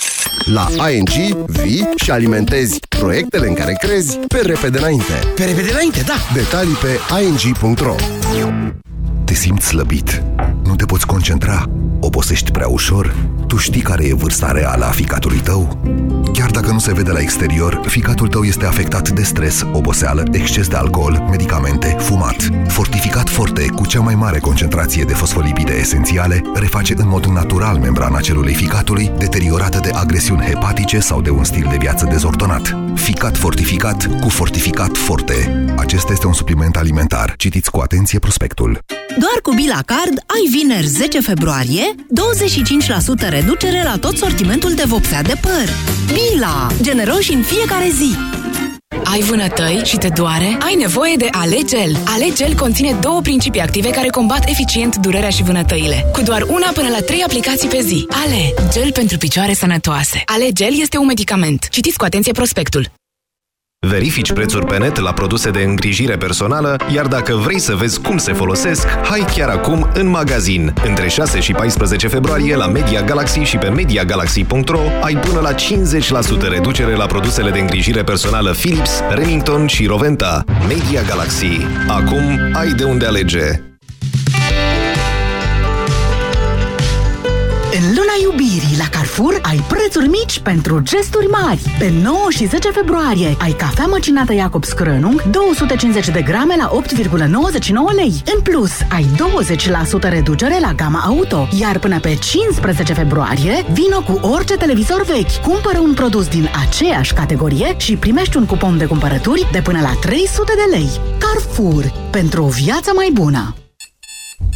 La ING vii și alimentezi proiectele în care crezi pe repede înainte. Pe repede înainte, da! Detalii pe ing.ro Te simți slăbit? Nu te poți concentra? Obosești prea ușor? Tu știi care e vârsta reală a ficatului tău? Chiar dacă nu se vede la exterior, ficatul tău este afectat de stres, oboseală, exces de alcool, medicamente, fumat. Fortificat Forte, cu cea mai mare concentrație de fosfolipide esențiale, reface în mod natural membrana celulei ficatului, deteriorată de agresiuni hepatice sau de un stil de viață dezordonat. Ficat fortificat cu Fortificat Forte. Acesta este un supliment alimentar. Citiți cu atenție prospectul. Doar cu Bila Card ai vineri 10 februarie 25% reducere la tot sortimentul de vopsea de păr. Bila! Generoși în fiecare zi! Ai vânătăi și te doare? Ai nevoie de Alegel. Alegel conține două principii active care combat eficient durerea și vânătăile. Cu doar una până la trei aplicații pe zi. Ale, gel pentru picioare sănătoase. Alegel este un medicament. Citiți cu atenție prospectul. Verifici prețuri pe net la produse de îngrijire personală, iar dacă vrei să vezi cum se folosesc, hai chiar acum în magazin. Între 6 și 14 februarie la Media Galaxy și pe MediaGalaxy.ro ai până la 50% reducere la produsele de îngrijire personală Philips, Remington și Roventa. Media Galaxy. Acum ai de unde alege. În luna iubirii la Carrefour ai prețuri mici pentru gesturi mari. Pe 9 și 10 februarie ai cafea măcinată Iacob Scrănung 250 de grame la 8,99 lei. În plus, ai 20% reducere la gama auto. Iar până pe 15 februarie, vino cu orice televizor vechi. Cumpără un produs din aceeași categorie și primești un cupon de cumpărături de până la 300 de lei. Carrefour. Pentru o viață mai bună.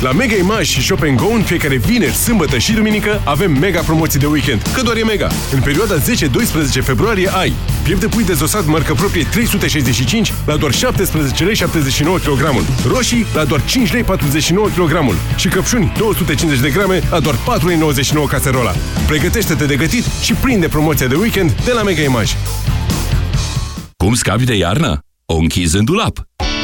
La Mega Image și Shop Go în fiecare vineri, sâmbătă și duminică avem mega promoții de weekend, că doar e mega. În perioada 10-12 februarie ai piept de pui dezosat marcă proprie 365 la doar 17 lei 79 kg, roșii la doar 5 lei 49 kg și căpșuni 250 de grame la doar 4 lei 99 caserola. Pregătește-te de gătit și prinde promoția de weekend de la Mega Image. Cum scapi de iarnă? O închizi în dulap.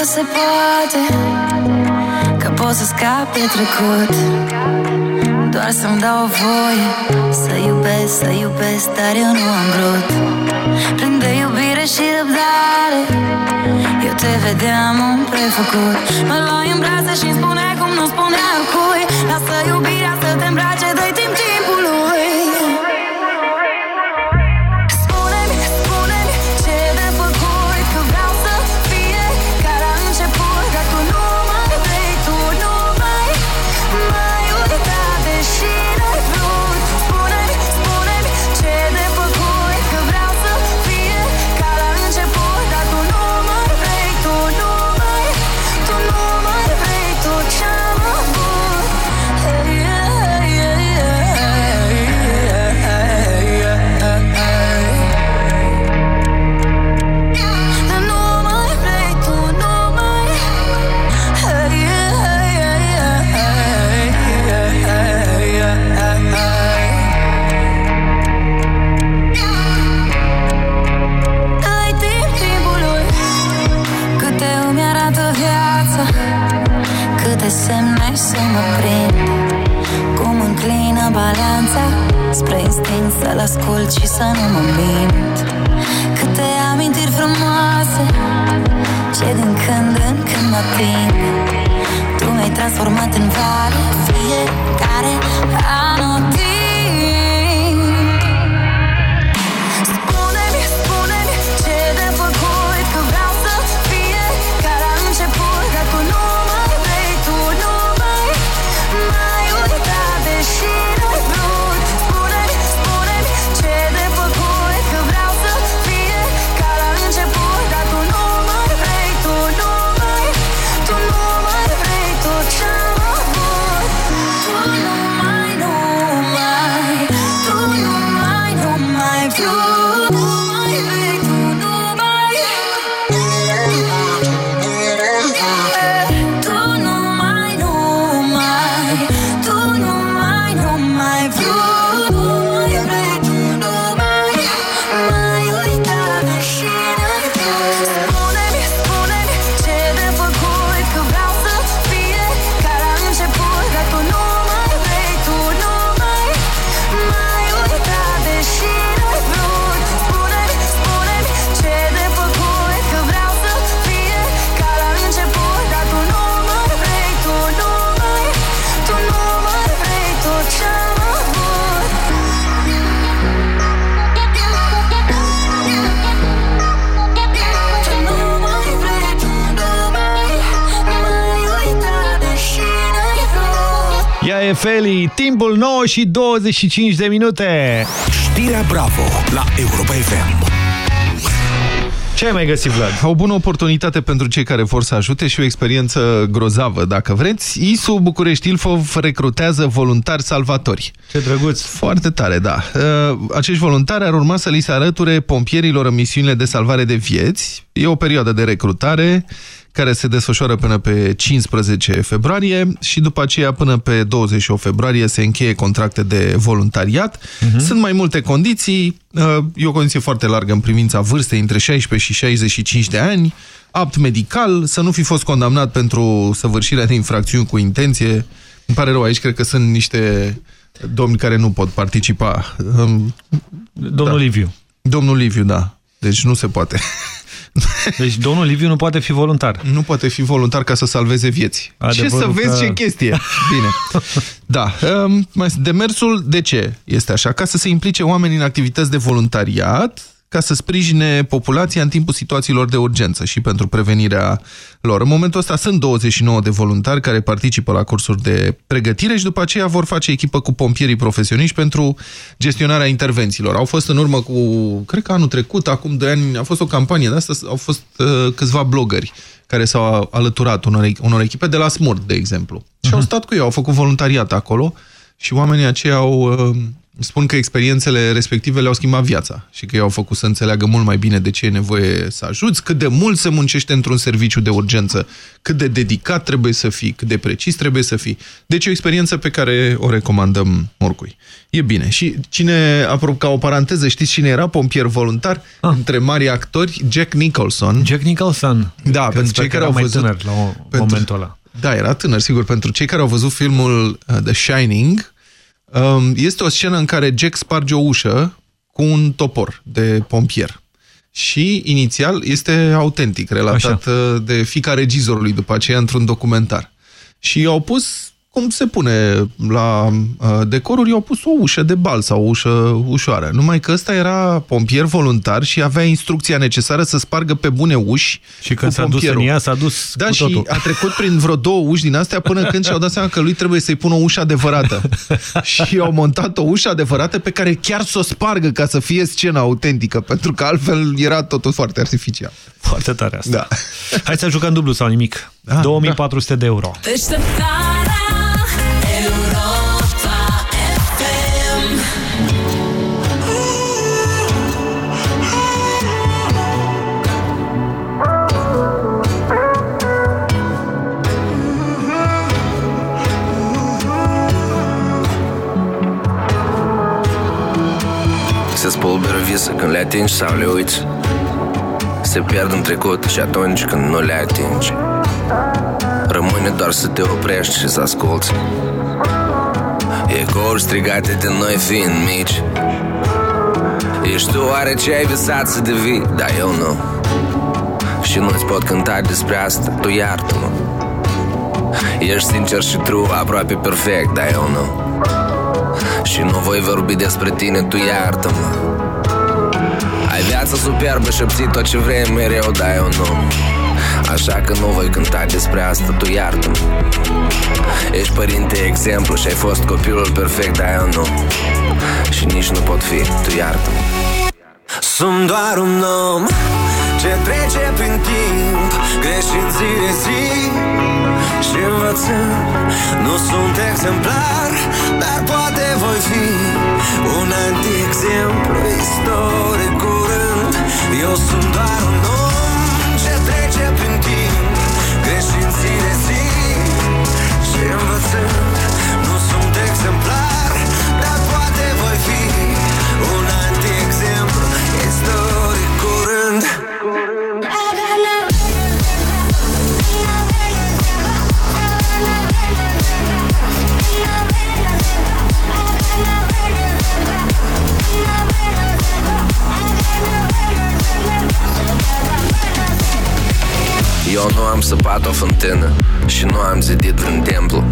Că se poate Că pot să scap de trecut. Doar să-mi dau voie Să iubesc, să iubesc Dar eu nu am vrut. Plin de iubire și răbdare Eu te vedeam un prefăcut. Mă luai în brațe și-mi spuneai cum nu spunea cui. Lasă iubirea să te îmbrace Să-l ascult și să nu mă mint. Câte amintiri frumoase Ce din când în când mă prind. Tu mi-ai transformat în vale Fiecare Feli, timpul 9 și 25 de minute. Știrea Bravo la Europa FM. Ce ai mai găsit, Vlad? O bună oportunitate pentru cei care vor să ajute și o experiență grozavă, dacă vreți. ISU București Ilfov recrutează voluntari salvatori. Ce drăguț! Foarte tare, da. Uh, Acești voluntari ar urma să li se arăture pompierilor în misiunile de salvare de vieți. E o perioadă de recrutare care se desfășoară până pe 15 februarie și după aceea până pe 28 februarie se încheie contracte de voluntariat. Sunt mai multe condiții, uh, e o condiție foarte largă în privința vârstei, între 16 și 65 de ani, apt medical, să nu fi fost condamnat pentru săvârșirea de infracțiuni cu intenție. Îmi pare rău, aici cred că sunt niște domni care nu pot participa. Um, Domnul da. Liviu. Domnul Liviu, da. Deci nu se poate. Deci domnul Liviu nu poate fi voluntar. Nu poate fi voluntar ca să salveze vieți. Adevărul ce să vezi că- ce chestie. Bine. Da. um, mai- Demersul de ce este așa? Ca să se implice oamenii în activități de voluntariat, ca să sprijine populația în timpul situațiilor de urgență și pentru prevenirea lor. În momentul ăsta sunt 29 de voluntari care participă la cursuri de pregătire și după aceea vor face echipă cu pompierii profesioniști pentru gestionarea intervențiilor. Au fost în urmă cu, cred că anul trecut, acum 2 ani, a fost o campanie de asta, au fost uh, câțiva blogări care s-au alăturat unor, unor echipe de la Smurt, de exemplu. Și au stat cu ei, au făcut voluntariat acolo și oamenii aceia au, uh, spun că experiențele respective le-au schimbat viața și că i-au făcut să înțeleagă mult mai bine de ce e nevoie să ajuți, cât de mult se muncește într-un serviciu de urgență, cât de dedicat trebuie să fii, cât de precis trebuie să fii. Deci e o experiență pe care o recomandăm oricui. E bine. Și cine, apropo, ca o paranteză, știți cine era pompier voluntar? Ah. Între mari actori, Jack Nicholson. Jack Nicholson? Da, Că pentru sper cei că care era au mai văzut... tânăr la o- momentul ăla. Da, era tânăr, sigur. Pentru cei care au văzut filmul uh, The Shining, um, este o scenă în care Jack sparge o ușă cu un topor de pompier. Și, inițial, este autentic, relatat Așa. de fica regizorului după aceea într-un documentar. Și au pus, cum se pune la uh, decoruri, au pus o ușă de bal sau o ușă ușoară. Numai că ăsta era pompier voluntar și avea instrucția necesară să spargă pe bune uși Și când cu s-a dus pompierul. în ea, s-a dus Da, cu și totul. a trecut prin vreo două uși din astea până când și-au dat seama că lui trebuie să-i pună o ușă adevărată. și au montat o ușă adevărată pe care chiar să o spargă ca să fie scena autentică, pentru că altfel era totul foarte artificial. Foarte tare asta. Da. Hai să jucăm dublu sau nimic. Ah, 2400 de euro. Deșteptarea spulberă vise când le atingi sau le uiți. Se pierd în trecut și atunci când nu le atingi. Rămâne doar să te oprești și să asculți. Ecouri strigate de noi fiind mici. Ești tu oare ce ai visat să devii? Dar eu nu. Și nu-ți pot cânta despre asta Tu iartă-mă. Ești sincer și true, aproape perfect Dar eu nu. Și nu voi vorbi despre tine, tu iartă-mă Ai viața superbă și obții tot ce vrei mereu Dar eu nu Așa că nu voi cânta despre asta, tu iartă-mă. Ești părinte exemplu și ai fost copilul perfect, dar eu nu Și nici nu pot fi, tu iartă-mă. Sunt doar un om ce trece prin timp Greșind zi de zi. Și învățând Nu sunt exemplar, dar poate voi fi Un anti-exemplu istoric curând. Eu sunt doar un om ce trece prin timp Greșind zi de zi și învățând Eu nu am săpat o fântână Și nu am zidit vreun templu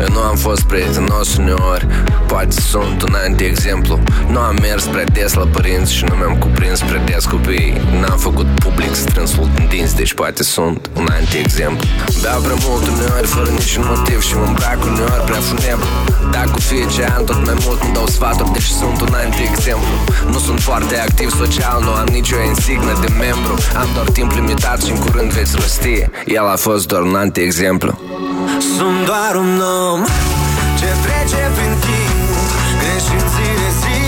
Eu nu am fost prietenos uneori Poate sunt un anti-exemplu. Nu am mers prea des la părinți Și nu mi-am cuprins prea des copiii. N-am făcut public strânsul din dinți Deci poate sunt un anti-exemplu. Beau prea mult uneori fără niciun motiv Și mă îmbrac uneori prea funebru Dacă cu fiecare an tot mai mult îmi dau sfaturi Deci sunt un anti-exemplu. Nu sunt foarte activ social Nu am nicio insignă de membru. Am doar timp limitat și în curând veți rosti. El a fost doar un anti-exemplu Sunt doar un om. Ce trece prin timp Greșit zi de zi.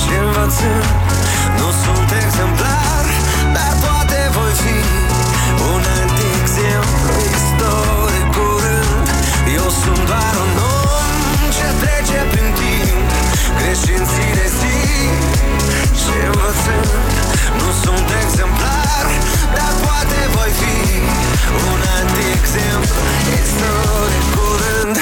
Și învățând Nu sunt exemplar, dar poate voi fi Un anti-exemplu istoric curând Eu sunt doar un om. Ce trece prin timp Greșit zi de zi. Și învățând Nu sunt exemplar, dar poate voi fi Un anti-exemplu istoric curând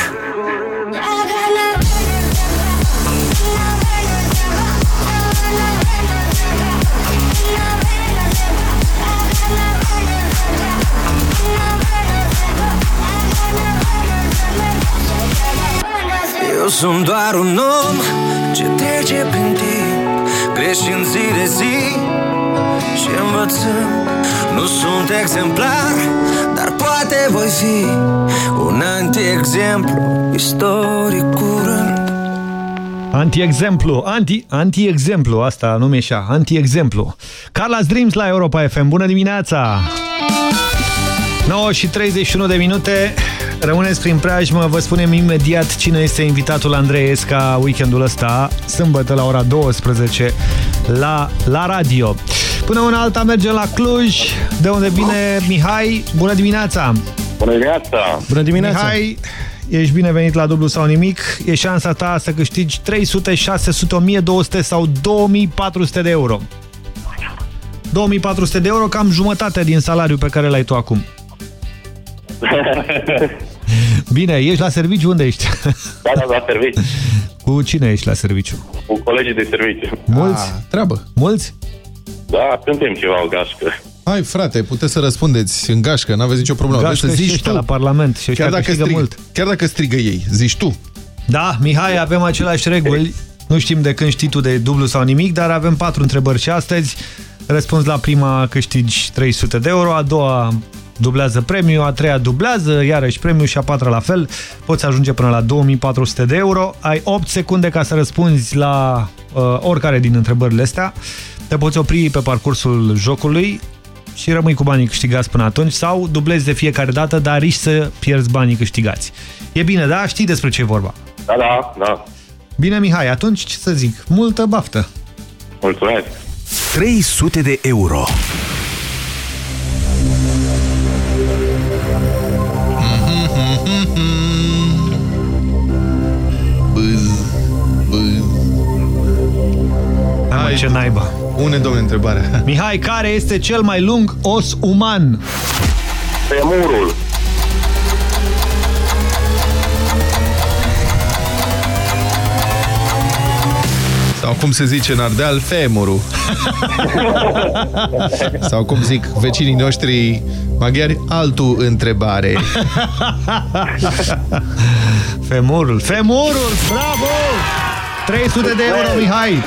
Eu sunt doar un om ce trece prin timp Greșind zi de zi și învățând. Nu sunt exemplar, dar poate voi fi Un anti-exemplu istoric curând Anti-exemplu, anti, anti-exemplu, asta nume așa, anti-exemplu. Carla's Dreams la Europa FM, bună dimineața! 9 și 31 de minute, rămâneți prin preajmă, vă spunem imediat cine este invitatul Andrei Esca weekendul ăsta, sâmbătă la ora 12 la, la radio. Până una alta mergem la Cluj, de unde vine Mihai, bună dimineața! Bună dimineața! Bună dimineața! Mihai, ești binevenit la dublu sau nimic. E șansa ta să câștigi 300, 600, 1200 sau 2400 de euro. 2400 de euro, cam jumătate din salariul pe care l-ai tu acum. Bine, ești la serviciu? Unde ești? Da, da, la serviciu. Cu cine ești la serviciu? Cu colegii de serviciu. Mulți? A, treabă. Mulți? Da, cântem ceva o gașcă. Hai, frate, puteți să răspundeți în gașcă, n-aveți nicio problemă. Gașcă Vrei să și zici ăștia tu. la Parlament și ăștia chiar dacă, câștigă strigă, mult. chiar dacă strigă ei, zici tu. Da, Mihai, avem aceleași reguli. Nu știm de când știi tu de dublu sau nimic, dar avem patru întrebări și astăzi. Răspuns la prima câștigi 300 de euro, a doua dublează premiul, a treia dublează, iarăși premiul și a patra la fel. Poți ajunge până la 2400 de euro. Ai 8 secunde ca să răspunzi la uh, oricare din întrebările astea. Te poți opri pe parcursul jocului și rămâi cu banii câștigați până atunci sau dublezi de fiecare dată, dar riști să pierzi banii câștigați. E bine, da? Știi despre ce e vorba. Da, da, da. Bine, Mihai, atunci ce să zic? Multă baftă! Mulțumesc! 300 de euro. Bâz, bâz. Hai, ce naiba! Pune, domnule, întrebarea. Mihai, care este cel mai lung os uman? Femurul. Sau cum se zice în Ardeal, femurul. Sau cum zic vecinii noștri maghiari, altul întrebare. Femurul, femurul, bravo! 300 de euro, Mihai!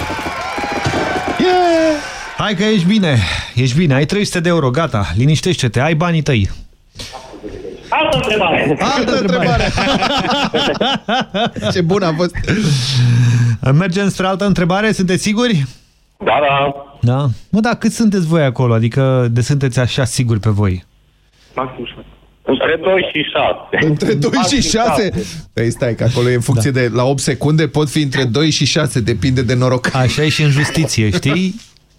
Yeah! Hai că ești bine, ești bine, ai 300 de euro, gata, liniștește-te, ai banii tăi. Altă întrebare. Altă întrebare. Ce bun a fost. Mergem spre altă întrebare, sunteți siguri? Da, da. Da? Mă, da, cât sunteți voi acolo? Adică de sunteți așa siguri pe voi? Între 2 și 6. Între 2 și 6? Păi stai, că acolo e în funcție da. de... La 8 secunde pot fi între 2 și 6, depinde de noroc. Așa e și în justiție, știi?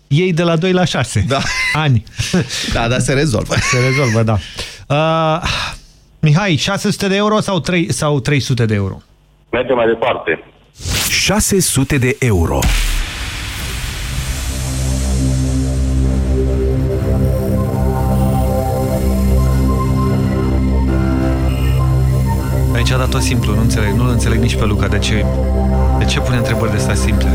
Ei de la 2 la 6 da. ani. Da, dar se rezolvă. Se rezolvă, da. Uh, Mihai, 600 de euro sau, 3, sau 300 de euro? Mergem mai departe. 600 de euro. A dat-o simplu, nu înțeleg, nu înțeleg nici pe Luca de ce, de ce pune întrebări de astea simple.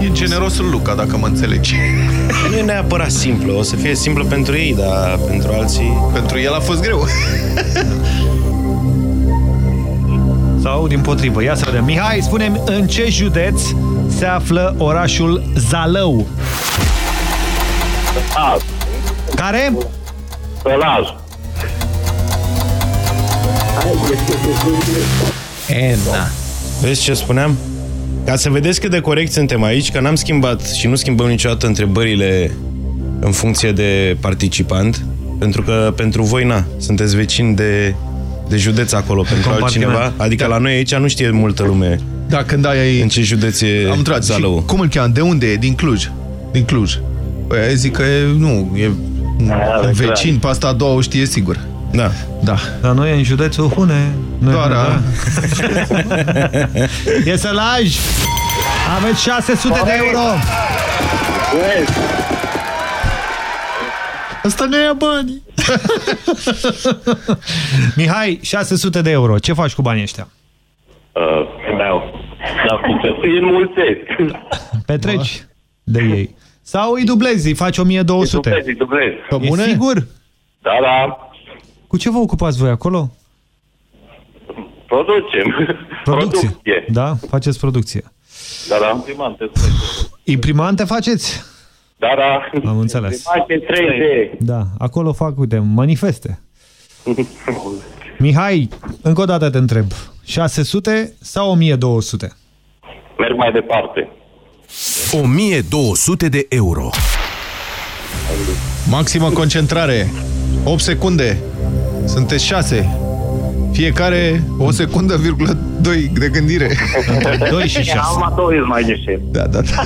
E generosul Luca, dacă mă înțelegi. Nu e neapărat simplu, o să fie simplu pentru ei, dar pentru alții... Pentru el a fost greu. Sau din potrivă, ia să vedem. Mihai, spunem în ce județ se află orașul Zalău? A. Care? Sălaj. E, da. Vezi ce spuneam? Ca să vedeți cât de corect suntem aici, că n-am schimbat și nu schimbăm niciodată întrebările în funcție de participant, pentru că pentru voi, na, sunteți vecini de, de județ acolo, pentru altcineva. Adică da. la noi aici nu știe multă lume da, când ai... în ce județ e Am întrebat, Zalău. cum îl cheamă? De unde e? Din Cluj. Din Cluj. Păi aia zic că e, nu, e Da, vecin, pe asta a doua o știe sigur. Da. Da. Dar noi e în județul Hune. Noi Doar, a? E Sălaj! Aveți 600 de euro! Asta nu e bani! Mihai, 600 de euro. Ce faci cu banii ăștia? Uh, da. Da, îi înmulțesc. Petreci de ei. Sau îi dublezi, îi faci 1200. Dublezi, îi dublezi. Pe bune? E sigur? Da, da. Cu ce vă ocupați voi acolo? Producem. Producție. Producție. Da? Faceți producție. Da, da. Imprimante. Imprimante faceți? Da, da. Am înțeles. Imprimante 3D. Da, acolo fac, uite, manifeste. Mihai, încă o dată te întreb. 600 sau 1200? Merg mai departe. 1200 de euro. Maximă concentrare. 8 secunde. Sunteți 6. Fiecare o secundă, virgulă 2 de gândire. 2 și 6. Am două mai deștept. Da, da, da.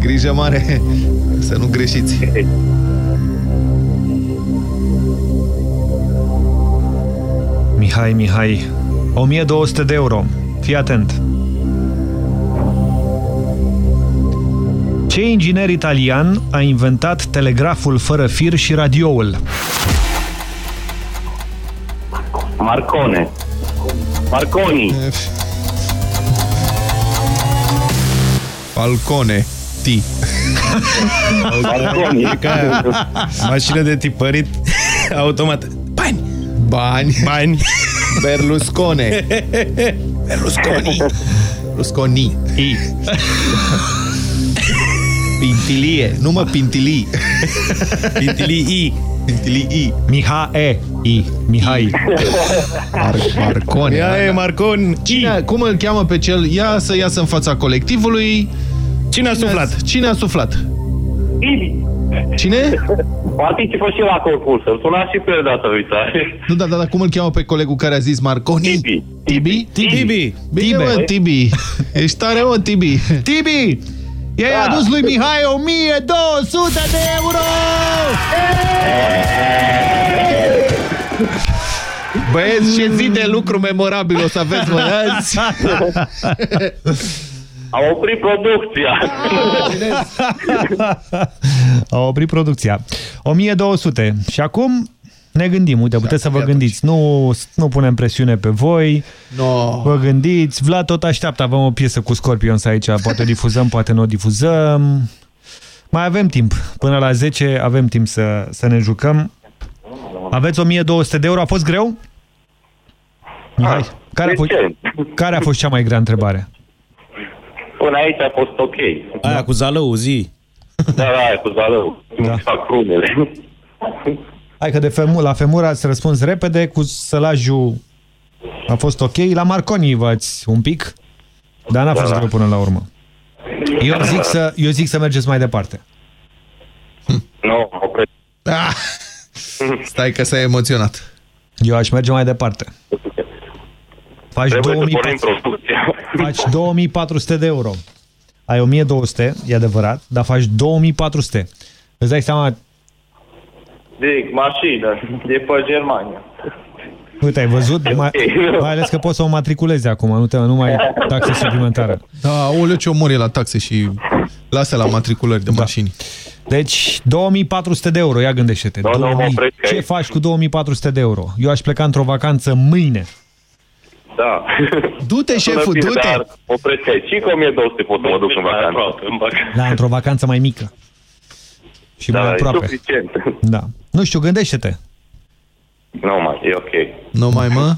Grijă mare să nu greșiți. Mihai, Mihai, 1200 de euro. Fii atent. Ce inginer italian a inventat telegraful fără fir și radioul? Marcone. Marconi. Falcone. Ti. Marconi. E ca mașină de tipărit automat. Bani! Bani. Bani! Berluscone. Berlusconi. Berlusconi. I. Pintilie. Nu mă, pintilii. Pintilii. Pintilii. Mihae. I. Mihai. Mar Marcone. Ia e Marcon. Cine, cum îl cheamă pe cel? Ia să iasă în fața colectivului. Cine a suflat? Cine a suflat? Tibi. Cine? Participă și la concurs. Îl suna și pe data viitoare. Nu, da, da, da, cum îl cheamă pe colegul care a zis Marconi? Tibi. Tibi? Tibi. Bine, mă, Tibi. Ești tare, mă, Tibi. Tibi! I-ai Da. adus lui Mihai 1200 de euro! Băieți, ce zi de lucru memorabil o să aveți, mă, azi? Am oprit producția. A oprit producția. 1200. Și acum Ne gândim, uite, puteți să vă gândiți. Nu, nu punem presiune pe voi. No. Vă gândiți. Vlad tot așteaptă. Avem o piesă cu Scorpions aici. Poate o difuzăm, poate nu o difuzăm. Mai avem timp. Până la 10 avem timp să, să ne jucăm. Aveți 1200 de euro. A fost greu? Mihai, care a, fost, care a fost cea mai grea întrebare? Până aici a fost ok. Aia cu zalău, zi. Da, da, aia cu zalău. Da. Fac prunele. Hai că de femur, la femur ați răspuns repede, cu sălajul a fost ok. La Marconi v-ați un pic, dar n-a fost Da, da. greu până la urmă. Eu zic, să, eu zic să mergeți mai departe. Nu, opresc. Ah, stai că s-a emoționat. Eu aș merge mai departe. Faci, Trebuie să 2400, pornim producția. faci 2400 de euro. Ai 1200, e adevărat, dar faci 2400. Îți dai seama, Zic, mașină, de pe Germania. uite, ai văzut? Mai, mai ales că poți să o matriculezi acum, nu, te, nu mai ai taxe suplimentare. Da, oleu ce omor e la taxe și lasă la matriculări de mașini. Deci, 2400 de euro, ia gândește-te. Da, da, mă 2000. opresc Ce aici. faci cu 2400 de euro? Eu aș pleca într-o vacanță mâine. Da. Du-te, șeful, Sună bine, du-te. Dar opresc aici. Și cu 1200 pot să mă duc în vacanță. În vacanță. La într-o vacanță mai mică. Și mai Da, e aproape. suficient. Da. Nu știu, gândește-te. Nu mai, e ok. Nu mai, mă?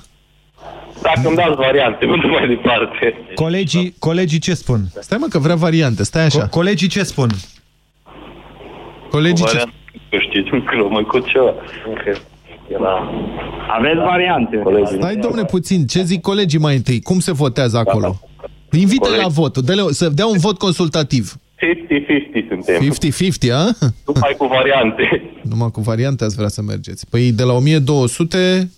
Dacă îmi dați variante, mă duc mai departe. Colegii, colegii ce spun? Stai mă că vrea variante, stai așa. Co colegii ce spun? Colegii ce... Variante, Nu știu, că rămân cu ceva. Aveți variante. Colegii. Stai, domne, puțin. Ce zic colegii mai întâi? Cum se votează acolo? Invită la vot. Dă să dea un vot consultativ. 50-50 suntem. 50-50, a? Numai cu variante. Numai cu variante ați vrea să mergeți. Păi de la 1200...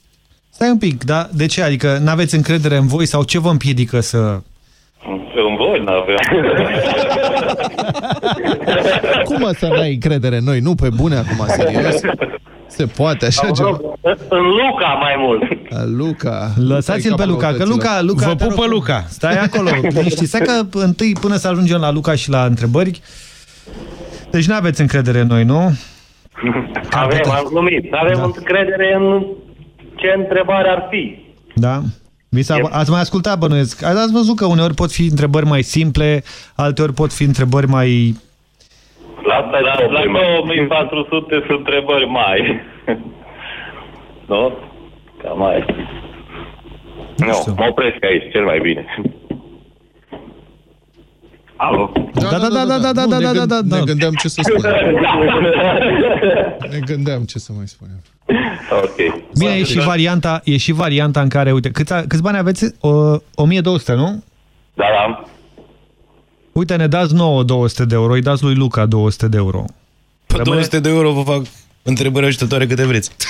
Stai un pic, da? De ce? Adică n-aveți încredere în voi sau ce vă împiedică să... În voi n-aveam. Cum mă să n-ai încredere în noi? Nu pe bune acum, serios? Se poate așa ceva? În Luca mai mult. A, Luca. Lăsați-l pe Luca, că Luca... Luca Vă te rog pupă frumos. Luca. Stai acolo, liniștit. Stai că întâi, până să ajungem la Luca și la întrebări... Deci n-aveți încredere în noi, nu? Avem, am glumit. Avem Da. încredere în ce întrebare ar fi. Da? Vi s-a, ați mai ascultat, bănuiesc. Ați văzut că uneori pot fi întrebări mai simple, alteori pot fi întrebări mai... La asta la, la 2400 sunt întrebări mai. nu? Cam mai. Nu, mă opresc aici, cel mai bine. Alo? Da, da, da, da, da, da, da, Nu, da, ne da, da, gând- da. Ne gândeam ce să spunem. Ne gândeam ce să mai spunem. ok. Bine, e și varianta, e și varianta în care, uite, câți, câți bani aveți? O, 1200, nu? Da, da. Uite, ne dați nouă 200 de euro, îi dați lui Luca 200 de euro. Pe 200 de euro vă fac întrebări ajutătoare câte vreți.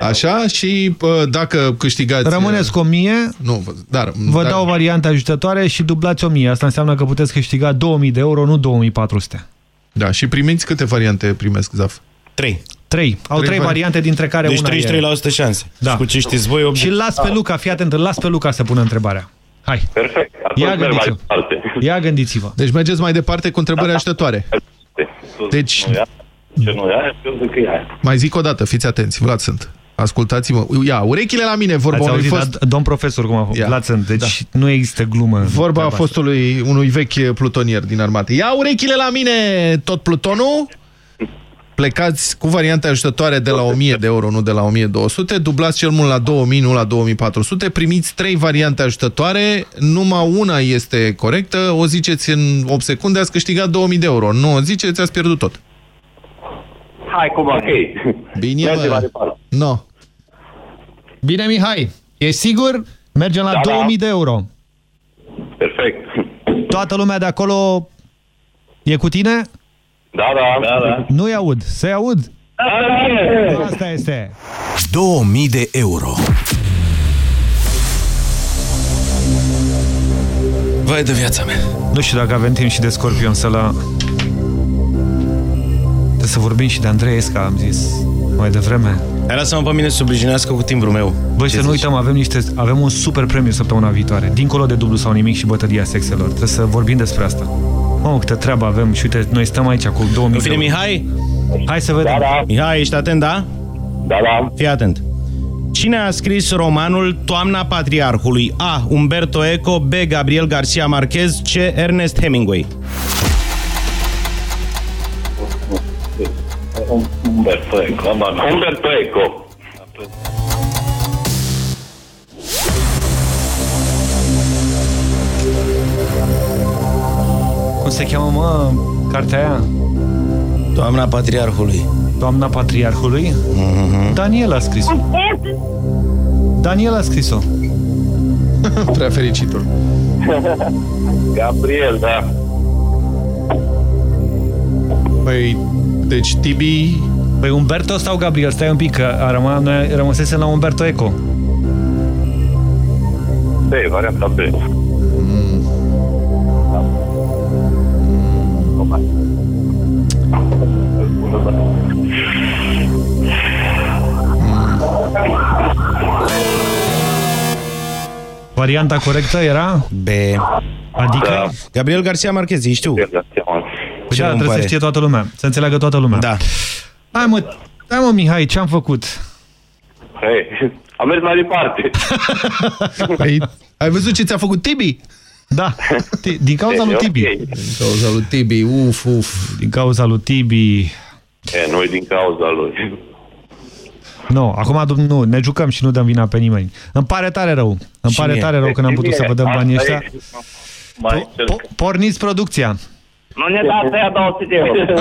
Așa și pă, dacă câștigați... Rămâneți cu 1000, Nu, vă- dar... vă dar, dau o variantă ajutătoare și dublați 1000. Asta înseamnă că puteți câștiga 2000 de euro, nu 2400. Da, și primiți câte variante primesc, Zaf? 3. 3. Au Trei 3 vari- variante, dintre care Deci una 33% șanse. Da. Și cu ce știți voi, 80. e... Și las pe Luca, fii atent, îl las pe Luca să pună întrebarea. Hai, Perfect. Atunci Ia merg mai gândiți-vă. departe. ia gândiți-vă. Deci mergeți mai departe cu întrebări ajutătoare. Deci- Nu e aia, Ce nu e aia, eu zic că e aia. Mai zic o dată, fiți atenți, Vlad sunt. Ascultați-mă. Ia, urechile la mine, vorba Ați unui auzit, fost... da, domn profesor, cum a fost? Ia. Vlad sunt, deci nu există glumă. în Vorba a treaba fostului unui vechi plutonier din armată. Ia urechile la mine, tot plutonul. Plecați cu variante ajutătoare de la 1000 de euro, nu de la 1200. Dublați cel mult la 2000, nu la 2400. Primiți trei variante ajutătoare. Numai una este corectă. O ziceți în 8 secunde, ați câștigat 2000 de euro. Nu o ziceți, ați pierdut tot. Hai, cum ok. Bine, Mergem mai mă. departe. No. Bine, Mihai, e sigur? Mergem la Da, da. 2000 de euro. Perfect. Toată lumea de acolo e cu tine? Da, da. da, da. Nu-i aud. Să-i aud? Asta este. 2000 de euro. Vai de viața mea. Nu știu dacă avem timp și de Scorpion să la... Trebuie să vorbim și de Andrei Esca, am zis mai devreme. Hai lasă-mă pe mine să subliginească cu timbrul meu. Băi, Ce să nu zici? uităm, avem, niște, avem un super premiu săptămâna viitoare. Dincolo de dublu sau nimic și bătălia sexelor. Trebuie să vorbim despre asta. Mamă, câtă treabă avem și uite, noi stăm aici cu 2000 În fine, de euro. Mihai, Hai să vedem. Da, da. Mihai, ești atent, da? Da, da. Fii atent. Cine a scris romanul Toamna Patriarhului? A. Umberto Eco B. Gabriel Garcia Marquez C. Ernest Hemingway Umberto Eco. Umberto Eco. Cum se cheamă, mă, cartea aia? Toamna Patriarhului Doamna Patriarhului? Mhm. Daniel a scris-o. Daniel a scris-o. Prea fericitul. Gabriel, da. Păi, deci Tibi... Păi Umberto sau Gabriel? Stai un pic, că a rămas, noi rămăsesem la Umberto Eco. B, varianta B. Varianta corectă era? B Adică? Da. Gabriel Garcia Marquez, ești tu Păi da, trebuie să știe toată lumea, să înțeleagă toată lumea. Da. Hai mă, hai mă Mihai, ce-am făcut? Hei, am mers mai departe. Păi, ai văzut ce ți-a făcut Tibi? Da, din cauza lui Tibi. Ok. Din cauza lui Tibi, uf, uf. Din cauza lui Tibi. E, nu e din cauza lui. Nu, acum nu, ne jucăm și nu dăm vina pe nimeni. Îmi pare tare rău. Îmi Și pare mie. tare rău că n-am putut să vă dăm Asta banii e. ăștia. Mai încerc. Porniți producția. Nu ne dați să ia 200 de euro.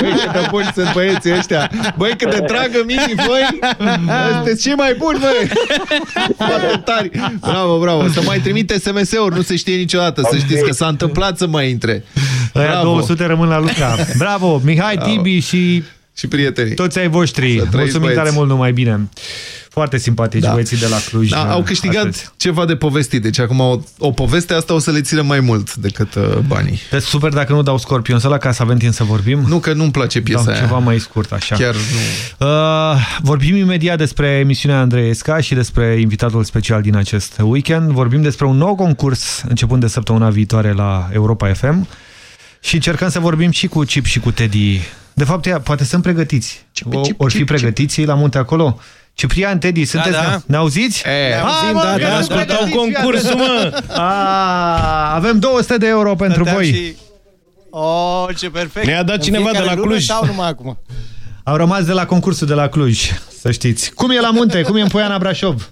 Băi, cât de buni sunt băieții ăștia. Băi, cât de tragă mini voi. Sunteți cei mai buni, băi. Foarte tari. Bravo, bravo. Să mai trimite SMS-uri, nu se știe niciodată. Să știți că s-a întâmplat să mai intre. Aia 200 rămân la Luca. Bravo, Mihai, Bravo. Tibi și... Și prietenii. Toți ai voștri. trăiți, Mulțumim băieți. tare mult, numai bine. Foarte simpatici Da. băieții de la Cluj. Da, au câștigat astăzi. ceva de povestit. Deci acum o, o poveste asta o să le țină mai mult decât uh, banii. Pe super dacă nu dau Scorpion să la ca să avem timp să vorbim. Nu, că nu-mi place piesa Dau aia. ceva mai scurt, așa. Chiar nu. Uh, vorbim imediat despre emisiunea Andreesca și despre invitatul special din acest weekend. Vorbim despre un nou concurs începând de săptămâna viitoare la Europa FM și încercăm să vorbim și cu Chip și cu Teddy. De fapt, ea, poate sunt pregătiți. O, chip, or fi chip, pregătiți la munte acolo? Ciprian, Teddy, sunteți? da. Ne auziți? E, Ne auzim, Hai, mă, da, că da, sunteți ascultăm pregătiți, concursul, fii mă! atent. A, avem 200 de euro pentru Stăteam voi. Și... Oh, ce perfect. Ne-a dat În cineva de fiecare la lună Cluj. Stau numai acum. Au rămas de la concursul de la Cluj, să știți. Cum e la munte? Cum e în Poiana Brașov?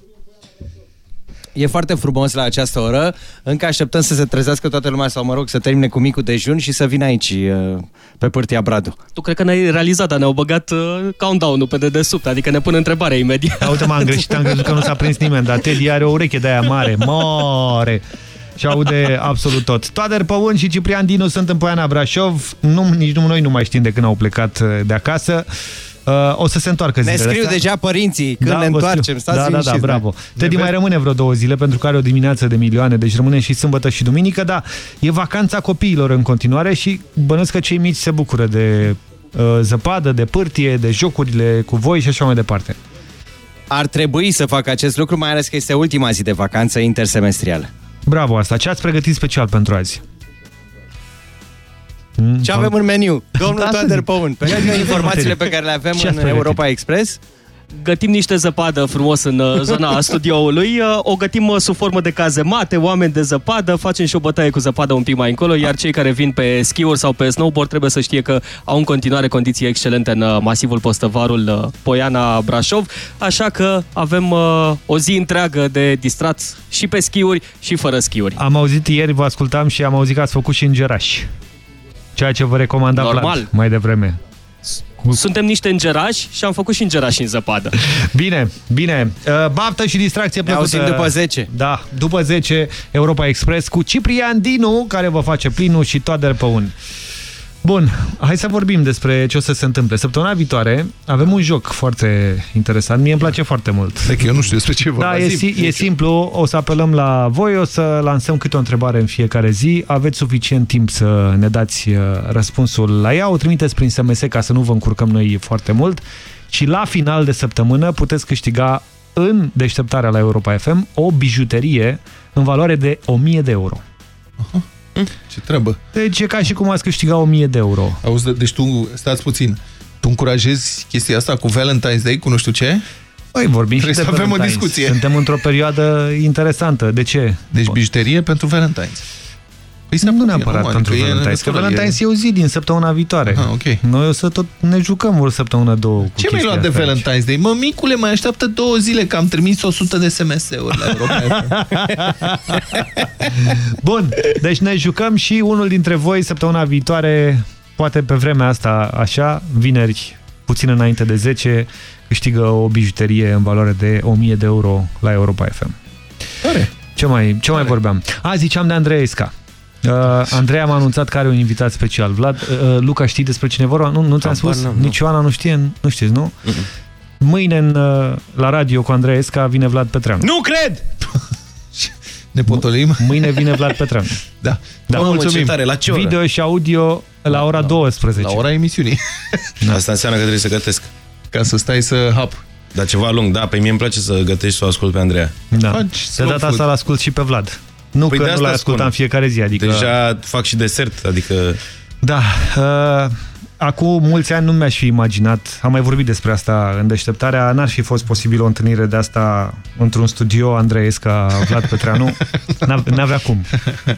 E foarte frumos la această oră. Încă așteptăm să se trezească toată lumea sau, mă rog, să termine cu micul dejun și să vină aici, uh, pe pârtia Bradu. Tu cred că n-ai realizat, dar ne-au băgat uh, countdown-ul pe dedesubt, adică ne pun întrebarea imediat. Da, uite, m-am greșit, am crezut că nu s-a prins nimeni, dar Teddy are o ureche de aia mare, mare. Și aude absolut tot. Toader Păun și Ciprian Dinu sunt în Poiana Brașov. Nu, nici nu, noi nu mai știm de când au plecat uh, de acasă. Uh, o să se întoarcă Ne zilele scriu astea. deja părinții când Da, ne vă întoarcem. scriu. Stați da, da, da, liniștiți, bravo. Ne Teddy mai vezi? rămâne vreo două zile pentru că are o dimineață de milioane, deci rămâne și sâmbătă și duminică, dar e vacanța copiilor în continuare și bănesc că cei mici se bucură de uh, zăpadă, de pârtie, de jocurile cu voi și așa mai departe. Ar trebui să facă acest lucru, mai ales că este ultima zi de vacanță intersemestrială. Bravo asta. Ce ați pregătit special pentru azi? Ce avem în meniu? Domnul Da, să Toader zic. Păun, pe Ia lângă zi, informațiile Teddy. pe care le avem Ce ați în pregătit? Europa Express, Gătim niște zăpadă frumos în uh, zona studioului, uh, o gătim uh, sub formă de cazemate, oameni de zăpadă, facem și o bătaie cu zăpadă un pic mai încolo, iar cei care vin pe schiuri sau pe snowboard trebuie să știe că au în continuare condiții excelente în uh, masivul postăvarul uh, Poiana Brașov, așa că avem uh, o zi întreagă de distrat și pe schiuri și fără schiuri. Am auzit ieri, vă ascultam și am auzit că ați făcut și în Geraș. Ceea ce vă recomanda Normal. Vlad mai devreme. Suntem niște îngerași și am făcut și îngerași în zăpadă. Bine, bine. Uh, Baftă și distracție ne plăcută. auzim după 10. Da, după 10 Europa Express cu Ciprian Dinu, care vă face plinul și Toader Păun. Bun, hai să vorbim despre ce o să se întâmple. Săptămâna viitoare avem un joc foarte interesant. Mie îmi place foarte mult. De că eu nu știu despre ce vorba. Da, e, si- e simplu. O să apelăm la voi, o să lansăm câte o întrebare în fiecare zi. Aveți suficient timp să ne dați uh, răspunsul la ea. O trimiteți prin SMS ca să nu vă încurcăm noi foarte mult. Și la final de săptămână puteți câștiga în deșteptarea la Europa FM o bijuterie în valoare de 1000 de euro. Ce treabă. Deci e ca și cum ați câștiga 1000 de euro. Auzi, deci tu, stați puțin, tu încurajezi chestia asta cu Valentine's Day, cu nu știu ce? Păi, vorbim Trebuie și de să avem o Valentine's. discuție. Suntem într-o perioadă interesantă. De ce? Deci bijuterie pentru Valentine's. Păi nu neapărat nu, pentru adică e în Valentine's, că legătură, Valentine's e o zi din săptămâna viitoare. Aha, ok. Noi o să tot ne jucăm o săptămână, două cu Ce mi-ai chestia luat de asta aici. Valentine's Day? Mă, micule, mai așteaptă două zile că am trimis 100 de SMS-uri la Europa. Bun, deci ne jucăm și unul dintre voi săptămâna viitoare, poate pe vremea asta așa, vineri, puțin înainte de 10, câștigă o bijuterie în valoare de 1000 de euro la Europa FM. Care? Ce mai, ce mai vorbeam? A, ziceam de Andrei Esca. Uh, Andrei am anunțat că are un invitat special. Vlad, uh, Luca, știi despre cine vorba? Nu, nu ți-am Habar spus? n-am, Nici Ioana nu știe? Nu știți, nu? Mâine în, uh, la radio cu Andrei Esca vine Vlad Petreanu. Nu cred! Ne potolim? Mâine vine Vlad Petreanu. Da. Da, Mamă, ce tare, la ce oră? Video și audio la ora 12. La ora emisiunii. Asta înseamnă că trebuie să gătesc. Ca să stai să hap. Dar ceva lung, da, pe mie îmi place să gătești să o ascult pe Andreea. Da. Faci De slow data food. asta l-ascult și pe Vlad. Nu Păi de că nu asta l ascultam spun. fiecare zi, adică... Deja fac și desert, adică... Da. Uh, acum mulți ani nu mi-aș fi imaginat, am mai vorbit despre asta în deșteptarea, n-ar fi fost posibil o întâlnire de asta într-un studio Andreesca Vlad Petreanu. N-av- N-avea cum.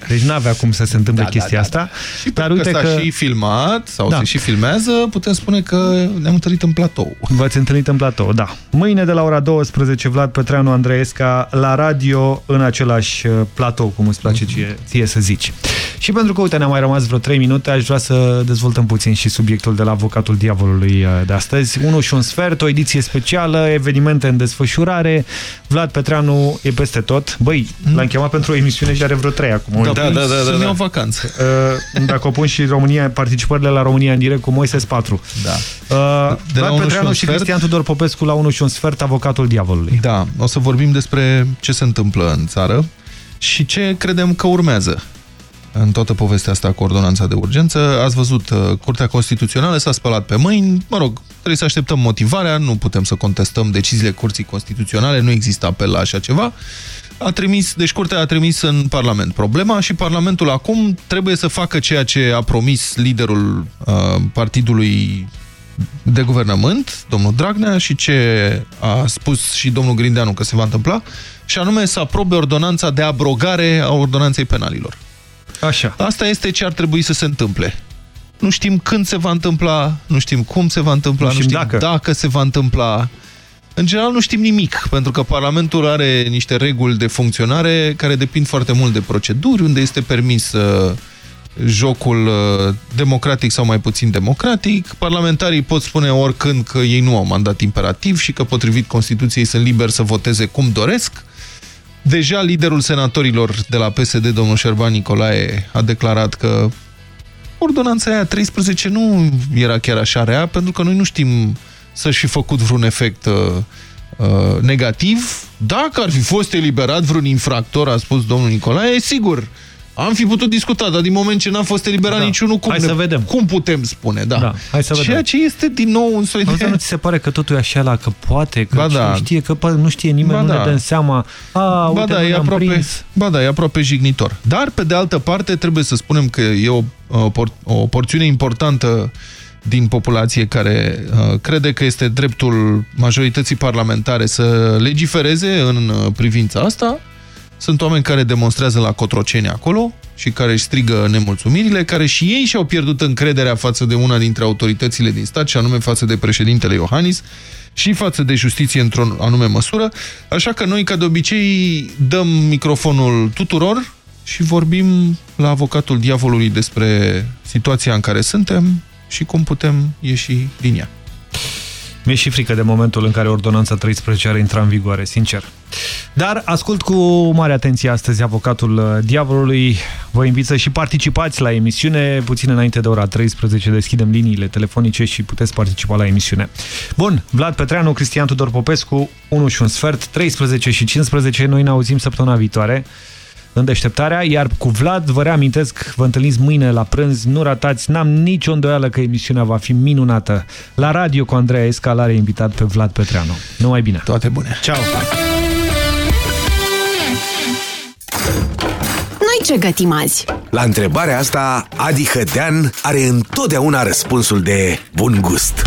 Deci n-avea cum să se întâmple Da, da, chestia da, asta. Și Dar pentru uite că s-a că... și filmat sau Da. se și filmează, putem spune că ne-am întâlnit în platou. V-ați întâlnit în platou, da. Mâine de la ora 12, Vlad Petreanu Andreesca la radio în același uh, platou, cum îți place ție, ție să zici. Și pentru că, uite, ne-a mai rămas vreo 3 minute, aș vrea să dezvoltăm puțin și subiectul de la Avocatul Diavolului uh, de astăzi. 1 și un sfert, o ediție specială, evenimente în desfășurare. Vlad Petreanu e peste tot. Băi, l-am chemat pentru o emisiune și are vreo 3 acum. Da, Uite. da, da, da, să-mi iau vacanță. Uh, Dacă o pun și România, participările la România în direct cu Moises 4. Da. Uh, De la Vlad unu și Petreanu un și sfert? Cristian Tudor Popescu la 1 și un sfert, avocatul diavolului. Da, o să vorbim despre ce se întâmplă în țară și ce credem că urmează în toată povestea asta cu ordonanța de urgență. Ați văzut, uh, Curtea Constituțională s-a spălat pe mâini, mă rog, trebuie să așteptăm motivarea, nu putem să contestăm deciziile Curții Constituționale, nu există apel la așa ceva. A trimis, deci Curtea a trimis în Parlament problema și Parlamentul acum trebuie să facă ceea ce a promis liderul uh, partidului de guvernământ, domnul Dragnea, și ce a spus și domnul Grindeanu că se va întâmpla, și anume să aprobe ordonanța de abrogare a ordonanței penalilor. Așa. Asta este ce ar trebui să se întâmple. Nu știm când se va întâmpla, nu știm cum se va întâmpla, Nu nu știm știm, dacă. dacă se va întâmpla. În general nu știm nimic, pentru că Parlamentul are niște reguli de funcționare care depind foarte mult de proceduri, unde este permis uh, jocul uh, democratic sau mai puțin democratic. Parlamentarii pot spune oricând că ei nu au mandat imperativ și că potrivit Constituției sunt liberi să voteze cum doresc. Deja liderul senatorilor de la PSD, domnul Șerban Nicolae, a declarat că ordonanța aia 13 nu era chiar așa rea, pentru că noi nu știm să-și fi făcut vreun efect uh, uh, negativ. Dacă ar fi fost eliberat vreun infractor, a spus domnul Nicolae, e sigur, am fi putut discuta, dar din moment ce n-a fost eliberat Da. niciunul, cum, Hai ne, să vedem. cum putem spune? Da. Da, hai să vedem. Ceea ce este din nou un soi Auzi, de... dar nu ți se pare că totul e așa la că poate, că Ba cine da. știe, că poate nu știe nimeni, Ba nu da. ne dăm seama. A, Ba uite, da, nu e ne-am aproape, prins. ba da, e aproape jignitor. Dar, pe de altă parte, trebuie să spunem că e o, o, por o porțiune importantă din populație care uh, crede că este dreptul majorității parlamentare să legifereze în uh, privința asta. Sunt oameni care demonstrează la Cotroceni acolo și care își strigă nemulțumirile, care și ei și-au pierdut încrederea față de una dintre autoritățile din stat, și anume față de președintele Iohannis și față de justiție într-o anume măsură. Așa că noi, ca de obicei, dăm microfonul tuturor și vorbim la avocatul diavolului despre situația în care suntem și cum putem ieși din ea. Mi-e și frică de momentul în care ordonanța 13 ar intra în vigoare, sincer. Dar ascult cu mare atenție astăzi avocatul uh, diavolului. Vă invit să și participați la emisiune. Puțin înainte de ora 13 deschidem liniile telefonice și puteți participa la emisiune. Bun, Vlad Petreanu, Cristian Tudor Popescu, 1 și un sfert, 13 și 15. Noi ne auzim săptămâna viitoare în deșteptarea, iar cu Vlad vă reamintesc, vă întâlniți mâine la prânz, nu ratați, n-am nicio îndoială că emisiunea va fi minunată. La radio cu Andreea Esca l-are invitat pe Vlad Petreanu. Numai bine! Toate bune! Ciao! Noi ce gătim azi? La întrebarea asta, Adi Hădean are întotdeauna răspunsul de bun gust.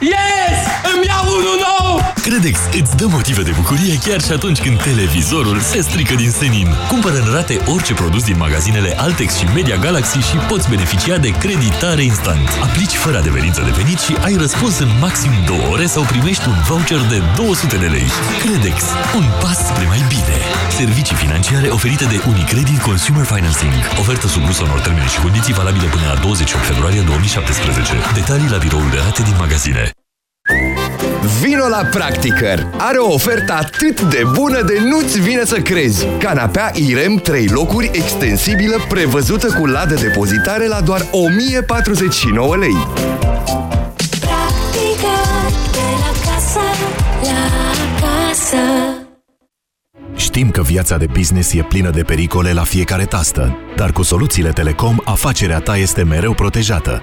Yes! Îmi iau unul nou! Credex îți dă motive de bucurie chiar și atunci când televizorul se strică din senin. Cumpără în rate orice produs din magazinele Altex și Media Galaxy și poți beneficia de creditare instant. Aplici fără adeverință de venit și ai răspuns în maxim 2 ore sau primești un voucher de 200 de lei. Credex. Un pas spre mai bine. Servicii financiare oferite de Unicredit Consumer Financing. Ofertă supusă unor termeni și condiții valabile până la 28 februarie 2017. Detalii la biroul de rate din magazine. Vino la Practicăr! Are o ofertă atât de bună de nu-ți vine să crezi! Canapea IREM 3 locuri extensibilă prevăzută cu ladă depozitare la doar 1049 lei. Practică de la casă, la casă. Știm că viața de business e plină de pericole la fiecare tastă, dar cu soluțiile Telecom, afacerea ta este mereu protejată.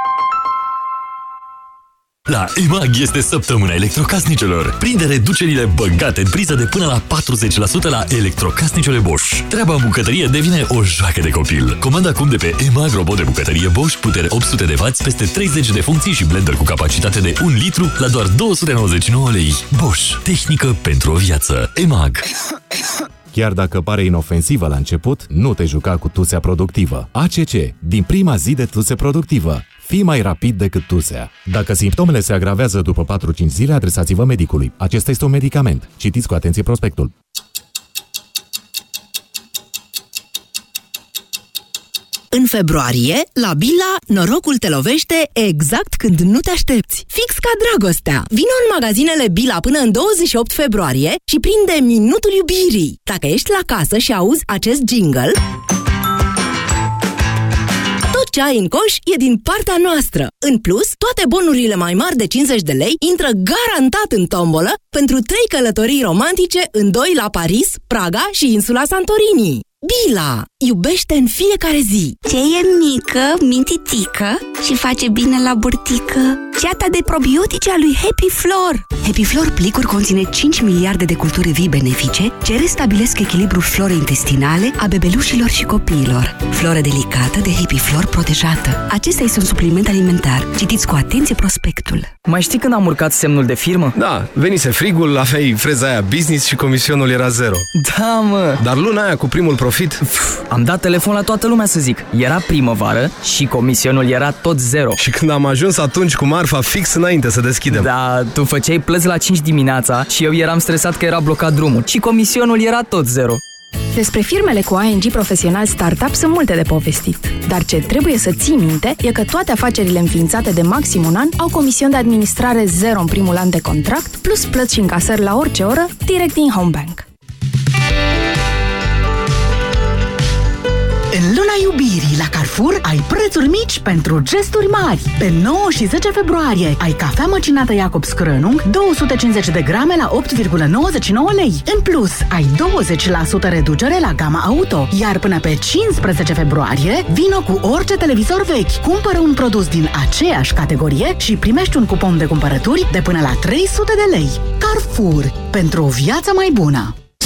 La EMAG este săptămâna electrocasnicelor. Prinde reducerile băgate în priză de până la 40% la electrocasnicele Bosch. Treaba în bucătărie devine o joacă de copil. Comanda acum de pe EMAG robot de bucătărie Bosch, putere 800 de W, peste 30 de funcții și blender cu capacitate de 1 litru la doar 299 lei. Bosch. Tehnică pentru o viață. EMAG. Chiar dacă pare inofensivă la început, nu te juca cu tusea productivă. ACC. Din prima zi de tuse productivă. Fii mai rapid decât tusea. Dacă simptomele se agravează după 4-5 zile, adresați-vă medicului. Acesta este un medicament. Citiți cu atenție prospectul. În februarie, la Bila, norocul te lovește exact când nu te aștepți. Fix ca dragostea. Vino în magazinele Bila până în 28 februarie și prinde Minutul Iubirii. Dacă ești la casă și auzi acest jingle... Tot ce ai în coș e din partea noastră. În plus, toate bonurile mai mari de 50 de lei intră garantat în tombolă pentru trei călătorii romantice în doi la Paris, Praga și insula Santorini. Bila! Iubește în fiecare zi! Ce e mică, mintitică și face bine la burtică? Ceata de probiotice a lui Happy Flor! Happy Flor plicuri conține 5 miliarde de culturi vii benefice ce restabilesc echilibrul florei intestinale a bebelușilor și copiilor. Floră delicată de Happy Flor protejată. Acesta este un supliment alimentar. Citiți cu atenție prospectul. Mai știi când am urcat semnul de firmă? Da, venise frigul, aveai freza aia business și comisionul era zero. Da, mă! Dar luna aia cu primul profit am dat telefon la toată lumea să zic. Era primăvară și comisionul era tot zero. Și când am ajuns atunci cu marfa fix înainte să deschidem. Da, tu făceai plăți la 5 dimineața și eu eram stresat că era blocat drumul. Și comisionul era tot zero. Despre firmele cu ING Profesional Startup sunt multe de povestit, dar ce trebuie să ții minte e că toate afacerile înființate de maxim un an au comision de administrare zero în primul an de contract, plus plăți și încasări la orice oră, direct din Homebank. În luna iubirii la Carrefour ai prețuri mici pentru gesturi mari. Pe 9 și 10 februarie ai cafea măcinată Jacobs Crănung 250 de grame la 8,99 lei. În plus, ai 20% reducere la gama auto. Iar până pe 15 februarie, vino cu orice televizor vechi. Cumpără un produs din aceeași categorie și primești un cupon de cumpărături de până la 300 de lei. Carrefour. Pentru o viață mai bună.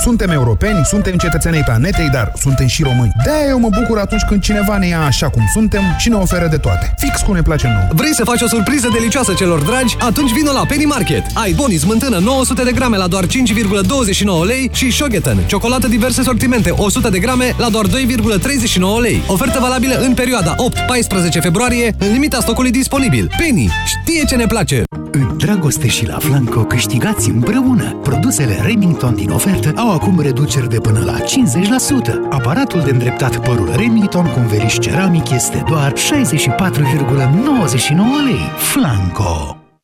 Suntem europeni, suntem cetățenii planetei, dar suntem și români. de eu mă bucur atunci când cineva ne ia așa cum suntem și ne oferă de toate. Fix cum ne place nouă. Vrei să faci o surpriză delicioasă celor dragi? Atunci vină la Penny Market. Ai Boni smântână 900 de grame la doar 5,29 lei și Shogeten, ciocolată diverse sortimente 100 de grame la doar 2,39 lei. Ofertă valabilă în perioada 8-14 februarie, în limita stocului disponibil. Penny știe ce ne place! În dragoste și la Flanco câștigați împreună. Produsele Remington din ofertă au acum reduceri de până la 50%. Aparatul de îndreptat părul Remington cu un veriș ceramic este doar 64,99 lei. Flanco!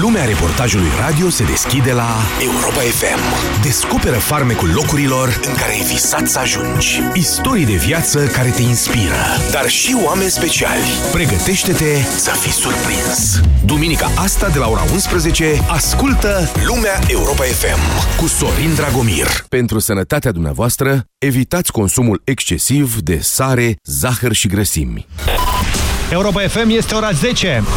Lumea reportajului radio se deschide la Europa FM. Descoperă farmecul locurilor în care ai visat să ajungi. Istorii de viață care te inspiră, dar și oameni speciali. Pregătește-te să fii surprins. Duminica asta de la ora 11, ascultă Lumea Europa FM cu Sorin Dragomir. Pentru sănătatea dumneavoastră, evitați consumul excesiv de sare, zahăr și grăsimi. Europa FM este ora 10.